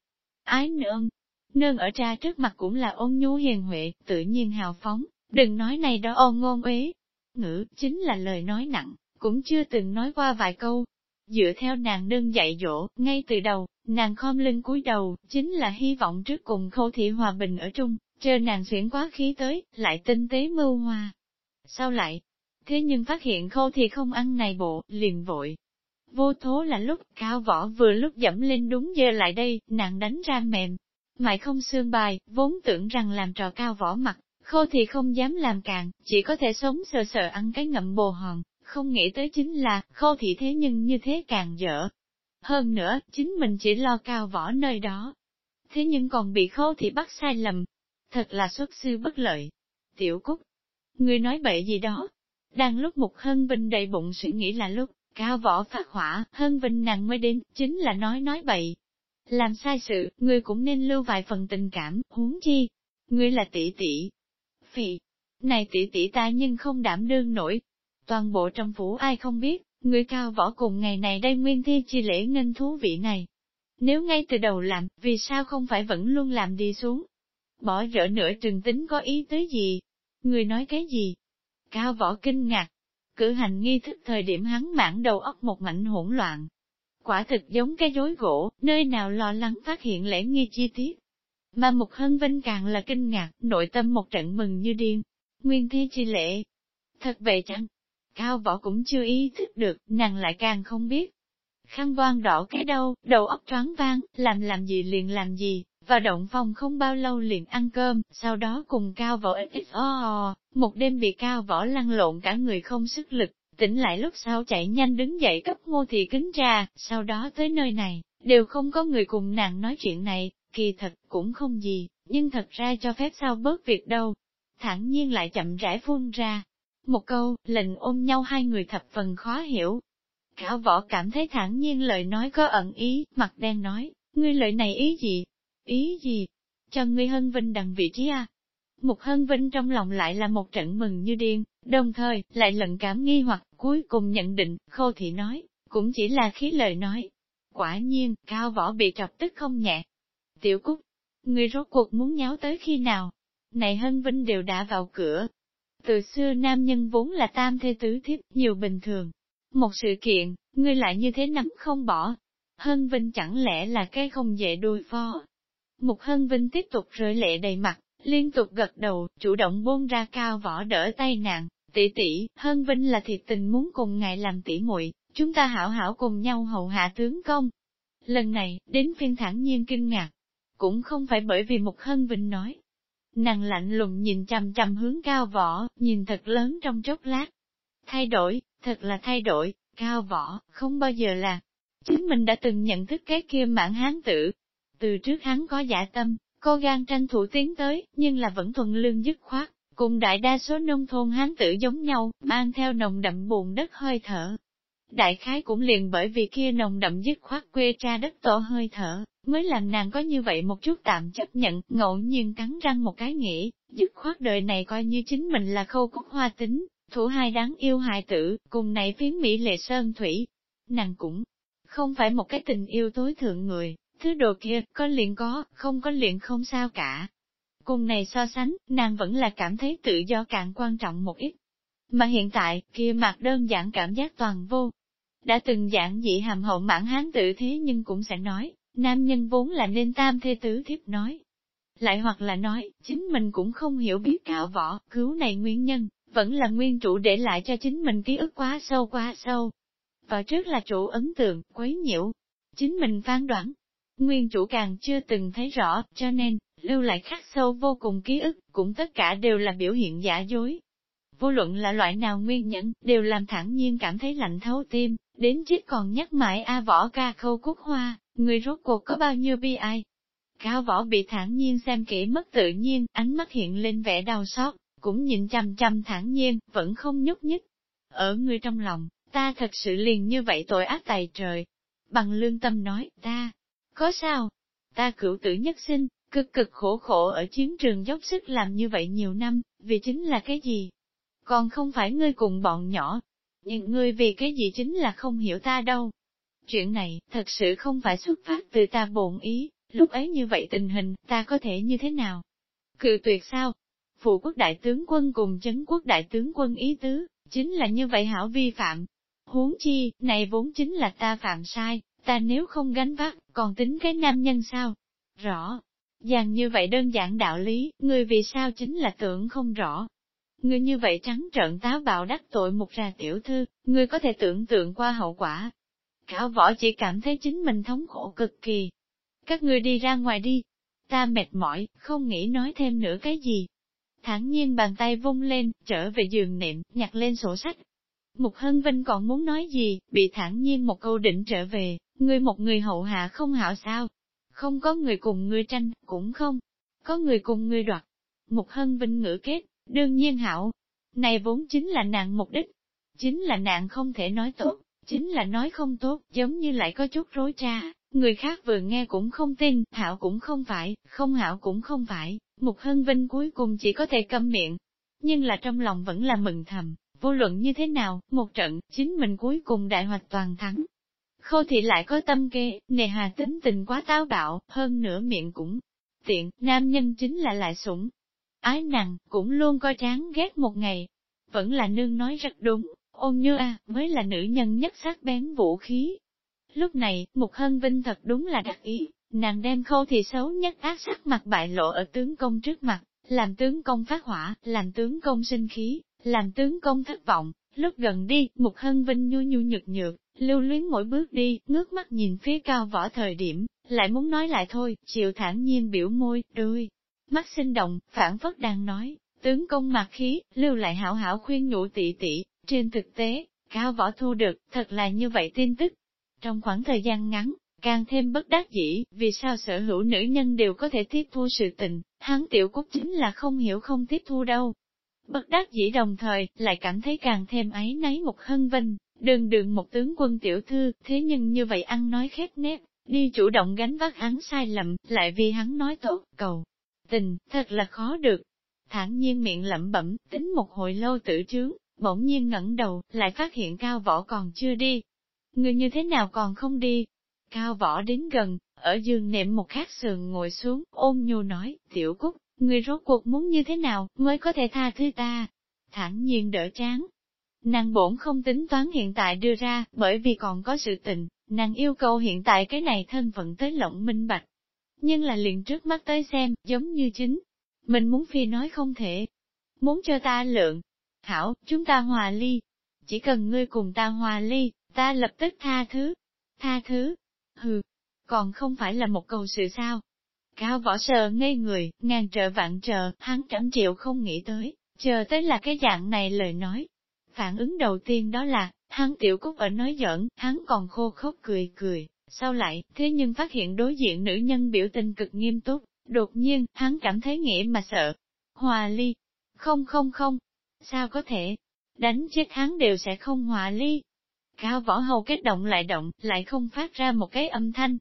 ái nương. Nương ở cha trước mặt cũng là ôn nhu hiền huệ, tự nhiên hào phóng, đừng nói này đó ôn ngôn uế. Ngữ, chính là lời nói nặng, cũng chưa từng nói qua vài câu. Dựa theo nàng nương dạy dỗ, ngay từ đầu, nàng khom lưng cúi đầu, chính là hy vọng trước cùng khâu thị hòa bình ở chung, chờ nàng xuyển quá khí tới, lại tinh tế mưu hòa. Sau lại, Thế nhưng phát hiện khô thì không ăn này bộ, liền vội. Vô thố là lúc cao võ vừa lúc dẫm lên đúng giờ lại đây, nàng đánh ra mềm. Mại không xương bài, vốn tưởng rằng làm trò cao võ mặt, khô thì không dám làm càng, chỉ có thể sống sờ sờ ăn cái ngậm bồ hòn, không nghĩ tới chính là, khô thị thế nhưng như thế càng dở. Hơn nữa, chính mình chỉ lo cao võ nơi đó. Thế nhưng còn bị khô thị bắt sai lầm. Thật là xuất sư bất lợi. Tiểu Cúc, người nói bậy gì đó, đang lúc Mục Hân Vinh đầy bụng suy nghĩ là lúc, cao võ phát hỏa, Hân Vinh nàng mới đến, chính là nói nói bậy. Làm sai sự, người cũng nên lưu vài phần tình cảm, huống chi. Ngươi là tỷ tỷ, phì. Này tỷ tỷ ta nhưng không đảm đương nổi. Toàn bộ trong phủ ai không biết, người cao võ cùng ngày này đây nguyên thi chi lễ nghênh thú vị này. Nếu ngay từ đầu làm, vì sao không phải vẫn luôn làm đi xuống? Bỏ rỡ nửa trừng tính có ý tới gì? Người nói cái gì? Cao võ kinh ngạc. Cử hành nghi thức thời điểm hắn mãn đầu óc một mảnh hỗn loạn. Quả thực giống cái dối gỗ, nơi nào lo lắng phát hiện lễ nghi chi tiết. Mà Mục Hân Vinh càng là kinh ngạc, nội tâm một trận mừng như điên. Nguyên thế chi lễ. Thật vậy chẳng? Cao võ cũng chưa ý thức được, nàng lại càng không biết. Khăn voan đỏ cái đâu, đầu óc choáng vang, làm làm gì liền làm gì, và động phòng không bao lâu liền ăn cơm, sau đó cùng cao võ XXO, một đêm bị cao võ lăn lộn cả người không sức lực, tỉnh lại lúc sau chạy nhanh đứng dậy cấp ngô thị kính ra, sau đó tới nơi này, đều không có người cùng nàng nói chuyện này, kỳ thật cũng không gì, nhưng thật ra cho phép sao bớt việc đâu. Thẳng nhiên lại chậm rãi phun ra. Một câu, lệnh ôm nhau hai người thập phần khó hiểu. Cao võ cảm thấy thẳng nhiên lời nói có ẩn ý, mặt đen nói, ngươi lời này ý gì? Ý gì? Cho ngươi hân vinh đằng vị trí à? Một hân vinh trong lòng lại là một trận mừng như điên, đồng thời, lại lận cảm nghi hoặc cuối cùng nhận định, khô thị nói, cũng chỉ là khí lời nói. Quả nhiên, cao võ bị trọc tức không nhẹ. Tiểu Cúc, người rốt cuộc muốn nháo tới khi nào? Này Hân Vinh đều đã vào cửa. Từ xưa nam nhân vốn là tam thê tứ thiếp, nhiều bình thường. Một sự kiện, ngươi lại như thế nắm không bỏ. Hân Vinh chẳng lẽ là cái không dễ đối phó. Mục Hân Vinh tiếp tục rơi lệ đầy mặt, liên tục gật đầu, chủ động buông ra cao võ đỡ tay nàng. Tỷ tỷ, Hân Vinh là thiệt tình muốn cùng ngài làm tỷ muội, chúng ta hảo hảo cùng nhau hầu hạ tướng công. Lần này, đến phiên thẳng nhiên kinh ngạc, cũng không phải bởi vì Mục hân vinh nói. Nàng lạnh lùng nhìn chằm chằm hướng cao võ, nhìn thật lớn trong chốc lát. Thay đổi, thật là thay đổi, cao võ, không bao giờ là. Chính mình đã từng nhận thức cái kia mãn hán tử. Từ trước hắn có giả tâm, cố gan tranh thủ tiến tới, nhưng là vẫn thuần lương dứt khoát, cùng đại đa số nông thôn hán tử giống nhau, mang theo nồng đậm buồn đất hơi thở. Đại khái cũng liền bởi vì kia nồng đậm dứt khoát quê cha đất tổ hơi thở, mới làm nàng có như vậy một chút tạm chấp nhận, ngẫu nhiên cắn răng một cái nghĩ, dứt khoát đời này coi như chính mình là khâu cúc hoa tính, thủ hai đáng yêu hài tử, cùng này phiến Mỹ lệ sơn thủy. Nàng cũng không phải một cái tình yêu tối thượng người, thứ đồ kia, có liền có, không có liền không sao cả. Cùng này so sánh, nàng vẫn là cảm thấy tự do càng quan trọng một ít. Mà hiện tại, kia mặt đơn giản cảm giác toàn vô. Đã từng giảng dị hàm hậu mãn hán tự thế nhưng cũng sẽ nói, nam nhân vốn là nên tam thê tứ thiếp nói. Lại hoặc là nói, chính mình cũng không hiểu biết cạo võ, cứu này nguyên nhân, vẫn là nguyên chủ để lại cho chính mình ký ức quá sâu quá sâu. Và trước là chủ ấn tượng, quấy nhiễu. Chính mình phán đoán, nguyên chủ càng chưa từng thấy rõ, cho nên, lưu lại khắc sâu vô cùng ký ức, cũng tất cả đều là biểu hiện giả dối. Vô luận là loại nào nguyên nhân, đều làm thẳng nhiên cảm thấy lạnh thấu tim, đến chết còn nhắc mãi A võ ca khâu cúc hoa, người rốt cuộc có bao nhiêu bi ai. Cao võ bị thản nhiên xem kỹ mất tự nhiên, ánh mắt hiện lên vẻ đau xót, cũng nhìn chăm chăm thản nhiên, vẫn không nhúc nhích. Ở người trong lòng, ta thật sự liền như vậy tội ác tài trời. Bằng lương tâm nói, ta, có sao? Ta cửu tử nhất sinh, cực cực khổ khổ ở chiến trường dốc sức làm như vậy nhiều năm, vì chính là cái gì? Còn không phải ngươi cùng bọn nhỏ, nhưng ngươi vì cái gì chính là không hiểu ta đâu. Chuyện này, thật sự không phải xuất phát từ ta bổn ý, lúc ấy như vậy tình hình, ta có thể như thế nào? Cự tuyệt sao? Phụ quốc đại tướng quân cùng chấn quốc đại tướng quân ý tứ, chính là như vậy hảo vi phạm. Huống chi, này vốn chính là ta phạm sai, ta nếu không gánh vác, còn tính cái nam nhân sao? Rõ. Dàn như vậy đơn giản đạo lý, người vì sao chính là tưởng không rõ, Ngươi như vậy trắng trợn táo bạo đắc tội một ra tiểu thư, ngươi có thể tưởng tượng qua hậu quả. Cao võ chỉ cảm thấy chính mình thống khổ cực kỳ. Các ngươi đi ra ngoài đi. Ta mệt mỏi, không nghĩ nói thêm nữa cái gì. Thẳng nhiên bàn tay vung lên, trở về giường nệm, nhặt lên sổ sách. Mục Hân Vinh còn muốn nói gì, bị thẳng nhiên một câu định trở về, ngươi một người hậu hạ không hảo sao. Không có người cùng ngươi tranh, cũng không. Có người cùng ngươi đoạt. Mục Hân Vinh ngữ kết, Đương nhiên hảo, này vốn chính là nạn mục đích, chính là nạn không thể nói tốt, chính là nói không tốt, giống như lại có chút rối tra, người khác vừa nghe cũng không tin, hảo cũng không phải, không hảo cũng không phải, Mục Hân Vinh cuối cùng chỉ có thể câm miệng, nhưng là trong lòng vẫn là mừng thầm, vô luận như thế nào, một trận, chính mình cuối cùng đại hoạch toàn thắng. Khô thị lại có tâm kê, nề hà tính tình quá táo bạo, hơn nữa miệng cũng tiện, nam nhân chính là lại sủng. Ái nặng, cũng luôn coi chán ghét một ngày. Vẫn là nương nói rất đúng, ôn như a mới là nữ nhân nhất sắc bén vũ khí. Lúc này, Mục Hân Vinh thật đúng là đặc ý, nàng đem khâu thì xấu nhất ác sắc mặt bại lộ ở tướng công trước mặt, làm tướng công phát hỏa, làm tướng công sinh khí, làm tướng công thất vọng. Lúc gần đi, Mục Hân Vinh nhu nhu nhược nhược, lưu luyến mỗi bước đi, ngước mắt nhìn phía cao võ thời điểm, lại muốn nói lại thôi, chịu thản nhiên biểu môi, đôi. Mắt sinh động, phản phất đang nói, tướng công mặt khí, lưu lại hảo hảo khuyên nhủ tỷ tỷ, trên thực tế, cao võ thu được, thật là như vậy tin tức. Trong khoảng thời gian ngắn, càng thêm bất đắc dĩ, vì sao sở hữu nữ nhân đều có thể tiếp thu sự tình, hắn tiểu cúc chính là không hiểu không tiếp thu đâu. Bất đắc dĩ đồng thời, lại cảm thấy càng thêm ấy náy một hân vinh, đường đường một tướng quân tiểu thư, thế nhưng như vậy ăn nói khép nép, đi chủ động gánh vác hắn sai lầm, lại vì hắn nói tốt, cầu. Tình, thật là khó được. Thản nhiên miệng lẩm bẩm, tính một hồi lâu tử trướng, bỗng nhiên ngẩng đầu, lại phát hiện cao võ còn chưa đi. Người như thế nào còn không đi? Cao võ đến gần, ở giường nệm một khát sườn ngồi xuống, ôm nhu nói, tiểu cúc, người rốt cuộc muốn như thế nào, mới có thể tha thứ ta? Thản nhiên đỡ chán. Nàng bổn không tính toán hiện tại đưa ra, bởi vì còn có sự tình, nàng yêu cầu hiện tại cái này thân phận tới lộng minh bạch. Nhưng là liền trước mắt tới xem, giống như chính. Mình muốn phi nói không thể. Muốn cho ta lượng. Hảo, chúng ta hòa ly. Chỉ cần ngươi cùng ta hòa ly, ta lập tức tha thứ. Tha thứ. Hừ, còn không phải là một cầu sự sao. Cao võ sờ ngây người, ngàn trợ vạn trợ, hắn trăm triệu không nghĩ tới, chờ tới là cái dạng này lời nói. Phản ứng đầu tiên đó là, hắn tiểu cúc ở nói giỡn, hắn còn khô khốc cười cười, sau lại, thế nhưng phát hiện đối diện nữ nhân biểu tình cực nghiêm túc, đột nhiên, hắn cảm thấy nghĩa mà sợ. Hòa ly. Không không không. Sao có thể? Đánh chết hắn đều sẽ không hòa ly. Cao võ hầu kết động lại động, lại không phát ra một cái âm thanh.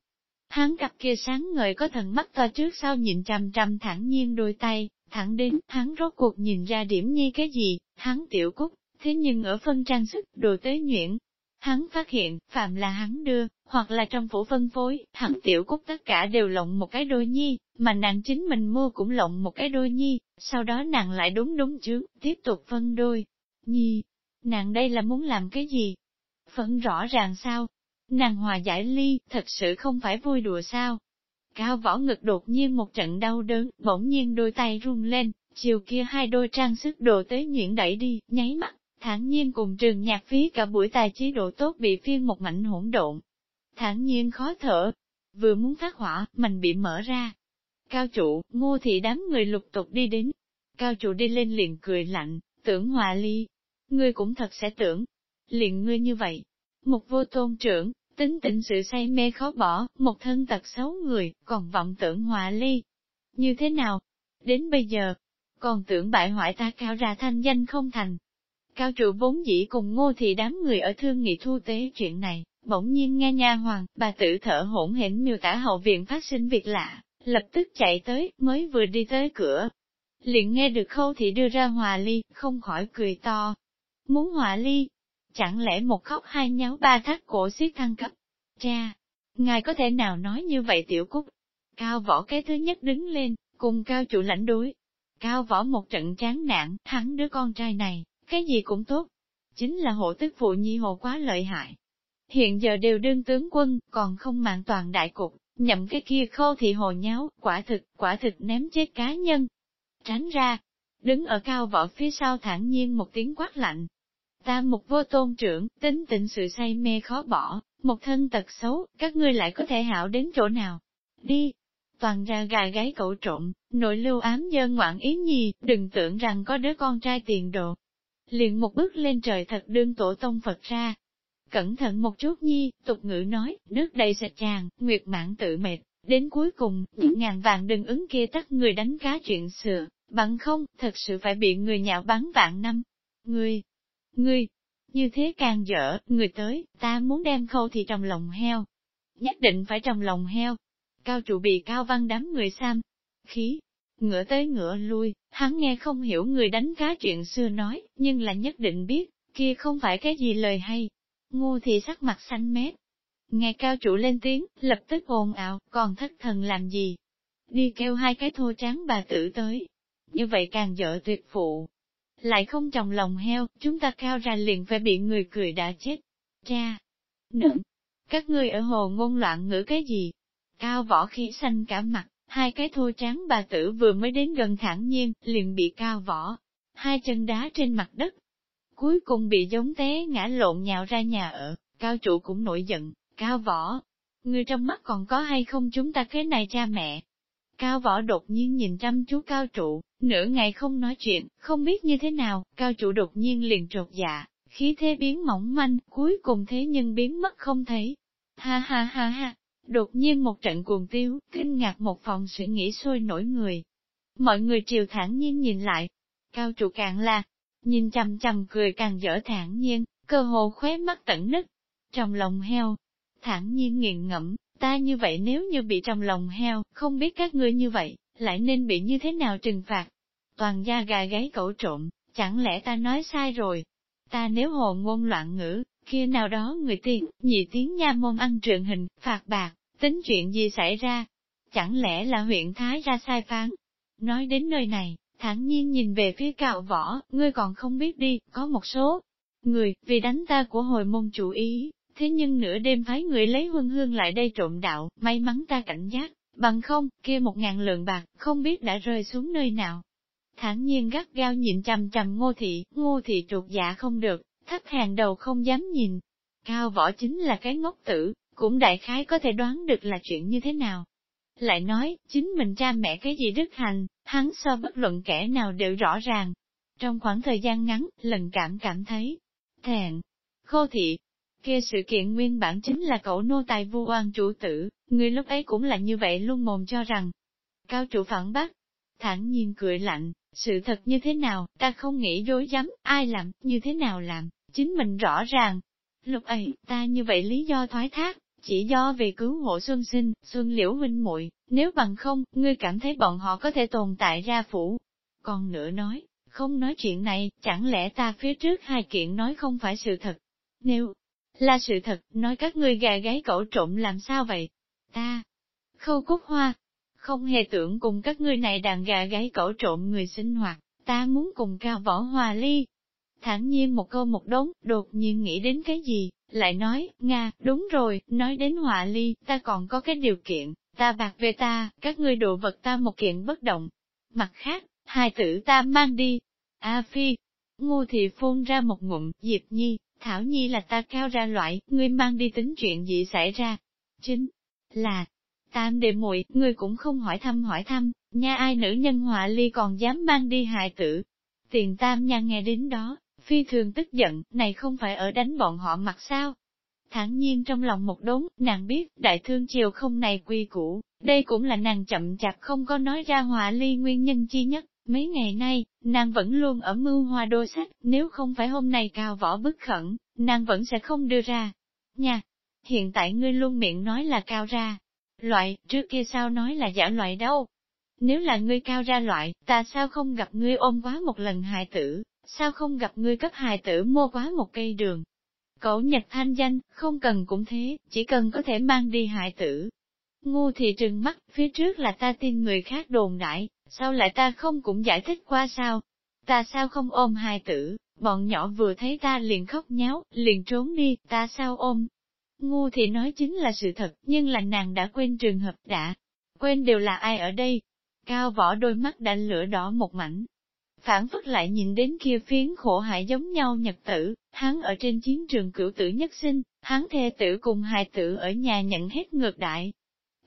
Hắn cặp kia sáng ngời có thần mắt to trước sau nhìn trầm trầm thẳng nhiên đôi tay, thẳng đến, hắn rốt cuộc nhìn ra điểm nhi cái gì, hắn tiểu cúc, thế nhưng ở phân trang sức, đồ tế nhuyễn, hắn phát hiện, phạm là hắn đưa, hoặc là trong phủ phân phối, hắn tiểu cúc tất cả đều lộng một cái đôi nhi, mà nàng chính mình mua cũng lộng một cái đôi nhi, sau đó nàng lại đúng đúng chứ, tiếp tục phân đôi. Nhi, nàng đây là muốn làm cái gì? Phân rõ ràng sao? Nàng hòa giải ly, thật sự không phải vui đùa sao? Cao võ ngực đột nhiên một trận đau đớn, bỗng nhiên đôi tay run lên, chiều kia hai đôi trang sức đồ tới nhuyễn đẩy đi, nháy mắt, thản nhiên cùng trường nhạc phí cả buổi tài trí độ tốt bị phiên một mảnh hỗn độn. Thản nhiên khó thở, vừa muốn phát hỏa, mình bị mở ra. Cao trụ, ngô thị đám người lục tục đi đến. Cao trụ đi lên liền cười lạnh, tưởng hòa ly. Ngươi cũng thật sẽ tưởng. Liền ngươi như vậy. Một vô tôn trưởng, tính tịnh sự say mê khó bỏ, một thân tật xấu người, còn vọng tưởng hòa ly. Như thế nào? Đến bây giờ, còn tưởng bại hoại ta cao ra thanh danh không thành, Cao trụ vốn dĩ cùng ngô thì đám người ở thương nghị thu tế chuyện này, bỗng nhiên nghe nha hoàng, bà tử thở hỗn hển miêu tả hậu viện phát sinh việc lạ, lập tức chạy tới, mới vừa đi tới cửa. liền nghe được khâu thì đưa ra hòa ly, không khỏi cười to. Muốn hòa ly? Chẳng lẽ một khóc hai nháo ba thắt cổ xiết thăng cấp? Cha! Ngài có thể nào nói như vậy tiểu cúc? Cao võ cái thứ nhất đứng lên, cùng cao chủ lãnh đối. Cao võ một trận chán nản, hắn đứa con trai này, cái gì cũng tốt. Chính là hộ tức phụ nhi hộ quá lợi hại. Hiện giờ đều đương tướng quân, còn không mạng toàn đại cục, nhậm cái kia khô thì hồ nháo, quả thực, quả thực ném chết cá nhân. Tránh ra, đứng ở cao võ phía sau thản nhiên một tiếng quát lạnh tam mục vô tôn trưởng, tính tình sự say mê khó bỏ, một thân tật xấu, các ngươi lại có thể hảo đến chỗ nào? Đi! Toàn ra gà gáy cậu trộm, nội lưu ám dân ngoạn ý nhi, đừng tưởng rằng có đứa con trai tiền đồ, liền một bước lên trời thật đương tổ tông Phật ra. Cẩn thận một chút nhi, tục ngữ nói, nước đầy sạch tràn, nguyệt mãn tự mệt, đến cuối cùng, những ngàn vàng đừng ứng kia tắt người đánh cá chuyện sửa, bằng không, thật sự phải bị người nhạo bắn vạn năm. Ngươi, ngươi, như thế càng dở, người tới, ta muốn đem khâu thì trong lòng heo. Nhất định phải trong lòng heo. Cao trụ bị cao văn đám người sam. Khí, ngựa tới ngựa lui, hắn nghe không hiểu người đánh cá chuyện xưa nói, nhưng là nhất định biết, kia không phải cái gì lời hay. Ngu thì sắc mặt xanh mét. Nghe cao chủ lên tiếng, lập tức ồn ào, còn thất thần làm gì? Đi kêu hai cái thô tráng bà tử tới. Như vậy càng dở tuyệt phụ. Lại không trồng lòng heo, chúng ta cao ra liền phải bị người cười đã chết. Cha! nữ, Các ngươi ở hồ ngôn loạn ngữ cái gì? Cao võ khí xanh cả mặt, hai cái thô trắng bà tử vừa mới đến gần thẳng nhiên, liền bị cao võ. Hai chân đá trên mặt đất, cuối cùng bị giống té ngã lộn nhào ra nhà ở, cao trụ cũng nổi giận, cao võ. Người trong mắt còn có hay không chúng ta cái này cha mẹ. Cao võ đột nhiên nhìn chăm chú cao trụ, nửa ngày không nói chuyện, không biết như thế nào, cao chủ đột nhiên liền trột dạ, khí thế biến mỏng manh, cuối cùng thế nhưng biến mất không thấy. Ha ha ha ha, đột nhiên một trận cuồng tiêu, kinh ngạc một phòng suy nghĩ sôi nổi người. Mọi người triều thản nhiên nhìn lại, cao trụ càng là, nhìn chầm chầm cười càng dở thản nhiên, cơ hồ khóe mắt tận nứt. Trong lòng heo, thản nhiên nghiền ngẫm, ta như vậy nếu như bị trong lòng heo, không biết các ngươi như vậy, lại nên bị như thế nào trừng phạt. Toàn gia gà gáy cẩu trộm, chẳng lẽ ta nói sai rồi? Ta nếu hồ ngôn loạn ngữ, kia nào đó người tiên, nhị tiếng nha môn ăn trượng hình, phạt bạc, tính chuyện gì xảy ra? Chẳng lẽ là huyện Thái ra sai phán? Nói đến nơi này, thản nhiên nhìn về phía cạo võ, ngươi còn không biết đi, có một số người, vì đánh ta của hồi môn chủ ý, thế nhưng nửa đêm phái người lấy huân hương lại đây trộm đạo, may mắn ta cảnh giác, bằng không, kia một ngàn lượng bạc, không biết đã rơi xuống nơi nào. Thản nhiên gắt gao nhìn chằm chằm ngô thị, ngô thị trục dạ không được, thấp hàng đầu không dám nhìn. Cao võ chính là cái ngốc tử, cũng đại khái có thể đoán được là chuyện như thế nào. Lại nói, chính mình cha mẹ cái gì đức hành, hắn so bất luận kẻ nào đều rõ ràng. Trong khoảng thời gian ngắn, lần cảm cảm thấy, thẹn, khô thị, kia sự kiện nguyên bản chính là cậu nô tài vu oan chủ tử, người lúc ấy cũng là như vậy luôn mồm cho rằng. Cao chủ phản bác, thẳng nhiên cười lạnh, sự thật như thế nào, ta không nghĩ dối dám, ai làm, như thế nào làm, chính mình rõ ràng. Lúc ấy, ta như vậy lý do thoái thác, chỉ do vì cứu hộ Xuân Sinh, Xuân Liễu huynh muội, nếu bằng không, ngươi cảm thấy bọn họ có thể tồn tại ra phủ. Còn nữa nói, không nói chuyện này, chẳng lẽ ta phía trước hai kiện nói không phải sự thật. Nếu là sự thật, nói các ngươi gà gáy cẩu trộm làm sao vậy? Ta, khâu cúc hoa, không hề tưởng cùng các ngươi này đàn gà gáy cẩu trộm người sinh hoạt, ta muốn cùng cao võ hòa ly. Thẳng nhiên một câu một đống, đột nhiên nghĩ đến cái gì, lại nói, Nga, đúng rồi, nói đến hòa ly, ta còn có cái điều kiện, ta bạc về ta, các ngươi đồ vật ta một kiện bất động. Mặt khác, hai tử ta mang đi. A Phi, ngu thì phun ra một ngụm, Diệp Nhi, Thảo Nhi là ta cao ra loại, ngươi mang đi tính chuyện gì xảy ra. Chính là, tam đệ muội, ngươi cũng không hỏi thăm hỏi thăm, nha ai nữ nhân họa ly còn dám mang đi hài tử. Tiền tam nha nghe đến đó, phi thường tức giận, này không phải ở đánh bọn họ mặt sao. Thẳng nhiên trong lòng một đốn, nàng biết, đại thương triều không này quy củ, đây cũng là nàng chậm chạp không có nói ra họa ly nguyên nhân chi nhất. Mấy ngày nay, nàng vẫn luôn ở mưu hoa đôi sách, nếu không phải hôm nay cao võ bức khẩn, nàng vẫn sẽ không đưa ra. Nha, hiện tại ngươi luôn miệng nói là cao ra. Loại, trước kia sao nói là giả loại đâu? Nếu là ngươi cao ra loại, ta sao không gặp ngươi ôm quá một lần hài tử, sao không gặp ngươi cấp hài tử mua quá một cây đường? Cậu nhật thanh danh, không cần cũng thế, chỉ cần có thể mang đi hài tử. Ngu thì trừng mắt, phía trước là ta tin người khác đồn đại, sao lại ta không cũng giải thích qua sao? Ta sao không ôm hài tử, bọn nhỏ vừa thấy ta liền khóc nháo, liền trốn đi, ta sao ôm? Ngu thì nói chính là sự thật, nhưng là nàng đã quên trường hợp đã. Quên đều là ai ở đây? Cao võ đôi mắt đã lửa đỏ một mảnh. Phản phất lại nhìn đến kia phiến khổ hại giống nhau nhật tử, hắn ở trên chiến trường cửu tử nhất sinh, hắn thê tử cùng hài tử ở nhà nhận hết ngược đại,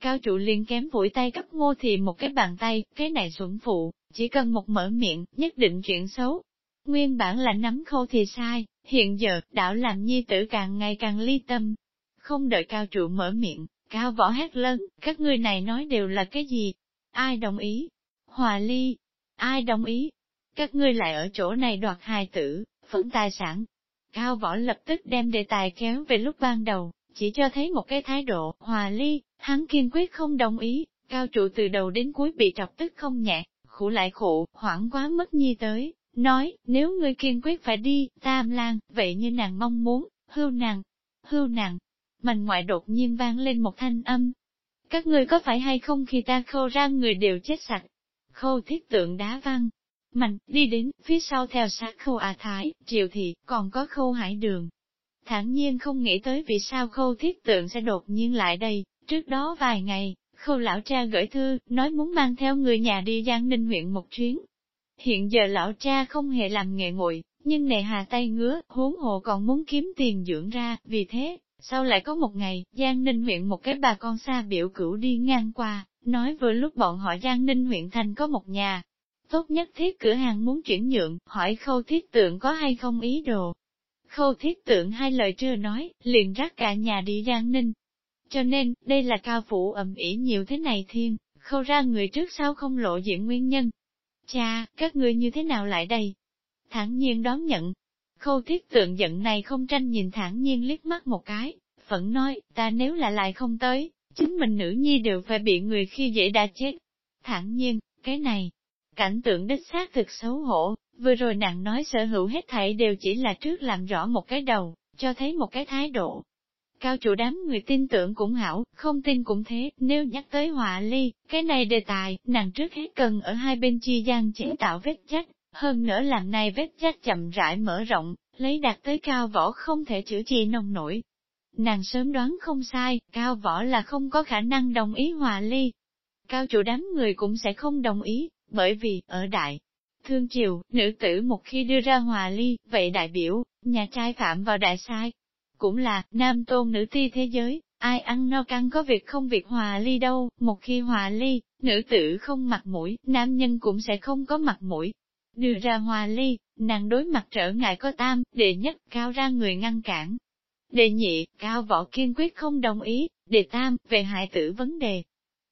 Cao trụ liền kém vội tay cấp ngô thì một cái bàn tay, cái này xuẩn phụ, chỉ cần một mở miệng, nhất định chuyện xấu. Nguyên bản là nắm khâu thì sai, hiện giờ, đạo làm nhi tử càng ngày càng ly tâm. Không đợi cao trụ mở miệng, cao võ hát lớn các ngươi này nói đều là cái gì? Ai đồng ý? Hòa ly? Ai đồng ý? Các ngươi lại ở chỗ này đoạt hài tử, phẫn tài sản. Cao võ lập tức đem đề tài kéo về lúc ban đầu, chỉ cho thấy một cái thái độ, hòa ly, hắn kiên quyết không đồng ý, cao trụ từ đầu đến cuối bị trọc tức không nhẹ, khủ lại khụ, hoảng quá mất nhi tới, nói, nếu ngươi kiên quyết phải đi, tam lang, vậy như nàng mong muốn, hưu nàng, hưu nàng. Mạnh ngoại đột nhiên vang lên một thanh âm. Các ngươi có phải hay không khi ta khâu ra người đều chết sạch? Khâu thiết tượng đá văng. Mạnh, đi đến, phía sau theo sát khâu à thái, triều thị, còn có khâu hải đường. Thẳng nhiên không nghĩ tới vì sao khâu thiết tượng sẽ đột nhiên lại đây, trước đó vài ngày, khâu lão cha gửi thư, nói muốn mang theo người nhà đi Giang Ninh huyện một chuyến. Hiện giờ lão cha không hề làm nghề nguội, nhưng nề hà tay ngứa, huống hồ còn muốn kiếm tiền dưỡng ra, vì thế, sau lại có một ngày, Giang Ninh huyện một cái bà con xa biểu cửu đi ngang qua, nói vừa lúc bọn họ Giang Ninh huyện thành có một nhà. Tốt nhất thiết cửa hàng muốn chuyển nhượng, hỏi khâu thiết tượng có hay không ý đồ. Khâu thiết tượng hai lời chưa nói, liền rắc cả nhà đi Giang Ninh. Cho nên, đây là cao phủ ẩm ỉ nhiều thế này thiên, khâu ra người trước sau không lộ diện nguyên nhân. Cha, các ngươi như thế nào lại đây? Thẳng nhiên đón nhận. Khâu thiết tượng giận này không tranh nhìn thẳng nhiên liếc mắt một cái, phẫn nói, ta nếu là lại không tới, chính mình nữ nhi đều phải bị người khi dễ đã chết. Thẳng nhiên, cái này, cảnh tượng đích xác thực xấu hổ, vừa rồi nàng nói sở hữu hết thảy đều chỉ là trước làm rõ một cái đầu, cho thấy một cái thái độ. Cao chủ đám người tin tưởng cũng hảo, không tin cũng thế, nếu nhắc tới họa ly, cái này đề tài, nàng trước hết cần ở hai bên chi gian chỉ tạo vết chắc, hơn nữa làm này vết chắc chậm rãi mở rộng, lấy đạt tới cao võ không thể chữa trị nông nổi, Nàng sớm đoán không sai, Cao Võ là không có khả năng đồng ý hòa ly. Cao chủ đám người cũng sẽ không đồng ý, bởi vì, ở đại, thương triều, nữ tử một khi đưa ra hòa ly, vậy đại biểu, nhà trai phạm vào đại sai. Cũng là, nam tôn nữ ti thế giới, ai ăn no căng có việc không việc hòa ly đâu, một khi hòa ly, nữ tử không mặt mũi, nam nhân cũng sẽ không có mặt mũi. Đưa ra hòa ly, nàng đối mặt trở ngại có tam, đệ nhất cao ra người ngăn cản, Đệ nhị, Cao Võ kiên quyết không đồng ý, đệ tam, về hại tử vấn đề.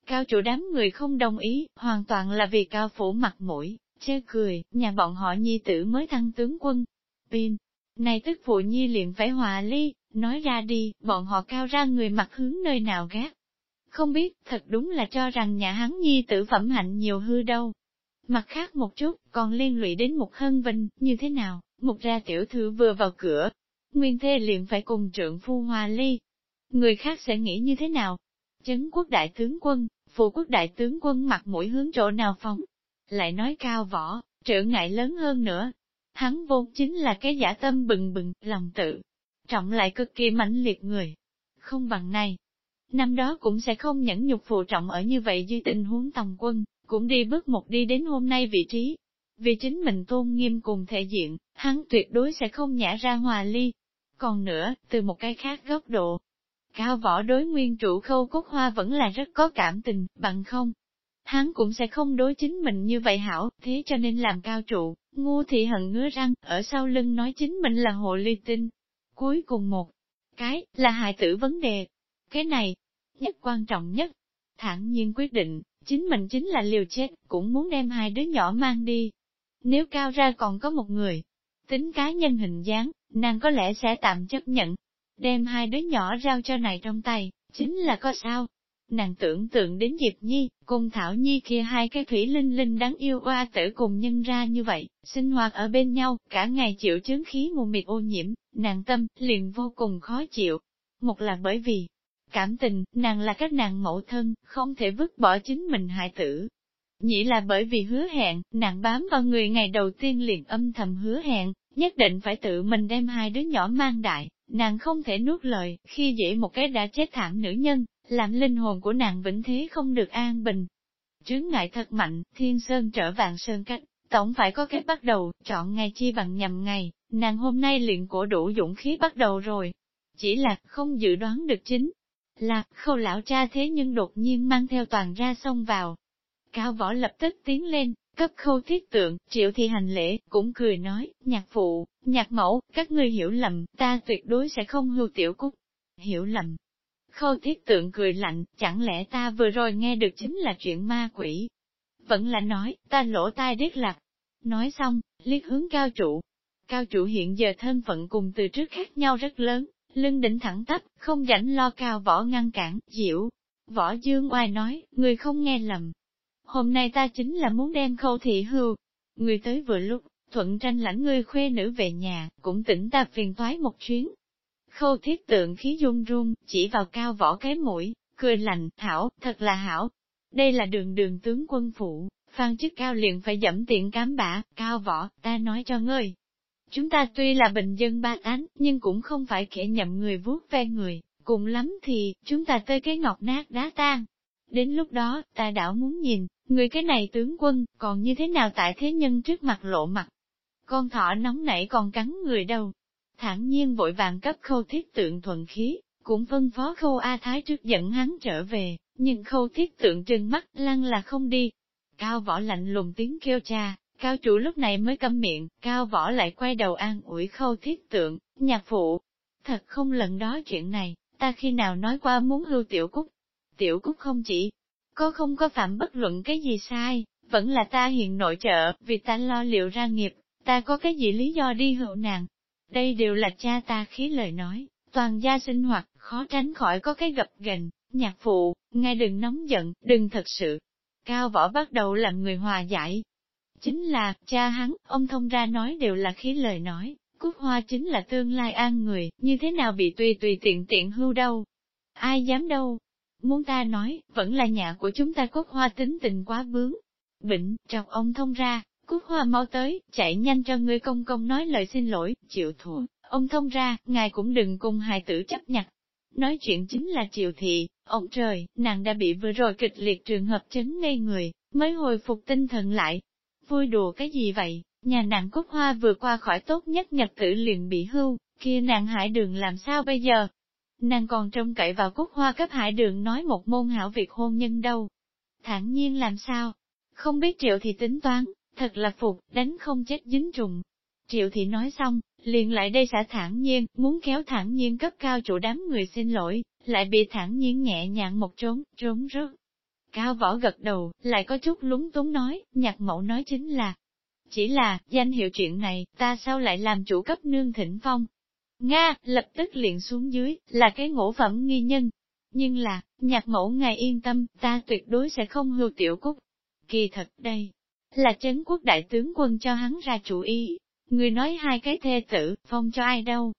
Cao chủ đám người không đồng ý, hoàn toàn là vì Cao Phủ mặt mũi, chê cười, nhà bọn họ nhi tử mới thăng tướng quân. Pin, này tức phụ nhi liền phải hòa ly, nói ra đi, bọn họ cao ra người mặt hướng nơi nào gác. Không biết, thật đúng là cho rằng nhà hắn nhi tử phẩm hạnh nhiều hư đâu. Mặt khác một chút, còn liên lụy đến một hân vinh, như thế nào, một ra tiểu thư vừa vào cửa, nguyên thê liền phải cùng trượng phu hòa ly. Người khác sẽ nghĩ như thế nào? Chấn quốc đại tướng quân, phụ quốc đại tướng quân mặt mũi hướng chỗ nào phóng? Lại nói cao võ, trở ngại lớn hơn nữa. Hắn vốn chính là cái giả tâm bừng bừng, lòng tự. Trọng lại cực kỳ mãnh liệt người. Không bằng này. Năm đó cũng sẽ không nhẫn nhục phụ trọng ở như vậy dư tình huống tòng quân, cũng đi bước một đi đến hôm nay vị trí. Vì chính mình tôn nghiêm cùng thể diện, hắn tuyệt đối sẽ không nhả ra hòa ly, còn nữa, từ một cái khác góc độ, cao võ đối nguyên chủ khâu cốt hoa vẫn là rất có cảm tình, bằng không. Hắn cũng sẽ không đối chính mình như vậy hảo, thế cho nên làm cao trụ, ngu thị hận ngứa răng, ở sau lưng nói chính mình là hồ ly tinh. Cuối cùng một cái, là hài tử vấn đề. Cái này, nhất quan trọng nhất, thản nhiên quyết định, chính mình chính là liều chết, cũng muốn đem hai đứa nhỏ mang đi. Nếu cao ra còn có một người, tính cá nhân hình dáng, nàng có lẽ sẽ tạm chấp nhận, đem hai đứa nhỏ giao cho này trong tay, chính là có sao. Nàng tưởng tượng đến Diệp Nhi, cùng Thảo Nhi kia hai cái thủy linh linh đáng yêu oa tử cùng nhân ra như vậy, sinh hoạt ở bên nhau, cả ngày chịu chứng khí mù mịt ô nhiễm, nàng tâm, liền vô cùng khó chịu. Một là bởi vì, cảm tình, nàng là các nàng mẫu thân, không thể vứt bỏ chính mình hại tử. Nhĩ là bởi vì hứa hẹn, nàng bám vào người ngày đầu tiên liền âm thầm hứa hẹn, nhất định phải tự mình đem hai đứa nhỏ mang đại, nàng không thể nuốt lời, khi dễ một cái đã chết thảm nữ nhân, làm linh hồn của nàng vĩnh thế không được an bình. Chướng ngại thật mạnh, thiên sơn trở vạn sơn cách, tổng phải có cái bắt đầu, chọn ngày chi bằng nhầm ngày, nàng hôm nay luyện cổ đủ dũng khí bắt đầu rồi. Chỉ là, không dự đoán được chính, là, khâu lão cha thế nhưng đột nhiên mang theo toàn ra sông vào. Cao võ lập tức tiến lên, Cấp khâu thiết tượng, triệu thì hành lễ, cũng cười nói, nhạc phụ, nhạc mẫu, các ngươi hiểu lầm, ta tuyệt đối sẽ không hưu tiểu cúc. Hiểu lầm. Khâu thiết tượng cười lạnh, chẳng lẽ ta vừa rồi nghe được chính là chuyện ma quỷ. Vẫn là nói, ta lỗ tai điếc lạc. Nói xong, liếc hướng cao trụ. Cao trụ hiện giờ thân phận cùng từ trước khác nhau rất lớn, lưng đỉnh thẳng tắp, không rảnh lo cao võ ngăn cản, diệu. Võ dương oai nói, người không nghe lầm, hôm nay ta chính là muốn đem khâu thị hưu. Người tới vừa lúc, thuận tranh lãnh ngươi khuê nữ về nhà, cũng tỉnh ta phiền toái một chuyến. Khâu thiết tượng khí run run, chỉ vào cao võ cái mũi, cười lạnh, hảo, thật là hảo. Đây là đường đường tướng quân phụ, phan chức cao liền phải dẫm tiện cám bả, cao võ, ta nói cho ngươi. Chúng ta tuy là bình dân ba tánh, nhưng cũng không phải kẻ nhậm người vuốt ve người, cùng lắm thì, chúng ta tới cái ngọc nát đá tan. Đến lúc đó, ta đảo muốn nhìn, người cái này tướng quân, còn như thế nào tại thế nhân trước mặt lộ mặt. Con thỏ nóng nảy còn cắn người đâu. Thẳng nhiên vội vàng cấp khâu thiết tượng thuận khí, cũng phân phó khâu A Thái trước dẫn hắn trở về, nhưng khâu thiết tượng trừng mắt lăng là không đi. Cao võ lạnh lùng tiếng kêu cha, cao chủ lúc này mới câm miệng, cao võ lại quay đầu an ủi khâu thiết tượng, nhạc phụ. Thật không lần đó chuyện này, ta khi nào nói qua muốn hưu tiểu cúc. Tiểu cúc không chỉ có không có phạm bất luận cái gì sai, vẫn là ta hiện nội trợ, vì ta lo liệu ra nghiệp, ta có cái gì lý do đi hữu nàng. Đây đều là cha ta khí lời nói, toàn gia sinh hoạt, khó tránh khỏi có cái gập ghềnh, nhạc phụ, ngài đừng nóng giận, đừng thật sự. Cao võ bắt đầu làm người hòa giải. Chính là, cha hắn, ông thông ra nói đều là khí lời nói, Cúc Hoa chính là tương lai an người, như thế nào bị tùy tùy tiện tiện hưu đâu. Ai dám đâu. Muốn ta nói, vẫn là nhà của chúng ta Cúc Hoa tính tình quá bướng. Bệnh, trọc ông thông ra, Cúc Hoa mau tới, chạy nhanh cho người công công nói lời xin lỗi, chịu thua. Ông thông ra, ngài cũng đừng cùng hài tử chấp nhặt. Nói chuyện chính là triệu thị, ông trời, nàng đã bị vừa rồi kịch liệt trường hợp chấn ngây người, mới hồi phục tinh thần lại. Vui đùa cái gì vậy? Nhà nàng cúc hoa vừa qua khỏi tốt nhất nhật tử liền bị hưu, kia nàng hải đường làm sao bây giờ? Nàng còn trông cậy vào cúc hoa cấp hải đường nói một môn hảo việc hôn nhân đâu. Thẳng nhiên làm sao? Không biết triệu thì tính toán, thật là phục, đánh không chết dính trùng. Triệu thị nói xong, liền lại đây xả thản nhiên, muốn kéo thản nhiên cấp cao chủ đám người xin lỗi, lại bị thản nhiên nhẹ nhàng một trốn, trốn rớt. Cao võ gật đầu, lại có chút lúng túng nói, nhạc mẫu nói chính là, chỉ là, danh hiệu chuyện này, ta sao lại làm chủ cấp nương thỉnh phong? Nga, lập tức liền xuống dưới, là cái ngũ phẩm nghi nhân. Nhưng là, nhạc mẫu ngài yên tâm, ta tuyệt đối sẽ không hưu tiểu cúc. Kỳ thật đây, là chấn quốc đại tướng quân cho hắn ra chủ ý. Người nói hai cái thê tử, phong cho ai đâu.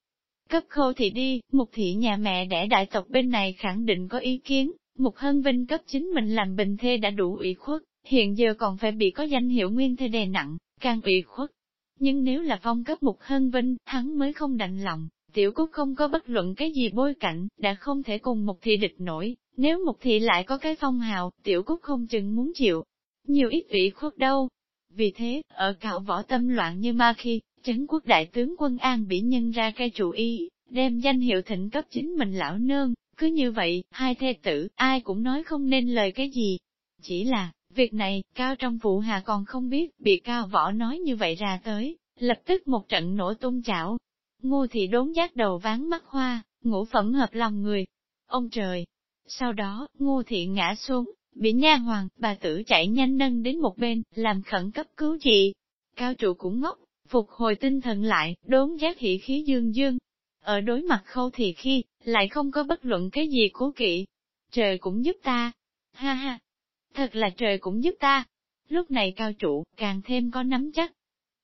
Cấp khô thì đi, mục thị nhà mẹ đẻ đại tộc bên này khẳng định có ý kiến, mục hân vinh cấp chính mình làm bình thê đã đủ ủy khuất, hiện giờ còn phải bị có danh hiệu nguyên thê đè nặng, càng ủy khuất. Nhưng nếu là phong cấp mục hân vinh, hắn mới không đành lòng, tiểu cúc không có bất luận cái gì bối cảnh, đã không thể cùng mục thị địch nổi, nếu mục thị lại có cái phong hào, tiểu cúc không chừng muốn chịu. Nhiều ít ủy khuất đâu. Vì thế, ở cạo võ tâm loạn như ma khi, trấn quốc đại tướng quân An bị nhân ra cái chủ y, đem danh hiệu thịnh cấp chính mình lão nương, cứ như vậy, hai thê tử, ai cũng nói không nên lời cái gì. Chỉ là, Việc này, cao trong phụ hà còn không biết, bị cao võ nói như vậy ra tới, lập tức một trận nổ tung chảo. Ngô thị đốn giác đầu ván mắt hoa, ngũ phẩm hợp lòng người. Ông trời! Sau đó, ngô thị ngã xuống, bị nha hoàng, bà tử chạy nhanh nâng đến một bên, làm khẩn cấp cứu chị. Cao trụ cũng ngốc, phục hồi tinh thần lại, đốn giác hỉ khí dương dương. Ở đối mặt khâu thị khi, lại không có bất luận cái gì cố kỵ. Trời cũng giúp ta. Ha ha, thật là trời cũng giúp ta. Lúc này cao trụ, càng thêm có nắm chắc.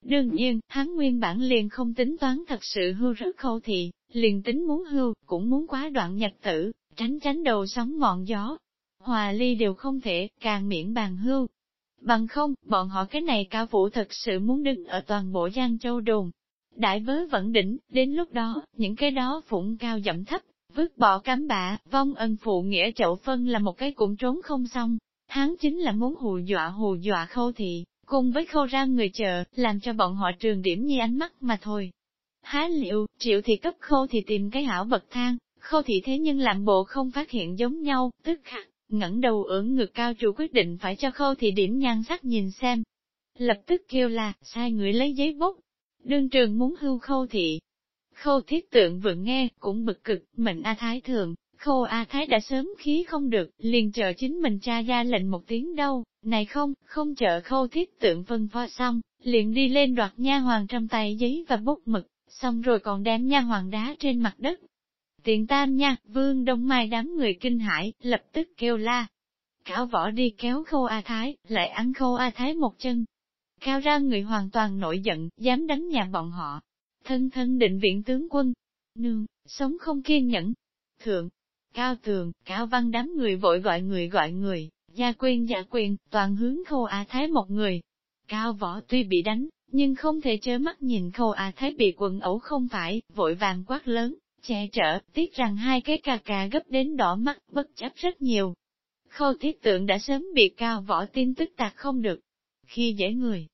Đương nhiên, hắn nguyên bản liền không tính toán thật sự hưu rất khâu thị liền tính muốn hưu, cũng muốn quá đoạn nhật tử, tránh tránh đầu sóng ngọn gió. Hòa ly đều không thể, càng miễn bàn hưu. Bằng không, bọn họ cái này cao vũ thật sự muốn đứng ở toàn bộ Giang Châu Đồn. Đại vớ vẫn đỉnh, đến lúc đó, những cái đó phụng cao dẫm thấp, vứt bỏ cám bạ, vong ân phụ nghĩa chậu phân là một cái cũng trốn không xong. Hắn chính là muốn hù dọa hù dọa khâu thị, cùng với khâu ra người chờ, làm cho bọn họ trường điểm như ánh mắt mà thôi. Há liệu, triệu thị cấp khâu thì tìm cái hảo bậc thang, khâu thị thế nhưng làm bộ không phát hiện giống nhau, tức khắc, ngẩng đầu ưỡn ngực cao chủ quyết định phải cho khâu thị điểm nhan sắc nhìn xem. Lập tức kêu là, sai người lấy giấy bút. Đương trường muốn hưu khâu thị. Khâu thiết tượng vừa nghe, cũng bực cực, mình A Thái Thường, khâu A Thái đã sớm khí không được, liền chờ chính mình cha ra lệnh một tiếng đâu, này không, không chờ khâu thiết tượng vân phó xong, liền đi lên đoạt nha hoàng trong tay giấy và bút mực, xong rồi còn đem nha hoàng đá trên mặt đất. Tiền tam nha, vương đông mai đám người kinh hãi, lập tức kêu la. Cáo võ đi kéo khâu A Thái, lại ăn khâu A Thái một chân. Cao ra người hoàn toàn nổi giận, dám đánh nhà bọn họ. Thân thân định viện tướng quân. Nương, sống không kiên nhẫn. Thượng, cao tường, cao văn đám người vội gọi người gọi người, gia quyền gia quyền, toàn hướng khâu A Thái một người. Cao võ tuy bị đánh, nhưng không thể chớ mắt nhìn khâu A Thái bị quần ẩu không phải, vội vàng quát lớn, che chở, tiếc rằng hai cái cà cà gấp đến đỏ mắt, bất chấp rất nhiều. Khâu thiết tượng đã sớm bị cao võ tin tức tạc không được. Khi dễ người,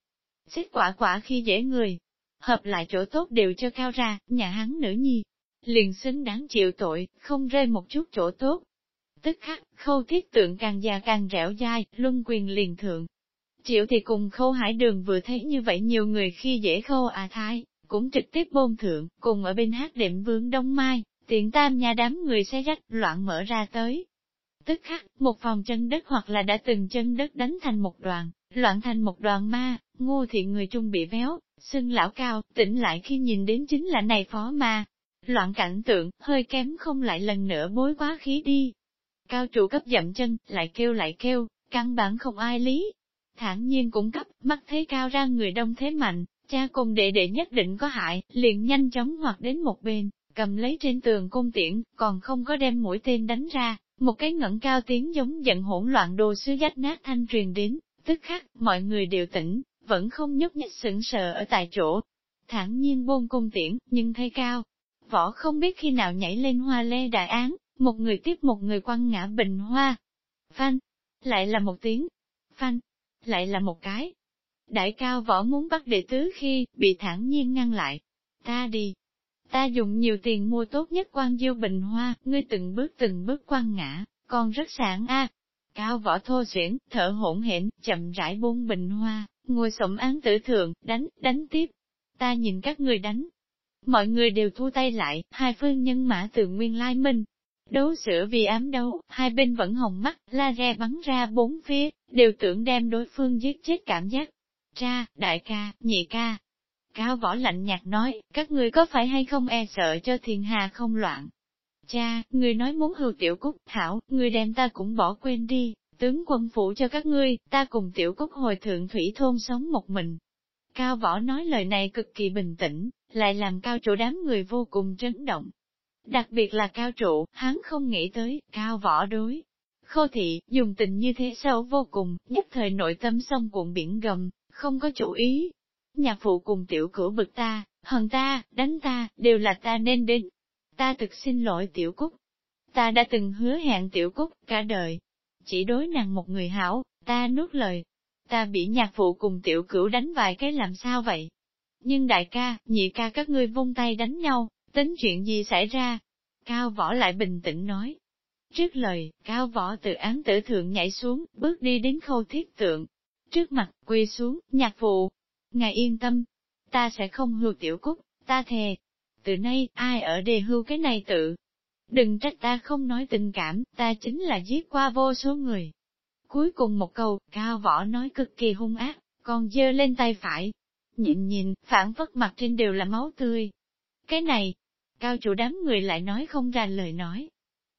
xích quả quả khi dễ người, hợp lại chỗ tốt đều cho cao ra, nhà hắn nữ nhi, liền xứng đáng chịu tội, không rơi một chút chỗ tốt. Tức khắc, khâu thiết tượng càng già càng rẻo dai, luân quyền liền thượng. Triệu thì cùng khâu hải đường vừa thấy như vậy nhiều người khi dễ khâu à thái, cũng trực tiếp bôn thượng, cùng ở bên hát đệm vương Đông Mai, tiện tam nhà đám người xe rách loạn mở ra tới. Tức khắc, một phòng chân đất hoặc là đã từng chân đất đánh thành một đoàn, loạn thành một đoàn ma, ngô thiện người trung bị véo, xưng lão cao, tỉnh lại khi nhìn đến chính là này phó ma. Loạn cảnh tượng, hơi kém không lại lần nữa bối quá khí đi. Cao trụ cấp dậm chân, lại kêu lại kêu, căn bản không ai lý. Thản nhiên cũng cấp, mắt thấy cao ra người đông thế mạnh, cha cùng đệ đệ nhất định có hại, liền nhanh chóng hoặc đến một bên, cầm lấy trên tường cung tiễn, còn không có đem mũi tên đánh ra, một cái ngẩng cao tiếng giống giận hỗn loạn đồ sứ rách nát thanh truyền đến, tức khắc, mọi người đều tỉnh, vẫn không nhúc nhích sững sờ ở tại chỗ. Thẳng nhiên bôn cung tiễn, nhưng thấy cao. Võ không biết khi nào nhảy lên hoa lê đại án, một người tiếp một người quăng ngã bình hoa. Phanh, lại là một tiếng. Phanh, lại là một cái. Đại cao võ muốn bắt đệ tứ khi, bị thản nhiên ngăn lại. Ta đi. Ta dùng nhiều tiền mua tốt nhất quan diêu bình hoa, ngươi từng bước từng bước quan ngã, còn rất sản a. Cao võ thô xuyển, thở hỗn hển, chậm rãi buông bình hoa, ngồi sổng án tử thượng, đánh, đánh tiếp. Ta nhìn các người đánh. Mọi người đều thu tay lại, hai phương nhân mã từ nguyên lai minh. Đấu sửa vì ám đấu, hai bên vẫn hồng mắt, la re bắn ra bốn phía, đều tưởng đem đối phương giết chết cảm giác. Cha, đại ca, nhị ca. Cao võ lạnh nhạt nói, các người có phải hay không e sợ cho thiên hà không loạn. Cha, người nói muốn hưu tiểu cúc, hảo, người đem ta cũng bỏ quên đi, tướng quân phủ cho các ngươi, ta cùng tiểu cúc hồi thượng thủy thôn sống một mình. Cao võ nói lời này cực kỳ bình tĩnh, lại làm cao chủ đám người vô cùng chấn động. Đặc biệt là cao trụ, hắn không nghĩ tới, cao võ đối. Khô thị, dùng tình như thế sâu vô cùng, nhất thời nội tâm sông cuộn biển gầm, không có chủ ý. Nhạc phụ cùng tiểu cửu bực ta, hận ta, đánh ta, đều là ta nên đến. Ta thực xin lỗi tiểu cúc. Ta đã từng hứa hẹn tiểu cúc, cả đời, chỉ đối nàng một người hảo, ta nuốt lời. Ta bị nhạc phụ cùng tiểu cửu đánh vài cái làm sao vậy? Nhưng đại ca, nhị ca các ngươi vung tay đánh nhau, tính chuyện gì xảy ra? Cao võ lại bình tĩnh nói. Trước lời, cao võ từ án tử thượng nhảy xuống, bước đi đến khâu thiết tượng. Trước mặt, quỳ xuống, nhạc phụ. Ngài yên tâm, ta sẽ không hưu tiểu cúc, ta thề. Từ nay, ai ở đề hưu cái này tự, Đừng trách ta không nói tình cảm, ta chính là giết qua vô số người. Cuối cùng một câu, cao võ nói cực kỳ hung ác, còn dơ lên tay phải. Nhìn nhìn, phản phất mặt trên đều là máu tươi. Cái này, cao chủ đám người lại nói không ra lời nói.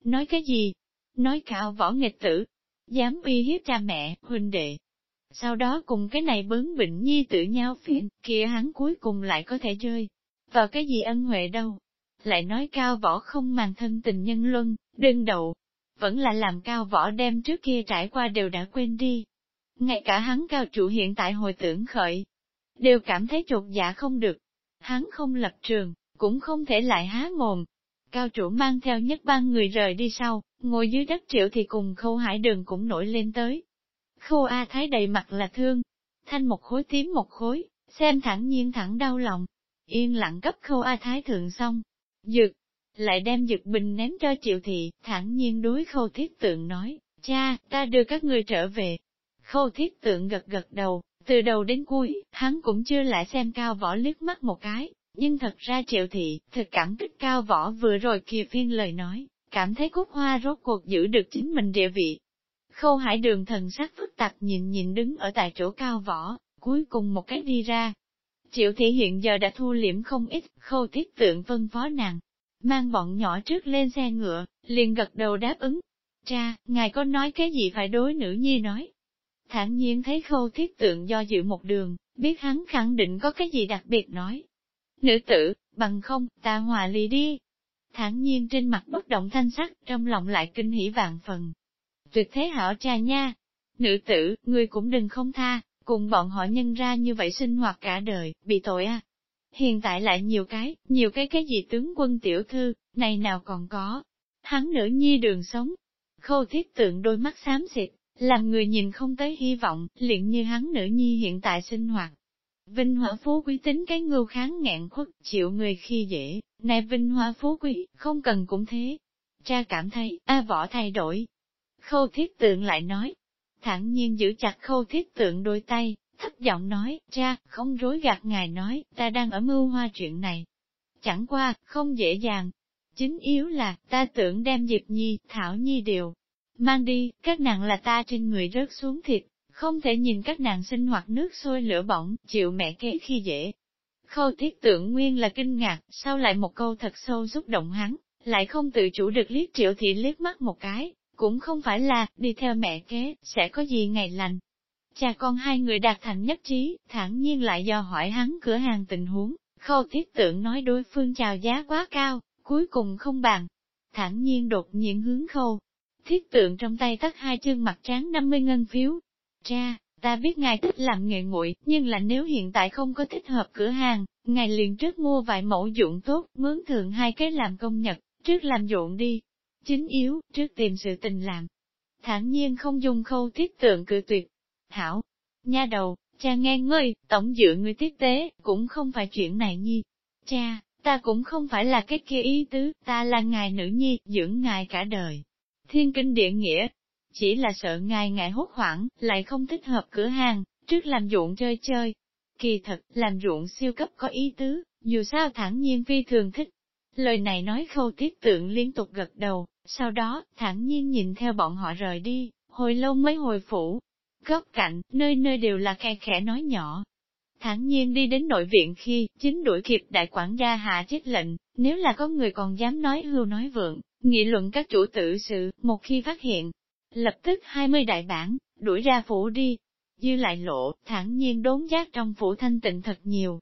Nói cái gì? Nói cao võ nghịch tử, dám uy hiếp cha mẹ, huynh đệ. Sau đó cùng cái này bướng bệnh nhi tự nhau phiền, kia hắn cuối cùng lại có thể chơi. Vào cái gì ân huệ đâu? lại nói cao võ không màng thân tình nhân luân, đương đầu. vẫn là làm cao võ đem trước kia trải qua đều đã quên đi. Ngay cả hắn cao chủ hiện tại hồi tưởng khởi, đều cảm thấy trột dạ không được. Hắn không lập trường, cũng không thể lại há mồm. Cao chủ mang theo nhất ban người rời đi sau, ngồi dưới đất triệu thì cùng khâu hải đường cũng nổi lên tới. Khâu A Thái đầy mặt là thương, thanh một khối tím một khối, xem thẳng nhiên thẳng đau lòng. Yên lặng cấp khâu A Thái thượng xong, Dực, lại đem dực bình ném cho triệu thị, thẳng nhiên đối khâu thiết tượng nói, cha, ta đưa các người trở về. Khâu thiết tượng gật gật đầu, từ đầu đến cuối, hắn cũng chưa lại xem cao võ liếc mắt một cái, nhưng thật ra triệu thị, thật cảm kích cao võ vừa rồi kia phiên lời nói, cảm thấy cúc hoa rốt cuộc giữ được chính mình địa vị. Khâu hải đường thần sắc phức tạp nhìn nhìn đứng ở tại chỗ cao võ, cuối cùng một cái đi ra, Triệu thị hiện giờ đã thu liễm không ít, khâu thiết tượng phân phó nàng. Mang bọn nhỏ trước lên xe ngựa, liền gật đầu đáp ứng. Cha, ngài có nói cái gì phải đối nữ nhi nói? Thản nhiên thấy khâu thiết tượng do dự một đường, biết hắn khẳng định có cái gì đặc biệt nói. Nữ tử, bằng không, ta hòa ly đi. Thản nhiên trên mặt bất động thanh sắc, trong lòng lại kinh hỉ vạn phần. Tuyệt thế hảo cha nha. Nữ tử, ngươi cũng đừng không tha, cùng bọn họ nhân ra như vậy sinh hoạt cả đời, bị tội à. Hiện tại lại nhiều cái, nhiều cái cái gì tướng quân tiểu thư, này nào còn có. Hắn nữ nhi đường sống. Khâu thiết tượng đôi mắt xám xịt, làm người nhìn không tới hy vọng, liền như hắn nữ nhi hiện tại sinh hoạt. Vinh hỏa phú quý tính cái ngưu kháng ngạn khuất, chịu người khi dễ, này vinh hoa phú quý, không cần cũng thế. Cha cảm thấy, a võ thay đổi. Khâu thiết tượng lại nói, thản nhiên giữ chặt khâu thiết tượng đôi tay, thấp giọng nói, cha, không rối gạt ngài nói, ta đang ở mưu hoa chuyện này. Chẳng qua, không dễ dàng. Chính yếu là, ta tưởng đem Diệp Nhi, Thảo Nhi đều mang đi, các nàng là ta trên người rớt xuống thịt, không thể nhìn các nàng sinh hoạt nước sôi lửa bỏng, chịu mẹ kế khi dễ. Khâu thiết tượng nguyên là kinh ngạc, sao lại một câu thật sâu xúc động hắn, lại không tự chủ được liếc triệu thị liếc mắt một cái, cũng không phải là, đi theo mẹ kế, sẽ có gì ngày lành. Cha con hai người đạt thành nhất trí, thản nhiên lại do hỏi hắn cửa hàng tình huống, khâu thiết tưởng nói đối phương chào giá quá cao, cuối cùng không bàn. Thản nhiên đột nhiên hướng khâu, thiết tượng trong tay tắt hai chương mặt tráng 50 ngân phiếu. Cha, ta biết ngài thích làm nghề nguội, nhưng là nếu hiện tại không có thích hợp cửa hàng, ngài liền trước mua vài mẫu dụng tốt, mướn thường hai cái làm công nhật, trước làm dụng đi. Chính yếu, trước tìm sự tình làm. Thản nhiên không dùng khâu thiết tượng cự tuyệt. Hảo, nha đầu, cha nghe ngươi, tổng dựa ngươi tiếp tế, cũng không phải chuyện này nhi. Cha, ta cũng không phải là cái kia ý tứ, ta là ngài nữ nhi, dưỡng ngài cả đời thiên kinh địa nghĩa. Chỉ là sợ ngài ngài hốt hoảng, lại không thích hợp cửa hàng, trước làm ruộng chơi chơi. Kỳ thật, làm ruộng siêu cấp có ý tứ, dù sao thản nhiên phi thường thích. Lời này nói khâu tiết tượng liên tục gật đầu, sau đó, thẳng nhiên nhìn theo bọn họ rời đi, hồi lâu mới hồi phủ. Góc cạnh, nơi nơi đều là khe khẽ nói nhỏ. Thẳng nhiên đi đến nội viện khi, chính đuổi kịp đại quản gia hạ chết lệnh, nếu là có người còn dám nói hưu nói vượng, Nghị luận các chủ tử sự, một khi phát hiện, lập tức 20 đại bản, đuổi ra phủ đi. Dư lại lộ, thẳng nhiên đốn giác trong phủ thanh tịnh thật nhiều.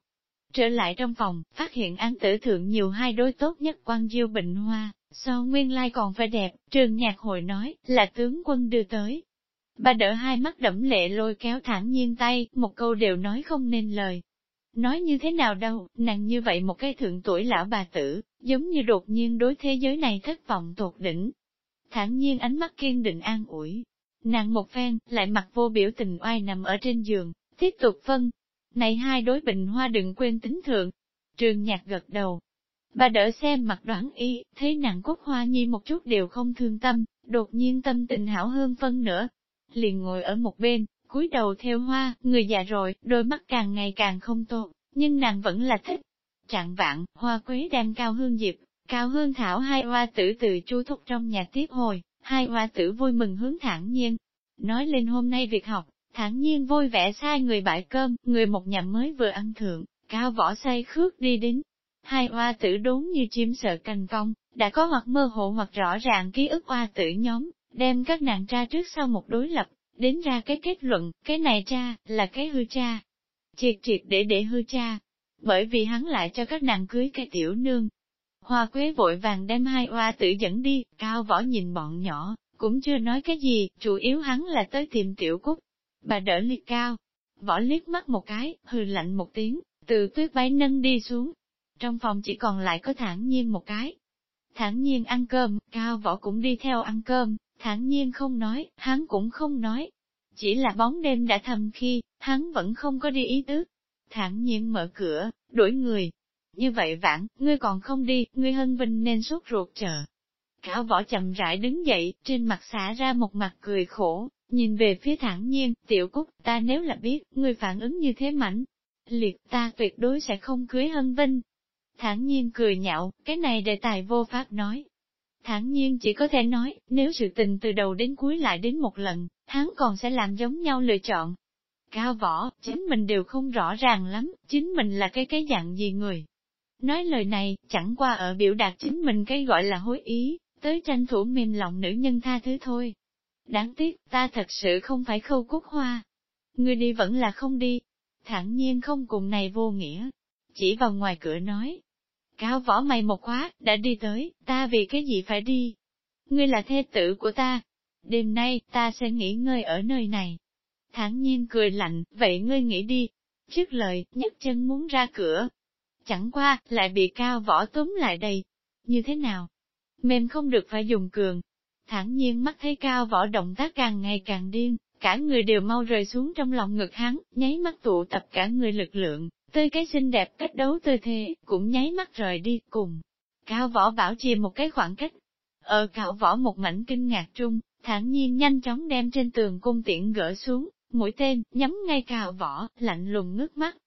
Trở lại trong phòng, phát hiện án tử thượng nhiều hai đối tốt nhất quan diêu bệnh hoa, so nguyên lai còn phải đẹp, trường nhạc hội nói, là tướng quân đưa tới. Bà đỡ hai mắt đẫm lệ lôi kéo thẳng nhiên tay, một câu đều nói không nên lời, Nói như thế nào đâu, nàng như vậy một cái thượng tuổi lão bà tử, giống như đột nhiên đối thế giới này thất vọng tột đỉnh. Thẳng nhiên ánh mắt kiên định an ủi. Nàng một phen, lại mặt vô biểu tình oai nằm ở trên giường, tiếp tục phân. Này hai đối bình hoa đừng quên tính thượng. Trường nhạc gật đầu. Bà đỡ xem mặt đoán y, thấy nàng cốt hoa nhi một chút đều không thương tâm, đột nhiên tâm tình hảo hơn phân nữa. Liền ngồi ở một bên, cúi đầu theo hoa, người già rồi, đôi mắt càng ngày càng không tốt, nhưng nàng vẫn là thích. Trạng vạn, hoa quế đem cao hương diệp, cao hương thảo hai hoa tử từ chu thúc trong nhà tiếp hồi, hai hoa tử vui mừng hướng thẳng nhiên. Nói lên hôm nay việc học, thản nhiên vui vẻ sai người bãi cơm, người một nhà mới vừa ăn thượng, cao võ say khước đi đến. Hai hoa tử đốn như chim sợ cành cong, đã có hoặc mơ hồ hoặc rõ ràng ký ức hoa tử nhóm, đem các nàng tra trước sau một đối lập, đến ra cái kết luận, cái này cha, là cái hư cha. Triệt triệt để để hư cha, bởi vì hắn lại cho các nàng cưới cái tiểu nương. Hoa quế vội vàng đem hai hoa tử dẫn đi, cao võ nhìn bọn nhỏ, cũng chưa nói cái gì, chủ yếu hắn là tới tìm tiểu cúc. Bà đỡ ly cao, võ liếc mắt một cái, hừ lạnh một tiếng, từ tuyết váy nâng đi xuống. Trong phòng chỉ còn lại có thản nhiên một cái. Thản nhiên ăn cơm, cao võ cũng đi theo ăn cơm, thản nhiên không nói, hắn cũng không nói. Chỉ là bóng đêm đã thầm khi, hắn vẫn không có đi ý tứ. Thản nhiên mở cửa, đuổi người. Như vậy vãn, ngươi còn không đi, ngươi hân vinh nên sốt ruột chờ. cao võ chậm rãi đứng dậy, trên mặt xả ra một mặt cười khổ, nhìn về phía thẳng nhiên, tiểu cúc, ta nếu là biết, người phản ứng như thế mảnh, liệt ta tuyệt đối sẽ không cưới hân vinh. Thẳng nhiên cười nhạo, cái này đề tài vô pháp nói, Thẳng nhiên chỉ có thể nói, nếu sự tình từ đầu đến cuối lại đến một lần, hắn còn sẽ làm giống nhau lựa chọn. Cao võ, chính mình đều không rõ ràng lắm, chính mình là cái cái dạng gì người. Nói lời này, chẳng qua ở biểu đạt chính mình cái gọi là hối ý, tới tranh thủ mềm lòng nữ nhân tha thứ thôi. Đáng tiếc, ta thật sự không phải khâu cúc hoa. Ngươi đi vẫn là không đi. Thẳng nhiên không cùng này vô nghĩa. Chỉ vào ngoài cửa nói. Cao võ mày một khóa, đã đi tới, ta vì cái gì phải đi? Ngươi là thê tử của ta. Đêm nay, ta sẽ nghỉ ngơi ở nơi này. Thẳng nhiên cười lạnh, vậy ngươi nghỉ đi. Trước lời, nhấc chân muốn ra cửa. Chẳng qua, lại bị cao võ túm lại đây. Như thế nào? Mềm không được phải dùng cường, thản nhiên mắt thấy cao võ động tác càng ngày càng điên, cả người đều mau rời xuống trong lòng ngực hắn, nháy mắt tụ tập cả người lực lượng, tươi cái xinh đẹp cách đấu tư thế, cũng nháy mắt rời đi, cùng. Cao võ bảo trì một cái khoảng cách. Ở cao võ một mảnh kinh ngạc trung, thản nhiên nhanh chóng đem trên tường cung tiễn gỡ xuống, mũi tên, nhắm ngay cao võ, lạnh lùng ngước mắt.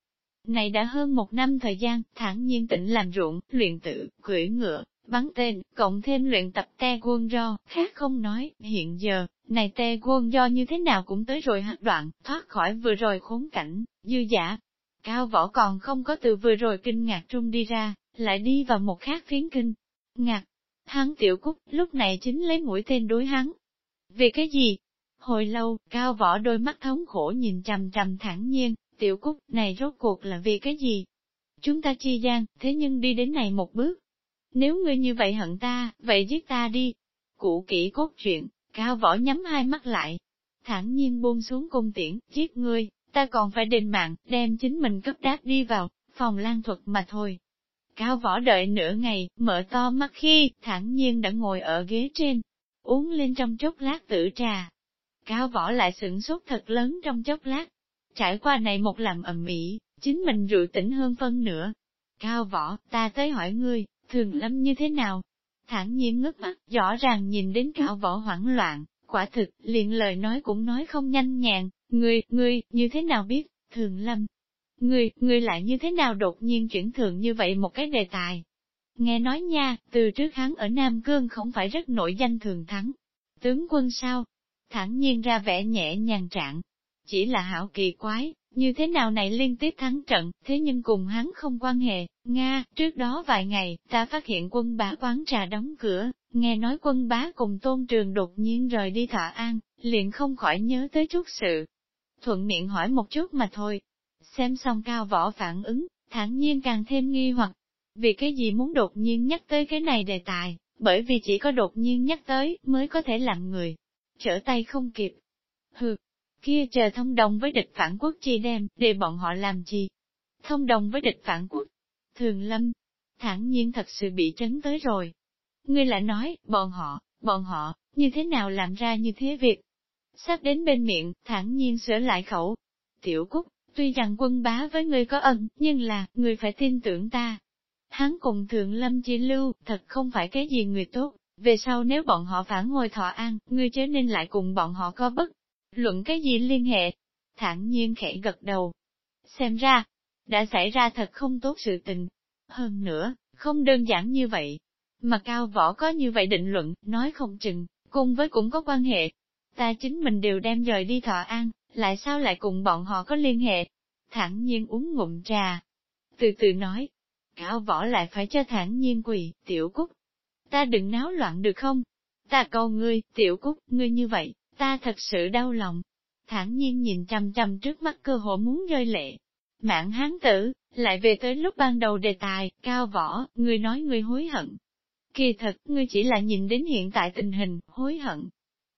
Này đã hơn một năm thời gian, thản nhiên tĩnh làm ruộng, luyện tự, cưỡi ngựa, bắn tên, cộng thêm luyện tập te quân do, khác không nói, hiện giờ, này te quân do như thế nào cũng tới rồi hạt đoạn, thoát khỏi vừa rồi khốn cảnh, dư giả. Cao võ còn không có từ vừa rồi kinh ngạc trung đi ra, lại đi vào một khác phiến kinh. Ngạc, hắn tiểu cúc, lúc này chính lấy mũi tên đối hắn. Vì cái gì? Hồi lâu, cao võ đôi mắt thống khổ nhìn trầm trầm thẳng nhiên, tiểu cúc, này rốt cuộc là vì cái gì? Chúng ta chi gian, thế nhưng đi đến này một bước, nếu ngươi như vậy hận ta, vậy giết ta đi. Cụ kỹ cốt truyện, cao võ nhắm hai mắt lại. thản nhiên buông xuống cung tiễn, giết ngươi, ta còn phải đền mạng, đem chính mình cấp đáp đi vào, phòng lan thuật mà thôi. Cao võ đợi nửa ngày, mở to mắt khi, thản nhiên đã ngồi ở ghế trên, uống lên trong chốc lát tử trà. Cao võ lại sửng sốt thật lớn trong chốc lát. Trải qua này một làm ẩm ĩ, chính mình rượu tỉnh hơn phân nữa. Cao võ, ta tới hỏi ngươi, thường lâm như thế nào? Thẳng nhiên ngước mắt, rõ ràng nhìn đến cao võ hoảng loạn, quả thực, liền lời nói cũng nói không nhanh nhàng, ngươi, ngươi, như thế nào biết, thường lâm? Ngươi, ngươi lại như thế nào đột nhiên chuyển thường như vậy một cái đề tài? Nghe nói nha, từ trước hắn ở Nam Cương không phải rất nổi danh thường thắng. Tướng quân sao? Thẳng nhiên ra vẻ nhẹ nhàng trạng. Chỉ là hảo kỳ quái, như thế nào này liên tiếp thắng trận, thế nhưng cùng hắn không quan hệ, Nga, trước đó vài ngày, ta phát hiện quân bá quán trà đóng cửa, nghe nói quân bá cùng tôn trường đột nhiên rời đi thọ an, liền không khỏi nhớ tới chút sự. Thuận miệng hỏi một chút mà thôi. Xem xong cao võ phản ứng, thản nhiên càng thêm nghi hoặc. Vì cái gì muốn đột nhiên nhắc tới cái này đề tài, bởi vì chỉ có đột nhiên nhắc tới mới có thể làm người trở tay không kịp. Hừ, kia chờ thông đồng với địch phản quốc chi đem, để bọn họ làm gì? Thông đồng với địch phản quốc. Thường lâm, thản nhiên thật sự bị chấn tới rồi. Ngươi lại nói, bọn họ, bọn họ, như thế nào làm ra như thế việc? Sắp đến bên miệng, thản nhiên sửa lại khẩu. Tiểu Cúc, tuy rằng quân bá với ngươi có ân, nhưng là, ngươi phải tin tưởng ta. Hắn cùng thượng lâm chi lưu, thật không phải cái gì người tốt, về sau nếu bọn họ phản hồi thọ an, ngươi chớ nên lại cùng bọn họ có bất Luận cái gì liên hệ? Thẳng nhiên khẽ gật đầu. Xem ra, đã xảy ra thật không tốt sự tình. Hơn nữa, không đơn giản như vậy. Mà cao võ có như vậy định luận, nói không chừng, cùng với cũng có quan hệ. Ta chính mình đều đem rời đi thọ an, lại sao lại cùng bọn họ có liên hệ? Thẳng nhiên uống ngụm trà. Từ từ nói, cao võ lại phải cho thẳng nhiên quỳ, tiểu cúc. Ta đừng náo loạn được không? Ta cầu ngươi, tiểu cúc, ngươi như vậy, Ta thật sự đau lòng. Thản nhiên nhìn chằm chằm trước mắt cơ hội muốn rơi lệ. Mạng hán tử, lại về tới lúc ban đầu đề tài, cao võ, người nói người hối hận. Kỳ thật, ngươi chỉ là nhìn đến hiện tại tình hình, hối hận.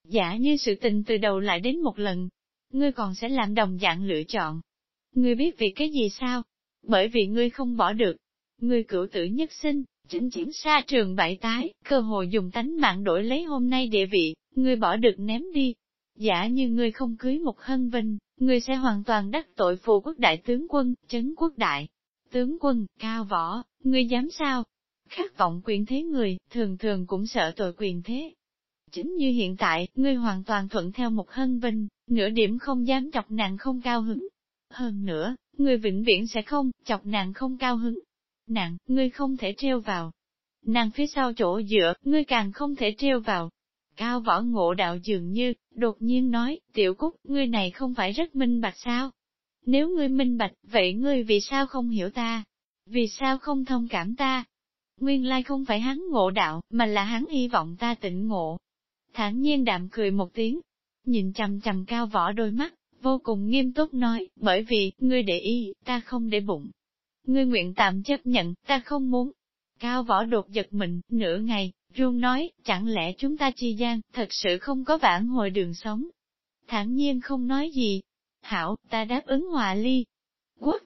Giả như sự tình từ đầu lại đến một lần, ngươi còn sẽ làm đồng dạng lựa chọn. Ngươi biết vì cái gì sao? Bởi vì ngươi không bỏ được. Ngươi cửu tử nhất sinh, chỉnh chuyển xa trường bại tái, cơ hội dùng tánh mạng đổi lấy hôm nay địa vị, ngươi bỏ được ném đi. Giả như ngươi không cưới một hân vinh, ngươi sẽ hoàn toàn đắc tội phù quốc đại tướng quân, chấn quốc đại. Tướng quân, cao võ, ngươi dám sao? Khát vọng quyền thế người, thường thường cũng sợ tội quyền thế. Chính như hiện tại, ngươi hoàn toàn thuận theo một hân vinh, nửa điểm không dám chọc nàng không cao hứng. Hơn nữa, ngươi vĩnh viễn sẽ không, chọc nàng không cao hứng. Nàng, ngươi không thể treo vào. Nàng phía sau chỗ dựa, ngươi càng không thể treo vào. Cao võ ngộ đạo dường như, đột nhiên nói, tiểu cúc, ngươi này không phải rất minh bạch sao? Nếu ngươi minh bạch, vậy ngươi vì sao không hiểu ta? Vì sao không thông cảm ta? nguyên lai không phải hắn ngộ đạo, mà là hắn hy vọng ta tỉnh ngộ. Thản nhiên đạm cười một tiếng, nhìn chằm chằm cao võ đôi mắt, vô cùng nghiêm túc nói, bởi vì, ngươi để ý, ta không để bụng. Ngươi nguyện tạm chấp nhận, ta không muốn. Cao võ đột giật mình, nửa ngày, run nói, chẳng lẽ chúng ta chi gian, thật sự không có vãn hồi đường sống. Thản nhiên không nói gì. Hảo, ta đáp ứng hòa ly. Quốc,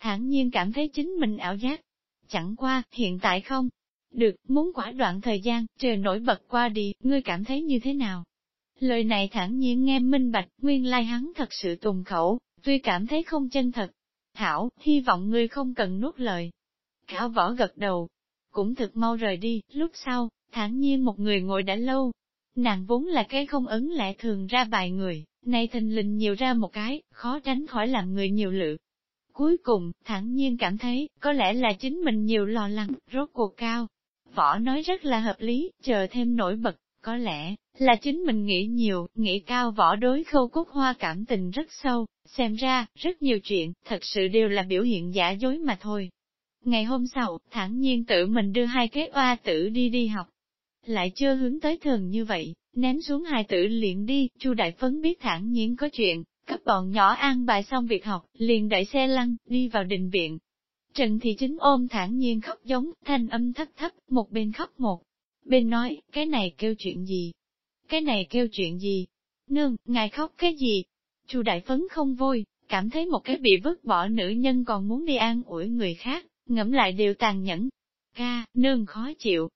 thản nhiên cảm thấy chính mình ảo giác. Chẳng qua, hiện tại không. Được, muốn quả đoạn thời gian, trời nổi bật qua đi, ngươi cảm thấy như thế nào? Lời này thản nhiên nghe minh bạch, nguyên lai hắn thật sự tùng khẩu, tuy cảm thấy không chân thật. Hảo, hy vọng ngươi không cần nuốt lời. Khảo võ gật đầu, cũng thực mau rời đi, lúc sau, thản nhiên một người ngồi đã lâu. Nàng vốn là cái không ấn lẽ thường ra bài người, nay thình lình nhiều ra một cái, khó tránh khỏi làm người nhiều lự. Cuối cùng, thản nhiên cảm thấy, có lẽ là chính mình nhiều lo lắng, rốt cuộc cao. Võ nói rất là hợp lý, chờ thêm nổi bật, có lẽ, là chính mình nghĩ nhiều, nghĩ cao võ đối khâu cúc hoa cảm tình rất sâu, xem ra, rất nhiều chuyện, thật sự đều là biểu hiện giả dối mà thôi. Ngày hôm sau, thản nhiên tự mình đưa hai cái oa tử đi đi học. Lại chưa hướng tới thường như vậy, ném xuống hai tử liền đi, Chu Đại Phấn biết thản nhiên có chuyện, cấp bọn nhỏ an bài xong việc học, liền đẩy xe lăn, đi vào đình viện. Trần Thị Chính ôm thản nhiên khóc giống, thanh âm thấp thấp, một bên khóc một. Bên nói, cái này kêu chuyện gì? Cái này kêu chuyện gì? Nương, ngài khóc cái gì? Chu Đại Phấn không vui, cảm thấy một cái bị vứt bỏ nữ nhân còn muốn đi an ủi người khác, ngẫm lại đều tàn nhẫn. Ca, nương khó chịu.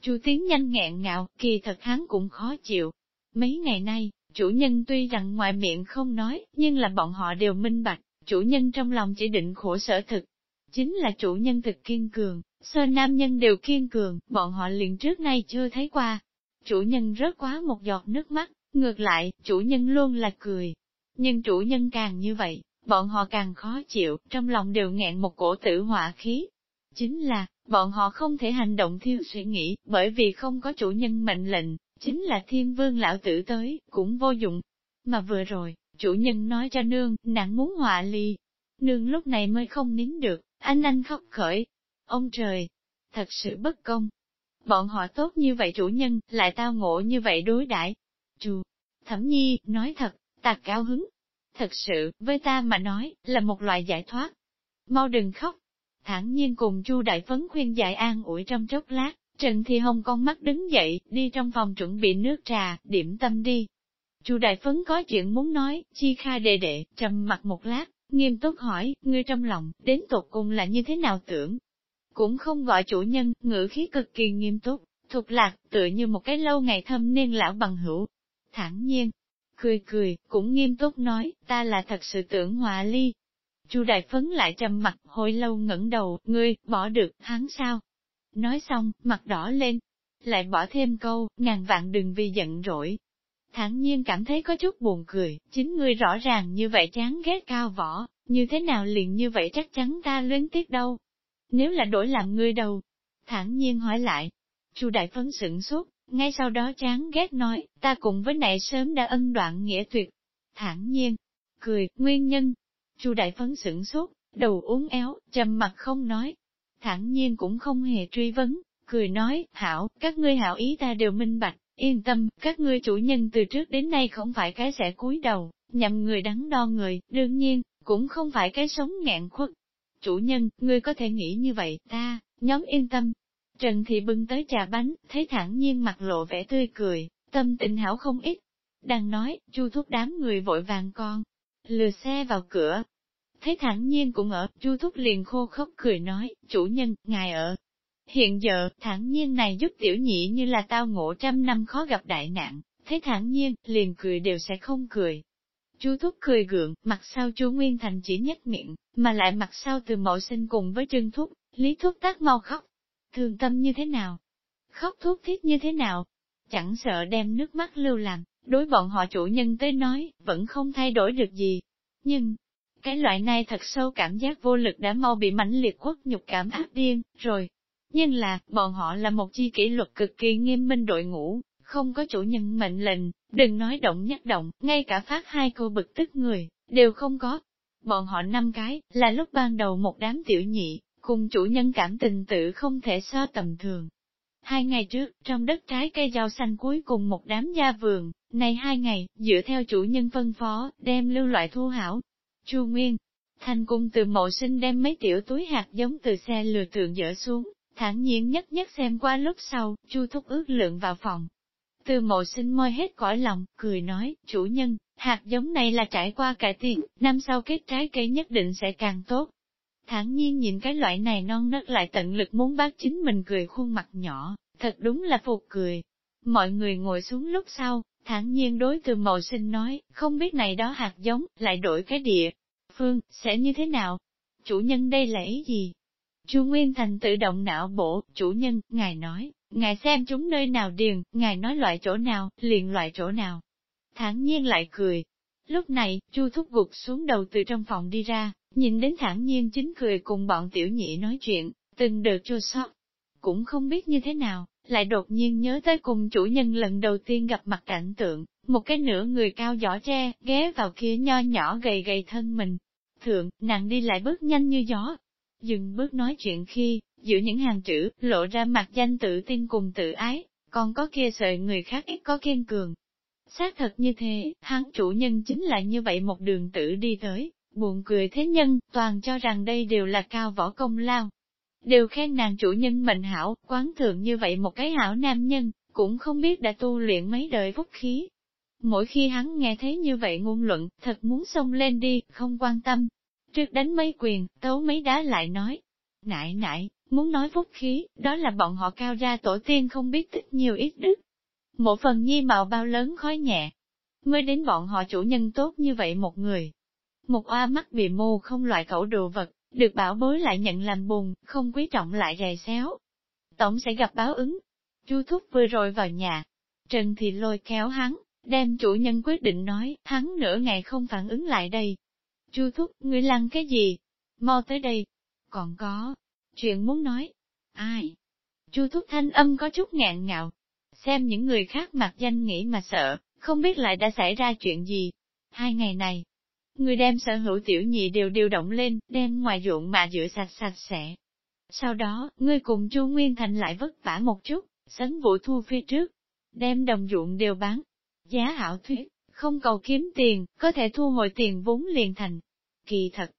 Chu Tiến nhanh nghẹn ngạo, kỳ thật hắn cũng khó chịu. Mấy ngày nay, chủ nhân tuy rằng ngoài miệng không nói, nhưng là bọn họ đều minh bạch, chủ nhân trong lòng chỉ định khổ sở thực. Chính là chủ nhân thực kiên cường, sơ nam nhân đều kiên cường, bọn họ liền trước nay chưa thấy qua. Chủ nhân rớt quá một giọt nước mắt, ngược lại, chủ nhân luôn là cười. Nhưng chủ nhân càng như vậy, bọn họ càng khó chịu, trong lòng đều nghẹn một cổ tử hỏa khí. Chính là, bọn họ không thể hành động theo suy nghĩ, bởi vì không có chủ nhân mệnh lệnh, chính là thiên vương lão tử tới, cũng vô dụng. Mà vừa rồi, chủ nhân nói cho nương, nàng muốn họa ly. Nương lúc này mới không nín được, anh anh khóc khởi. Ông trời, thật sự bất công. Bọn họ tốt như vậy chủ nhân, lại tao ngộ như vậy đối đãi. Chù, thẩm nhi, nói thật, ta cao hứng. Thật sự, với ta mà nói, là một loại giải thoát. Mau đừng khóc. Thẳng nhiên cùng Chu Đại Phấn khuyên giải an ủi trong chốc lát, Trần Thi Hồng con mắt đứng dậy, đi trong phòng chuẩn bị nước trà, điểm tâm đi. Chu Đại Phấn có chuyện muốn nói, chi khai đệ đệ, trầm mặt một lát, nghiêm túc hỏi, ngươi trong lòng, đến tột cùng là như thế nào tưởng? Cũng không gọi chủ nhân, ngữ khí cực kỳ nghiêm túc, thuộc lạc, tựa như một cái lâu ngày thâm niên lão bằng hữu. Thẳng nhiên, cười cười, cũng nghiêm túc nói, ta là thật sự tưởng hòa ly. Chu Đại Phấn lại trầm mặt, hồi lâu ngẩng đầu, ngươi, bỏ được, hắn sao? Nói xong, mặt đỏ lên, lại bỏ thêm câu, ngàn vạn đừng vì giận rỗi. Thẳng nhiên cảm thấy có chút buồn cười, chính ngươi rõ ràng như vậy chán ghét cao võ, như thế nào liền như vậy chắc chắn ta luyến tiếc đâu. Nếu là đổi làm ngươi đâu? Thẳng nhiên hỏi lại. Chu đại phấn sửng sốt, ngay sau đó chán ghét nói, ta cùng với nại sớm đã ân đoạn nghĩa tuyệt. Thẳng nhiên, cười, nguyên nhân. Chu đại phấn sửng sốt, đầu uốn éo, trầm mặt không nói, thẳng nhiên cũng không hề truy vấn, cười nói, hảo, các ngươi hảo ý ta đều minh bạch, yên tâm, các ngươi chủ nhân từ trước đến nay không phải cái sẽ cúi đầu, nhằm người đắn đo người, đương nhiên, cũng không phải cái sống ngẹn khuất. Chủ nhân, ngươi có thể nghĩ như vậy, ta, nhóm yên tâm. Trần Thị bưng tới trà bánh, thấy thẳng nhiên mặt lộ vẻ tươi cười, tâm tình hảo không ít. Đang nói, chu thúc đám người vội vàng con, lừa xe vào cửa, Thấy thẳng nhiên cũng ở, chu thúc liền khô khóc cười nói, chủ nhân, ngài ở. Hiện giờ, thẳng nhiên này giúp tiểu nhị như là tao ngộ trăm năm khó gặp đại nạn, thấy thẳng nhiên, liền cười đều sẽ không cười. Chu thúc cười gượng, mặt sau chú Nguyên Thành chỉ nhếch miệng, mà lại mặt sau từ mậu sinh cùng với trưng thúc, lý thúc tác mau khóc. Thường tâm như thế nào? Khóc thuốc thiết như thế nào? Chẳng sợ đem nước mắt lưu làm, đối bọn họ chủ nhân tới nói, vẫn không thay đổi được gì. Nhưng, cái loại này thật sâu cảm giác vô lực đã mau bị mãnh liệt quốc nhục cảm áp điên, rồi. Nhưng là, bọn họ là một chi kỷ luật cực kỳ nghiêm minh đội ngũ, không có chủ nhân mệnh lệnh, đừng nói động nhắc động, ngay cả phát hai cô bực tức người, đều không có. Bọn họ năm cái, là lúc ban đầu một đám tiểu nhị, cùng chủ nhân cảm tình tự không thể so tầm thường. Hai ngày trước, trong đất trái cây rau xanh cuối cùng một đám gia vườn, này hai ngày, dựa theo chủ nhân phân phó, đem lưu loại thu hảo. Chu Nguyên, Thành cung từ mộ sinh đem mấy tiểu túi hạt giống từ xe lừa tượng dỡ xuống, thản nhiên nhất nhất xem qua lúc sau, chu thúc ước lượng vào phòng. Từ mộ sinh môi hết cõi lòng, cười nói, chủ nhân, hạt giống này là trải qua cải thiện, năm sau kết trái cây nhất định sẽ càng tốt. Thản nhiên nhìn cái loại này non nớt lại tận lực muốn bác chính mình cười khuôn mặt nhỏ, thật đúng là phục cười. Mọi người ngồi xuống lúc sau, thản nhiên đối từ mậu sinh nói, không biết này đó hạt giống, lại đổi cái địa, phương, sẽ như thế nào? Chủ nhân đây là ý gì? Chu Nguyên Thành tự động não bộ, chủ nhân, ngài nói, ngài xem chúng nơi nào điền, ngài nói loại chỗ nào, liền loại chỗ nào. Thản nhiên lại cười. Lúc này, Chu thúc gục xuống đầu từ trong phòng đi ra, nhìn đến thản nhiên chính cười cùng bọn tiểu nhị nói chuyện, từng được chua sót. Cũng không biết như thế nào, lại đột nhiên nhớ tới cùng chủ nhân lần đầu tiên gặp mặt cảnh tượng, một cái nửa người cao giỏ tre, ghé vào kia nho nhỏ gầy gầy thân mình, thượng, nàng đi lại bước nhanh như gió. Dừng bước nói chuyện khi, giữa những hàng chữ, lộ ra mặt danh tự tin cùng tự ái, còn có kia sợi người khác ít có kiên cường. Xác thật như thế, hắn chủ nhân chính là như vậy một đường tử đi tới, buồn cười thế nhân, toàn cho rằng đây đều là cao võ công lao. Đều khen nàng chủ nhân mệnh hảo, quán thượng như vậy một cái hảo nam nhân, cũng không biết đã tu luyện mấy đời phúc khí. Mỗi khi hắn nghe thấy như vậy ngôn luận, thật muốn xông lên đi, không quan tâm, Trước đánh mấy quyền, tấu mấy đá lại nói. Nại nại, muốn nói phúc khí, đó là bọn họ cao ra tổ tiên không biết tích nhiều ít đức. Một phần nhi màu bao lớn khói nhẹ. Mới đến bọn họ chủ nhân tốt như vậy một người. Một oa mắt bị mù không loại cẩu đồ vật, được bảo bối lại nhận làm buồn không quý trọng lại rầy xéo. Tổng sẽ gặp báo ứng. Chu thúc vừa rồi vào nhà. Trần thì lôi kéo hắn, đem chủ nhân quyết định nói, hắn nửa ngày không phản ứng lại đây, Chu thúc, ngươi lăng cái gì? Mau tới đây. Còn có, chuyện muốn nói. Ai? Chu thúc thanh âm có chút ngạn ngạo. Xem những người khác mặt danh nghĩ mà sợ, không biết lại đã xảy ra chuyện gì. Hai ngày này, người đem sở hữu tiểu nhị đều điều động lên, đem ngoài ruộng mà rửa sạch sạch sẽ. Sau đó, ngươi cùng Chu Nguyên Thành lại vất vả một chút, sấn vụ thu phía trước, đem đồng ruộng đều bán. Giá hảo thuyết, không cầu kiếm tiền, có thể thu hồi tiền vốn liền thành. Kỳ thật,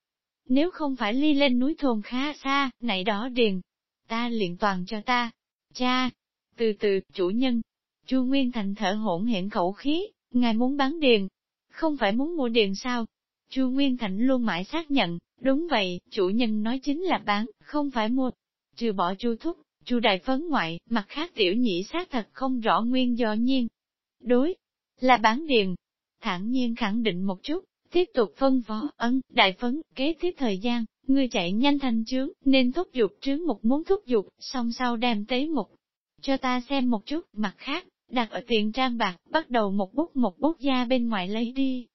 nếu không phải ly lên núi thôn khá xa, này đó điền, ta liền toàn cho ta. Cha, từ từ, chủ nhân, Chu Nguyên Thành thở hỗn hển khẩu khí, ngài muốn bán điền, không phải muốn mua điền sao? Chu Nguyên Thành luôn mãi xác nhận, đúng vậy, chủ nhân nói chính là bán, không phải mua. Trừ bỏ Chu Thúc, Chu Đại Phấn ngoại, mặt khác tiểu nhị xác thật không rõ nguyên do nhiên. Đối, là bán điền, thản nhiên khẳng định một chút, tiếp tục phân phó, ân đại phấn, kế tiếp thời gian, ngươi chạy nhanh thành trướng, nên thúc dục trướng một muốn thúc dục, xong sau đem tế một. Cho ta xem một chút, mặt khác, đặt ở tiền trang bạc, bắt đầu một bút một bút ra bên ngoài lấy đi.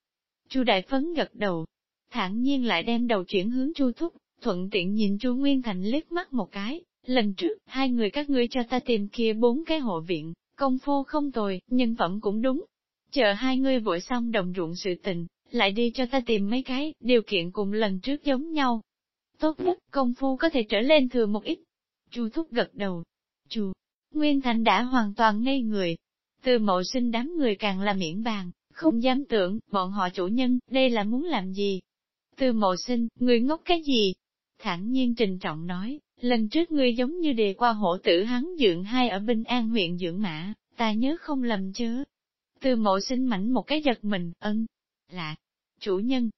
Chu đại phấn gật đầu, thản nhiên lại đem đầu chuyển hướng chu thúc, thuận tiện nhìn chu Nguyên Thành liếc mắt một cái, lần trước, hai người các ngươi cho ta tìm kia bốn cái hộ viện, công phu không tồi, nhân phẩm cũng đúng, Chờ hai ngươi vội xong đồng ruộng sự tình, lại đi cho ta tìm mấy cái, điều kiện cùng lần trước giống nhau. Tốt nhất, công phu có thể trở lên thừa một ít. Chu thúc gật đầu. Chu, Nguyên Thành đã hoàn toàn ngây người. Từ mộ sinh đám người càng là miễn bàn, không dám tưởng, bọn họ chủ nhân, đây là muốn làm gì. Từ mộ sinh, người ngốc cái gì? Thẳng nhiên trình trọng nói, lần trước ngươi giống như đề qua Hổ tử hắn dưỡng hai ở Bình An huyện dưỡng mã, ta nhớ không lầm chứ. Từ mộ sinh mảnh một cái giật mình, ân, là, chủ nhân.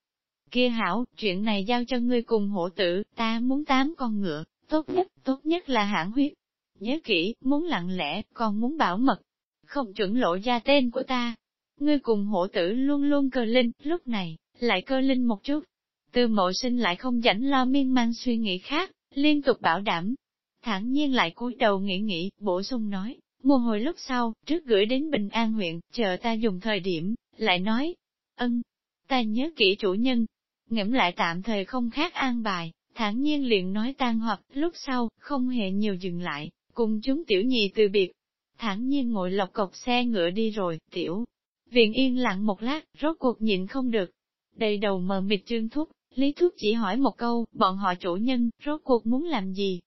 Kia hảo, chuyện này giao cho ngươi cùng Hổ tử, ta muốn tám con ngựa, tốt nhất, tốt nhất là hãng huyết. Nhớ kỹ, muốn lặng lẽ, còn muốn bảo mật, không chuẩn lộ ra tên của ta. Ngươi cùng hộ tử luôn luôn cơ linh, lúc này, lại cơ linh một chút. Từ mộ sinh lại không rảnh lo miên man suy nghĩ khác, liên tục bảo đảm. Thẳng nhiên lại cúi đầu nghĩ nghĩ, bổ sung nói, Mua hồi lúc sau, trước gửi đến Bình An huyện, chờ ta dùng thời điểm, lại nói, ân, ta nhớ kỹ chủ nhân, ngẫm lại tạm thời không khác an bài, thản nhiên liền nói tan hoặc, lúc sau, không hề nhiều dừng lại, cùng chúng tiểu nhị từ biệt. thẳng nhiên ngồi lọc cọc xe ngựa đi rồi, tiểu. Viện yên lặng một lát, rốt cuộc nhịn không được. Đầy đầu mờ mịt trương thúc, Lý Thúc chỉ hỏi một câu, bọn họ chủ nhân, rốt cuộc muốn làm gì?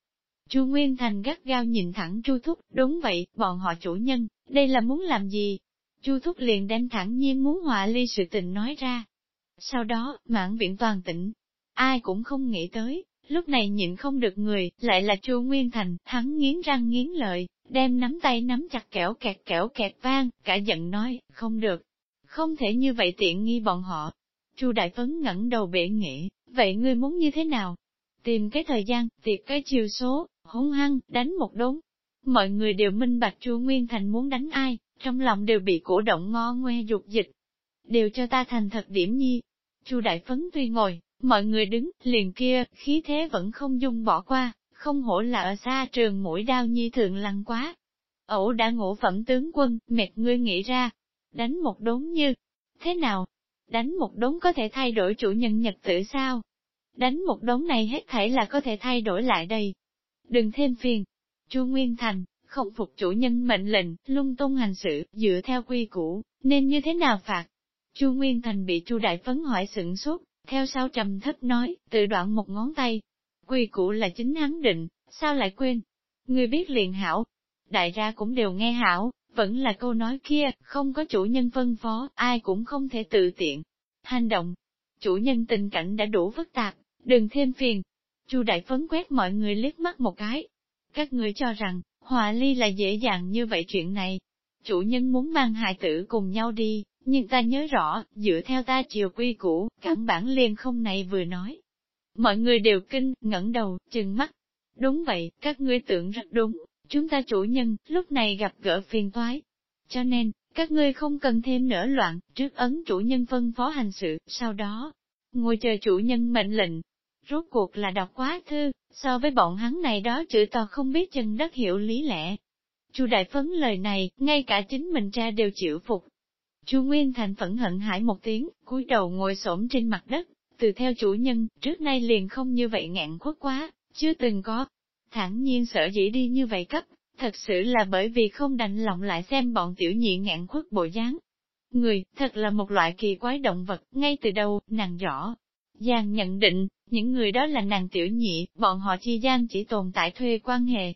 Chu Nguyên Thành gắt gao nhìn thẳng Chu Thúc, đúng vậy, bọn họ chủ nhân, đây là muốn làm gì? Chu Thúc liền đem thẳng nhiên muốn hòa ly sự tình nói ra. Sau đó, mãn viện toàn tỉnh, ai cũng không nghĩ tới, lúc này nhịn không được người, lại là Chu Nguyên Thành, hắn nghiến răng nghiến lợi, đem nắm tay nắm chặt kẻo kẹt kẻo kẹt vang, cả giận nói, không được, không thể như vậy tiện nghi bọn họ. Chu Đại Phấn ngẩng đầu bể nghĩ, vậy ngươi muốn như thế nào? Tìm cái thời gian, tiệc cái chiều số, hung hăng, đánh một đốn. Mọi người đều minh bạch Chu Nguyên Thành muốn đánh ai, trong lòng đều bị cổ động ngo ngoe dục dịch. Đều cho ta thành thật điểm nhi. Chu Đại Phấn tuy ngồi, mọi người đứng, liền kia, khí thế vẫn không dung bỏ qua, không hổ là ở xa trường mũi đao nhi thượng lăng quá. Ẩu đã ngủ phẩm tướng quân, mệt ngươi nghĩ ra, đánh một đốn như, thế nào? Đánh một đốn có thể thay đổi chủ nhân nhật tử sao? Đánh một đốn này hết thảy là có thể thay đổi lại đây. Đừng thêm phiền. Chu Nguyên Thành, không phục chủ nhân mệnh lệnh, lung tung hành sự, dựa theo quy củ, nên như thế nào phạt? Chu Nguyên Thành bị Chu Đại Phấn hỏi sửng sốt, theo sau trầm thấp nói, tự đoạn một ngón tay. Quy củ là chính hắn định, sao lại quên? Người biết liền hảo. Đại ra cũng đều nghe hảo, vẫn là câu nói kia, không có chủ nhân phân phó, ai cũng không thể tự tiện. Hành động, chủ nhân tình cảnh đã đủ phức tạp, đừng thêm phiền. Chu Đại Phấn quét mọi người liếc mắt một cái. Các người cho rằng, hòa ly là dễ dàng như vậy chuyện này. Chủ nhân muốn mang hài tử cùng nhau đi, nhưng ta nhớ rõ, dựa theo ta chiều quy cũ, cản bản liền không này vừa nói. Mọi người đều kinh, ngẩng đầu, chừng mắt. Đúng vậy, các ngươi tưởng rất đúng, chúng ta chủ nhân, lúc này gặp gỡ phiền toái. Cho nên, các ngươi không cần thêm nở loạn, trước ấn chủ nhân phân phó hành sự, sau đó, ngồi chờ chủ nhân mệnh lệnh. Rốt cuộc là đọc quá thư, so với bọn hắn này đó chữ to không biết chân đất hiểu lý lẽ. Chu Đại Phấn lời này, ngay cả chính mình cha đều chịu phục. Chu Nguyên Thành phẫn hận hãi một tiếng, cúi đầu ngồi xổm trên mặt đất, từ theo chủ nhân, trước nay liền không như vậy ngạn khuất quá, chưa từng có, Thẳng nhiên sợ dĩ đi như vậy cấp, thật sự là bởi vì không đành lòng lại xem bọn tiểu nhị ngạn khuất bộ dáng. Người, thật là một loại kỳ quái động vật, ngay từ đầu, nàng rõ. Giang nhận định, những người đó là nàng tiểu nhị, bọn họ chi gian chỉ tồn tại thuê quan hệ.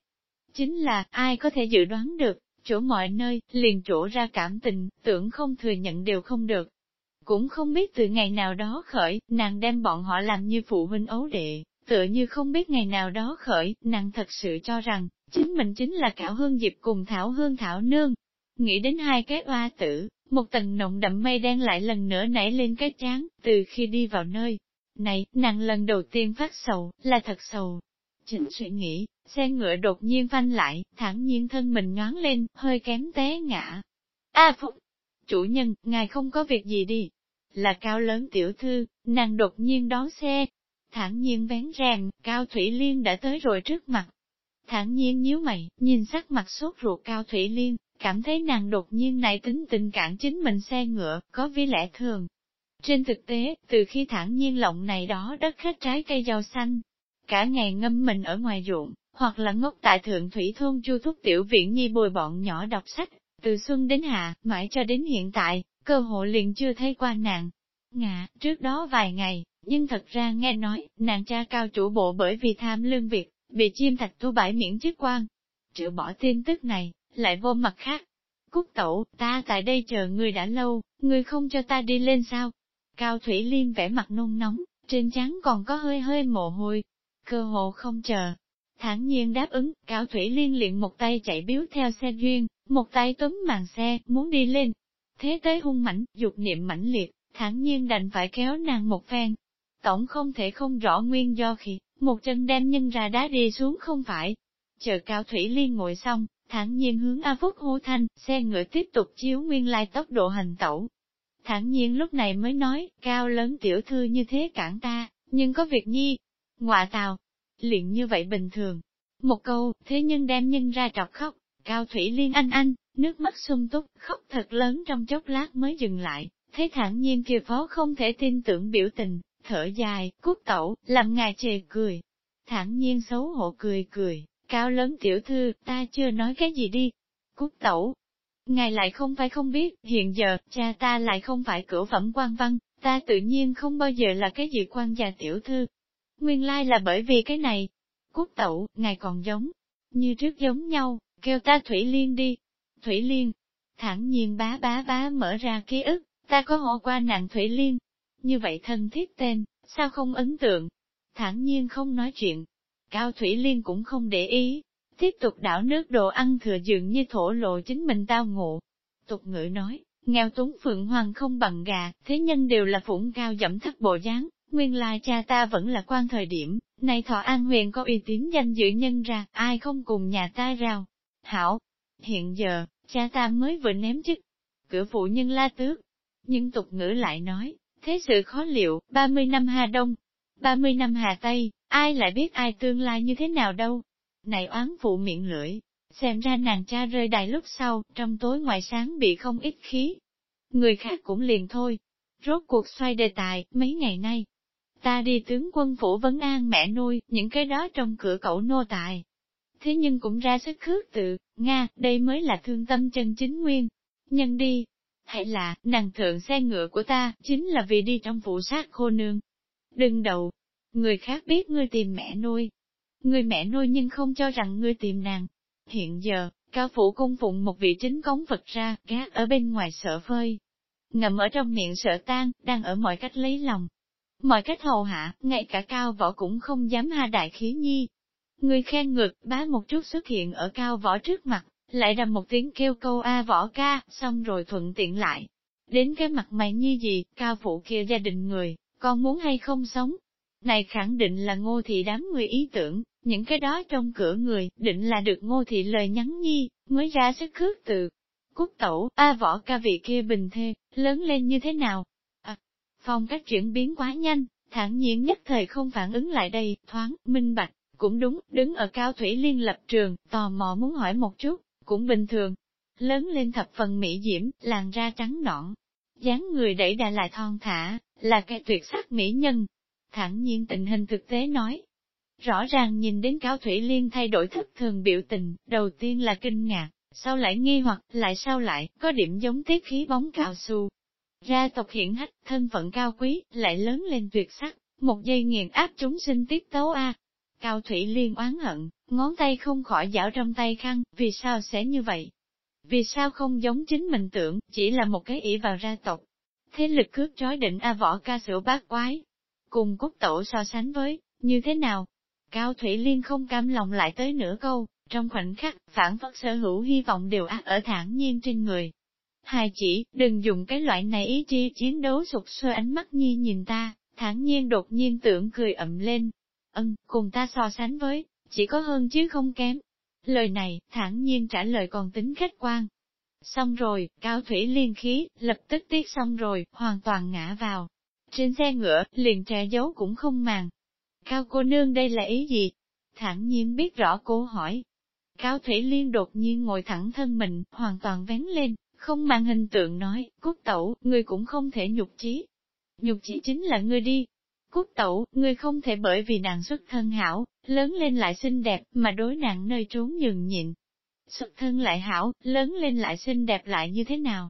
Chính là, ai có thể dự đoán được, chỗ mọi nơi, liền chỗ ra cảm tình, tưởng không thừa nhận đều không được. Cũng không biết từ ngày nào đó khởi, nàng đem bọn họ làm như phụ huynh ấu đệ, Tựa như không biết ngày nào đó khởi, nàng thật sự cho rằng, chính mình chính là Cảo Hương Diệp cùng Thảo Hương Thảo Nương. Nghĩ đến hai cái oa tử, một tầng nồng đậm mây đen lại lần nữa nảy lên cái chán, từ khi đi vào nơi. Này, nàng lần đầu tiên phát sầu, là thật sầu. Chỉnh suy nghĩ, xe ngựa đột nhiên phanh lại, thẳng nhiên thân mình nhoáng lên, hơi kém té ngã. A Phúc! Chủ nhân, ngài không có việc gì đi. Là cao lớn tiểu thư, nàng đột nhiên đón xe, thản nhiên vén rèm, Cao Thủy Liên đã tới rồi trước mặt. Thản nhiên nhíu mày, nhìn sắc mặt sốt ruột Cao Thủy Liên, cảm thấy nàng đột nhiên này tính tình cản chính mình xe ngựa, có vi lẽ thường. Trên thực tế, từ khi thản nhiên lộng này đó đất khách trái cây rau xanh, cả ngày ngâm mình ở ngoài ruộng, hoặc là ngốc tại thượng thủy thôn chu thúc tiểu viện nhi bồi bọn nhỏ đọc sách, từ xuân đến hạ, mãi cho đến hiện tại, cơ hội liền chưa thấy qua nàng. Ngạ, trước đó vài ngày, nhưng thật ra nghe nói, nàng cha cao chủ bộ bởi vì tham lương việc, bị chim thạch thu bãi miễn chức quan. Trừ bỏ tin tức này, lại vô mặt khác. Cúc tẩu, ta tại đây chờ người đã lâu, người không cho ta đi lên sao? Cao Thủy Liên vẻ mặt nôn nóng, trên trán còn có hơi hơi mồ hôi. Cơ hồ không chờ. thản nhiên đáp ứng, Cao Thủy Liên liền một tay chạy biếu theo xe duyên, một tay túm màn xe, muốn đi lên. Thế tới hung mảnh, dục niệm mãnh liệt, thản nhiên đành phải kéo nàng một phen, tổng không thể không rõ nguyên do khi, một chân đem nhân ra đá đi xuống không phải. Chờ Cao Thủy Liên ngồi xong, thản nhiên hướng A Phúc hô thanh, xe ngựa tiếp tục chiếu nguyên lai tốc độ hành tẩu. Thản nhiên lúc này mới nói, cao lớn tiểu thư như thế cản ta, nhưng có việc nhi ngọa tào, liền như vậy bình thường. Một câu, thế nhưng đem nhân ra trọc khóc, Cao Thủy Liên anh anh, nước mắt sung túc, khóc thật lớn trong chốc lát mới dừng lại, thấy thản nhiên kia phó không thể tin tưởng biểu tình, thở dài, cút tẩu, làm ngài chề cười. Thẳng nhiên xấu hổ cười cười, cao lớn tiểu thư, ta chưa nói cái gì đi. Cút tẩu, ngài lại không phải không biết, hiện giờ, cha ta lại không phải cửu phẩm quan văn, ta tự nhiên không bao giờ là cái gì quan gia tiểu thư. Nguyên lai là bởi vì cái này. Cúc tẩu, ngài còn giống, như trước giống nhau, kêu ta Thủy Liên đi. Thủy Liên, thẳng nhiên bá bá bá mở ra ký ức, ta có họ qua nàng Thủy Liên. Như vậy thân thiết tên, sao không ấn tượng? Thẳng nhiên không nói chuyện. Cao Thủy Liên cũng không để ý, tiếp tục đảo nước đồ ăn thừa dường như thổ lộ chính mình tao ngộ. Tục ngữ nói, nghèo túng phượng hoàng không bằng gà, thế nhân đều là phủng cao dẫm thấp bộ dáng, nguyên lai cha ta vẫn là quan thời điểm, này thọ an huyền có uy tín danh dự nhân ra, ai không cùng nhà ta rào. Hảo, hiện giờ, cha ta mới vừa ném chức, cửa phụ nhân la tước. Nhưng tục ngữ lại nói, thế sự khó liệu, 30 năm Hà Đông, 30 năm Hà Tây, ai lại biết ai tương lai như thế nào đâu. Này oán phụ miệng lưỡi, xem ra nàng cha rơi đài lúc sau, trong tối ngoài sáng bị không ít khí. Người khác cũng liền thôi. Rốt cuộc xoay đề tài, mấy ngày nay. Ta đi tướng quân phủ vấn an mẹ nuôi, những cái đó trong cửa cậu nô tài. Thế nhưng cũng ra sức khước tự, Nga, đây mới là thương tâm chân chính nguyên. Nhân đi, hãy là, nàng thượng xe ngựa của ta, chính là vì đi trong phủ sát khô nương. Đừng đầu, người khác biết ngươi tìm mẹ nuôi. Người mẹ nuôi nhưng không cho rằng ngươi tìm nàng. Hiện giờ, cao phủ cung phụng một vị chính cống vật ra, gác ở bên ngoài sợ phơi. Ngậm ở trong miệng sợ tan, đang ở mọi cách lấy lòng. Mọi cách hầu hạ, ngay cả cao võ cũng không dám ha đại khí nhi. Người khen ngược, bá một chút xuất hiện ở cao võ trước mặt, lại đầm một tiếng kêu câu A võ ca, xong rồi thuận tiện lại. Đến cái mặt mày như gì, cao phụ kia gia đình người, con muốn hay không sống. Này khẳng định là ngô thị đám người ý tưởng, những cái đó trong cửa người, định là được ngô thị lời nhắn nhi, mới ra sức khước từ. Cúc tẩu, A võ ca vị kia bình thê, lớn lên như thế nào? Phong cách chuyển biến quá nhanh, thản nhiên nhất thời không phản ứng lại đây, thoáng, minh bạch, cũng đúng, đứng ở cao thủy liên lập trường, tò mò muốn hỏi một chút, cũng bình thường. Lớn lên thập phần mỹ diễm, làn da trắng nõn, dáng người đẩy đà lại thon thả, là cái tuyệt sắc mỹ nhân. Thẳng nhiên tình hình thực tế nói. Rõ ràng nhìn đến Cao Thủy Liên thay đổi thất thường biểu tình, đầu tiên là kinh ngạc, sau lại nghi hoặc, lại sau lại, có điểm giống tiết khí bóng cao su. Ra tộc hiển hách, thân phận cao quý, lại lớn lên tuyệt sắc, một giây nghiền áp chúng sinh tiết tấu A. Cao Thủy Liên oán hận, ngón tay không khỏi giảo trong tay khăn, vì sao sẽ như vậy? Vì sao không giống chính mình tưởng, chỉ là một cái ỷ vào ra tộc. Thế lực cướp trói định A võ ca sửa bát quái. Cùng cốt tổ so sánh với, như thế nào? Cao Thủy Liên không cam lòng lại tới nửa câu, trong khoảnh khắc, phản phất sở hữu hy vọng đều ác ở thản nhiên trên người. Hài chỉ, đừng dùng cái loại này ý chi chiến đấu sụt sôi ánh mắt nhi nhìn ta, thản nhiên đột nhiên tưởng cười ậm lên. Ân, cùng ta so sánh với, chỉ có hơn chứ không kém. Lời này, thản nhiên trả lời còn tính khách quan. Xong rồi, cao thủy liên khí, lập tức tiết xong rồi, hoàn toàn ngã vào. Trên xe ngựa, liền trẻ giấu cũng không màng. Cao cô nương đây là ý gì? Thản nhiên biết rõ cô hỏi. Cao thủy liên đột nhiên ngồi thẳng thân mình, hoàn toàn vén lên, không mang hình tượng nói, cốt tẩu, người cũng không thể nhục chí. Nhục chí chính là ngươi đi, Cúc tẩu, ngươi không thể bởi vì nàng xuất thân hảo, lớn lên lại xinh đẹp, mà đối nàng nơi trốn nhường nhịn. Xuất thân lại hảo, lớn lên lại xinh đẹp lại như thế nào?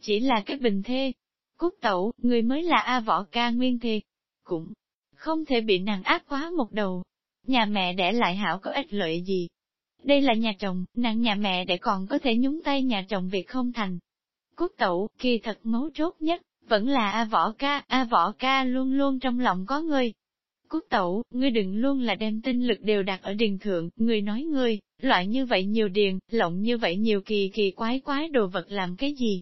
Chỉ là cái bình thê. Cúc tẩu, người mới là A võ ca nguyên thiệt. Cũng không thể bị nàng áp quá một đầu. Nhà mẹ đẻ lại hảo có ích lợi gì? Đây là nhà chồng, nàng nhà mẹ để còn có thể nhúng tay nhà chồng việc không thành. Cốt tẩu, kỳ thật mấu chốt nhất, vẫn là A võ ca, A võ ca luôn luôn trong lòng có ngươi. Cốt tẩu, ngươi đừng luôn là đem tinh lực đều đặt ở điền thượng, ngươi nói ngươi, loại như vậy nhiều điền, lộng như vậy nhiều kỳ kỳ quái quái đồ vật làm cái gì?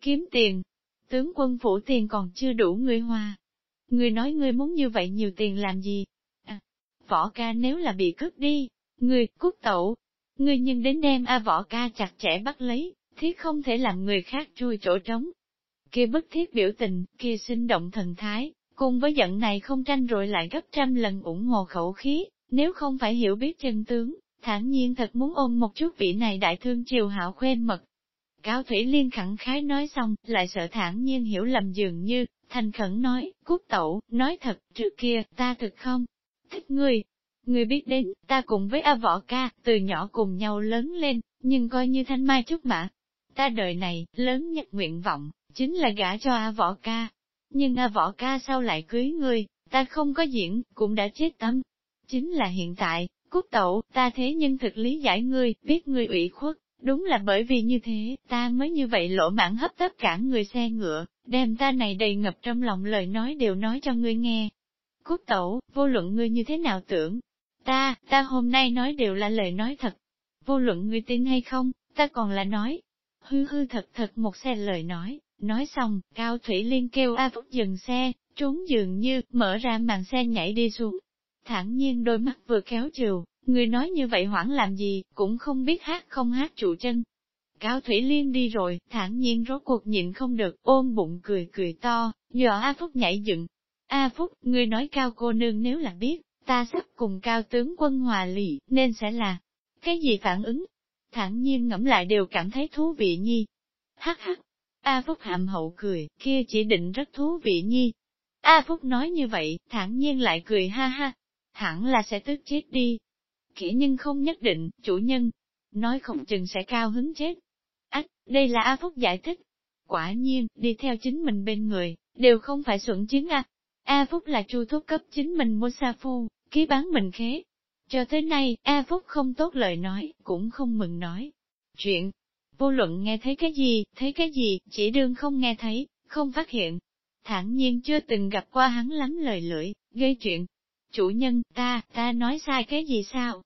Kiếm tiền. Tướng quân phủ tiền còn chưa đủ ngươi hoa. Ngươi nói ngươi muốn như vậy nhiều tiền làm gì? À, võ ca nếu là bị cướp đi, ngươi, cút tẩu, ngươi nhưng đến đem A võ ca chặt chẽ bắt lấy, thiết không thể làm người khác chui chỗ trống, kia bức thiết biểu tình, kia sinh động thần thái, cùng với giận này không tranh rồi lại gấp trăm lần ủng hộ khẩu khí, nếu không phải hiểu biết chân tướng, thản nhiên thật muốn ôm một chút vị này đại thương triều hảo khuê mật. Cao Thủy Liên khẳng khái nói xong, lại sợ thản nhiên hiểu lầm dường như, thành khẩn nói, cút tẩu, nói thật, trước kia, ta thực không? Thích ngươi. Người biết đến, ta cùng với A Võ Ca, từ nhỏ cùng nhau lớn lên, nhưng coi như thanh mai trúc mã. Ta đời này, lớn nhất nguyện vọng, chính là gả cho A Võ Ca. Nhưng A võ ca sao lại cưới ngươi, ta không có diễn, cũng đã chết tâm. Chính là hiện tại, cút tẩu, ta thế nhưng thực lý giải ngươi, biết ngươi ủy khuất, đúng là bởi vì như thế, ta mới như vậy lỗ mãn hấp tất cả người xe ngựa, đem ta này đầy ngập trong lòng lời nói đều nói cho ngươi nghe. Cút tẩu, vô luận ngươi như thế nào tưởng, ta, ta hôm nay nói đều là lời nói thật. Vô luận ngươi tin hay không, ta còn là nói. Hư hư thật thật một xe lời nói, nói xong, Cao Thủy Liên kêu A Phúc dừng xe, trốn dường như, mở ra màn xe nhảy đi xuống. Thẳng nhiên đôi mắt vừa kéo chiều, người nói như vậy hoảng làm gì, cũng không biết hát không hát trụ chân. Cao Thủy Liên đi rồi, thản nhiên rốt cuộc nhịn không được, ôm bụng cười cười to, dọa A Phúc nhảy dựng. A Phúc, người nói Cao cô nương nếu là biết, ta sắp cùng Cao tướng quân hòa lì, nên sẽ là, cái gì phản ứng? Thản nhiên ngẫm lại đều cảm thấy thú vị nhi. Hắc hắc, A Phúc hàm hậu cười, kia chỉ định rất thú vị nhi. A Phúc nói như vậy, thản nhiên lại cười ha ha, hẳn là sẽ tức chết đi. Kỹ nhưng không nhất định, chủ nhân, nói không chừng sẽ cao hứng chết. Ách, đây là A Phúc giải thích. Quả nhiên, đi theo chính mình bên người, đều không phải xuẩn chứng A. A Phúc là chu thuốc cấp chính mình mua sa phu, ký bán mình khế. Cho tới nay, A Phúc không tốt lời nói, cũng không mừng nói. Chuyện, vô luận nghe thấy cái gì, thấy cái gì, chỉ đương không nghe thấy, không phát hiện. Thẳng nhiên chưa từng gặp qua hắn lắm lời lưỡi, gây chuyện. Chủ nhân, ta, ta nói sai cái gì sao?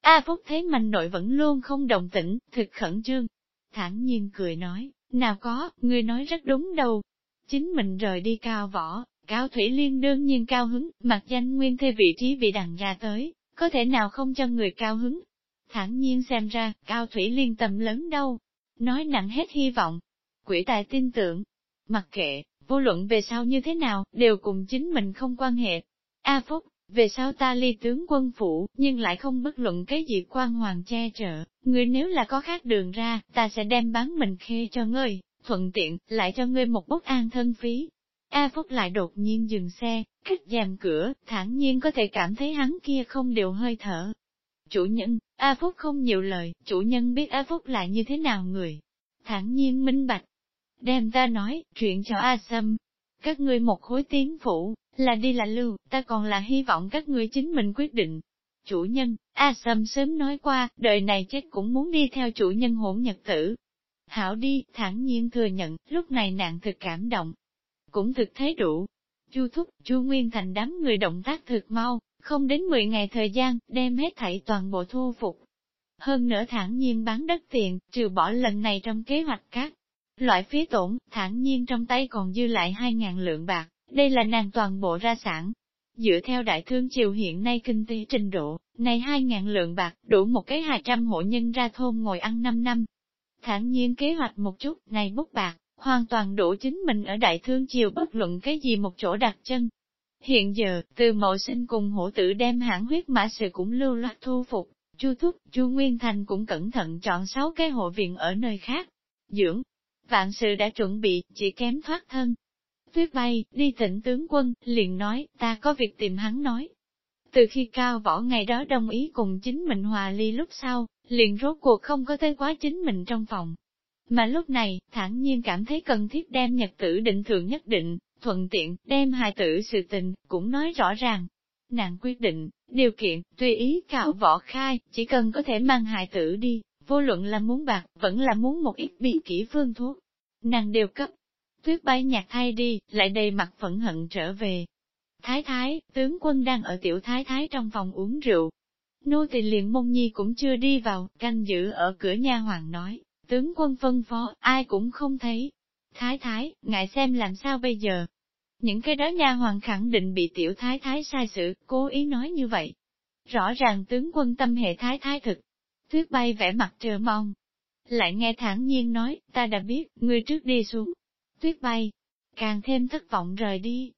A Phúc thấy mạnh nội vẫn luôn không đồng tĩnh, thực khẩn trương. Thẳng nhiên cười nói, nào có, người nói rất đúng đâu. Chính mình rời đi cao võ, cao thủy liên đương nhiên cao hứng, mặc danh nguyên thê vị trí bị đằng ra tới, có thể nào không cho người cao hứng. Thẳng nhiên xem ra, cao thủy liên tầm lớn đâu, nói nặng hết hy vọng. Quỷ tài tin tưởng, mặc kệ, vô luận về sau như thế nào, đều cùng chính mình không quan hệ. A Phúc, về sau ta ly tướng quân phủ, nhưng lại không bất luận cái gì quan hoàng che chở, người nếu là có khác đường ra, ta sẽ đem bán mình khê cho ngươi, thuận tiện, lại cho ngươi một bốc an thân phí. A Phúc lại đột nhiên dừng xe, cách dèm cửa, thản nhiên có thể cảm thấy hắn kia không đều hơi thở, Chủ nhân, A Phúc không nhiều lời, chủ nhân biết A Phúc lại như thế nào người. Thản nhiên minh bạch. Đem ta nói, chuyện cho A Sâm. Các ngươi một khối tiến phủ, là đi là lưu, ta còn là hy vọng các ngươi chính mình quyết định. Chủ nhân, A Sâm sớm nói qua, đời này chết cũng muốn đi theo chủ nhân hỗn nhật tử. Hảo đi, Thản nhiên thừa nhận, lúc này nạn thực cảm động. Cũng thực thế đủ. Chu Thúc, Chu Nguyên Thành đám người động tác thực mau, không đến 10 ngày thời gian, đem hết thảy toàn bộ thu phục. Hơn nữa thản nhiên bán đất tiền, trừ bỏ lần này trong kế hoạch các. Loại phí tổn, thản nhiên trong tay còn dư lại 2.000 lượng bạc, đây là nàng toàn bộ ra sản. Dựa theo đại thương triều hiện nay kinh tế trình độ, này 2.000 lượng bạc, đủ một cái 200 hộ nhân ra thôn ngồi ăn 5 năm. Thản nhiên kế hoạch một chút, này bút bạc, hoàn toàn đủ chính mình ở đại thương triều bất luận cái gì một chỗ đặt chân, Hiện giờ, từ mậu sinh cùng hổ tử đem hãng huyết mã sự cũng lưu loát thu phục, Chu Thúc, Chu Nguyên Thành cũng cẩn thận chọn sáu cái hộ viện ở nơi khác. Dưỡng, vạn sự đã chuẩn bị, chỉ kém thoát thân. Tuyết bay, đi thỉnh tướng quân, liền nói, ta có việc tìm hắn nói. Từ khi cao võ ngày đó đồng ý cùng chính mình hòa ly lúc sau, liền rốt cuộc không có tới quá chính mình trong phòng. Mà lúc này, thản nhiên cảm thấy cần thiết đem nhật tử định thượng nhất định, thuận tiện, đem hài tử sự tình, cũng nói rõ ràng. Nàng quyết định, điều kiện, tùy ý cạo võ khai, chỉ cần có thể mang hài tử đi, vô luận là muốn bạc, vẫn là muốn một ít bị kỹ phương thuốc. Nàng đều cấp. Tuyết bay nhạc thay đi, lại đầy mặt phẫn hận trở về. Thái thái, tướng quân đang ở tiểu thái thái trong phòng uống rượu. Nô tỳ liền mông nhi cũng chưa đi vào, canh giữ ở cửa nha hoàng nói, tướng quân phân phó, ai cũng không thấy, Thái thái, ngại xem làm sao bây giờ? Những cái đó nha hoàng khẳng định bị tiểu thái thái sai sự, cố ý nói như vậy. Rõ ràng tướng quân tâm hệ thái thái thực. Tuyết bay vẻ mặt chờ mong. Lại nghe thản nhiên nói, ta đã biết, ngươi trước đi xuống. Tuyết bay, càng thêm thất vọng rời đi.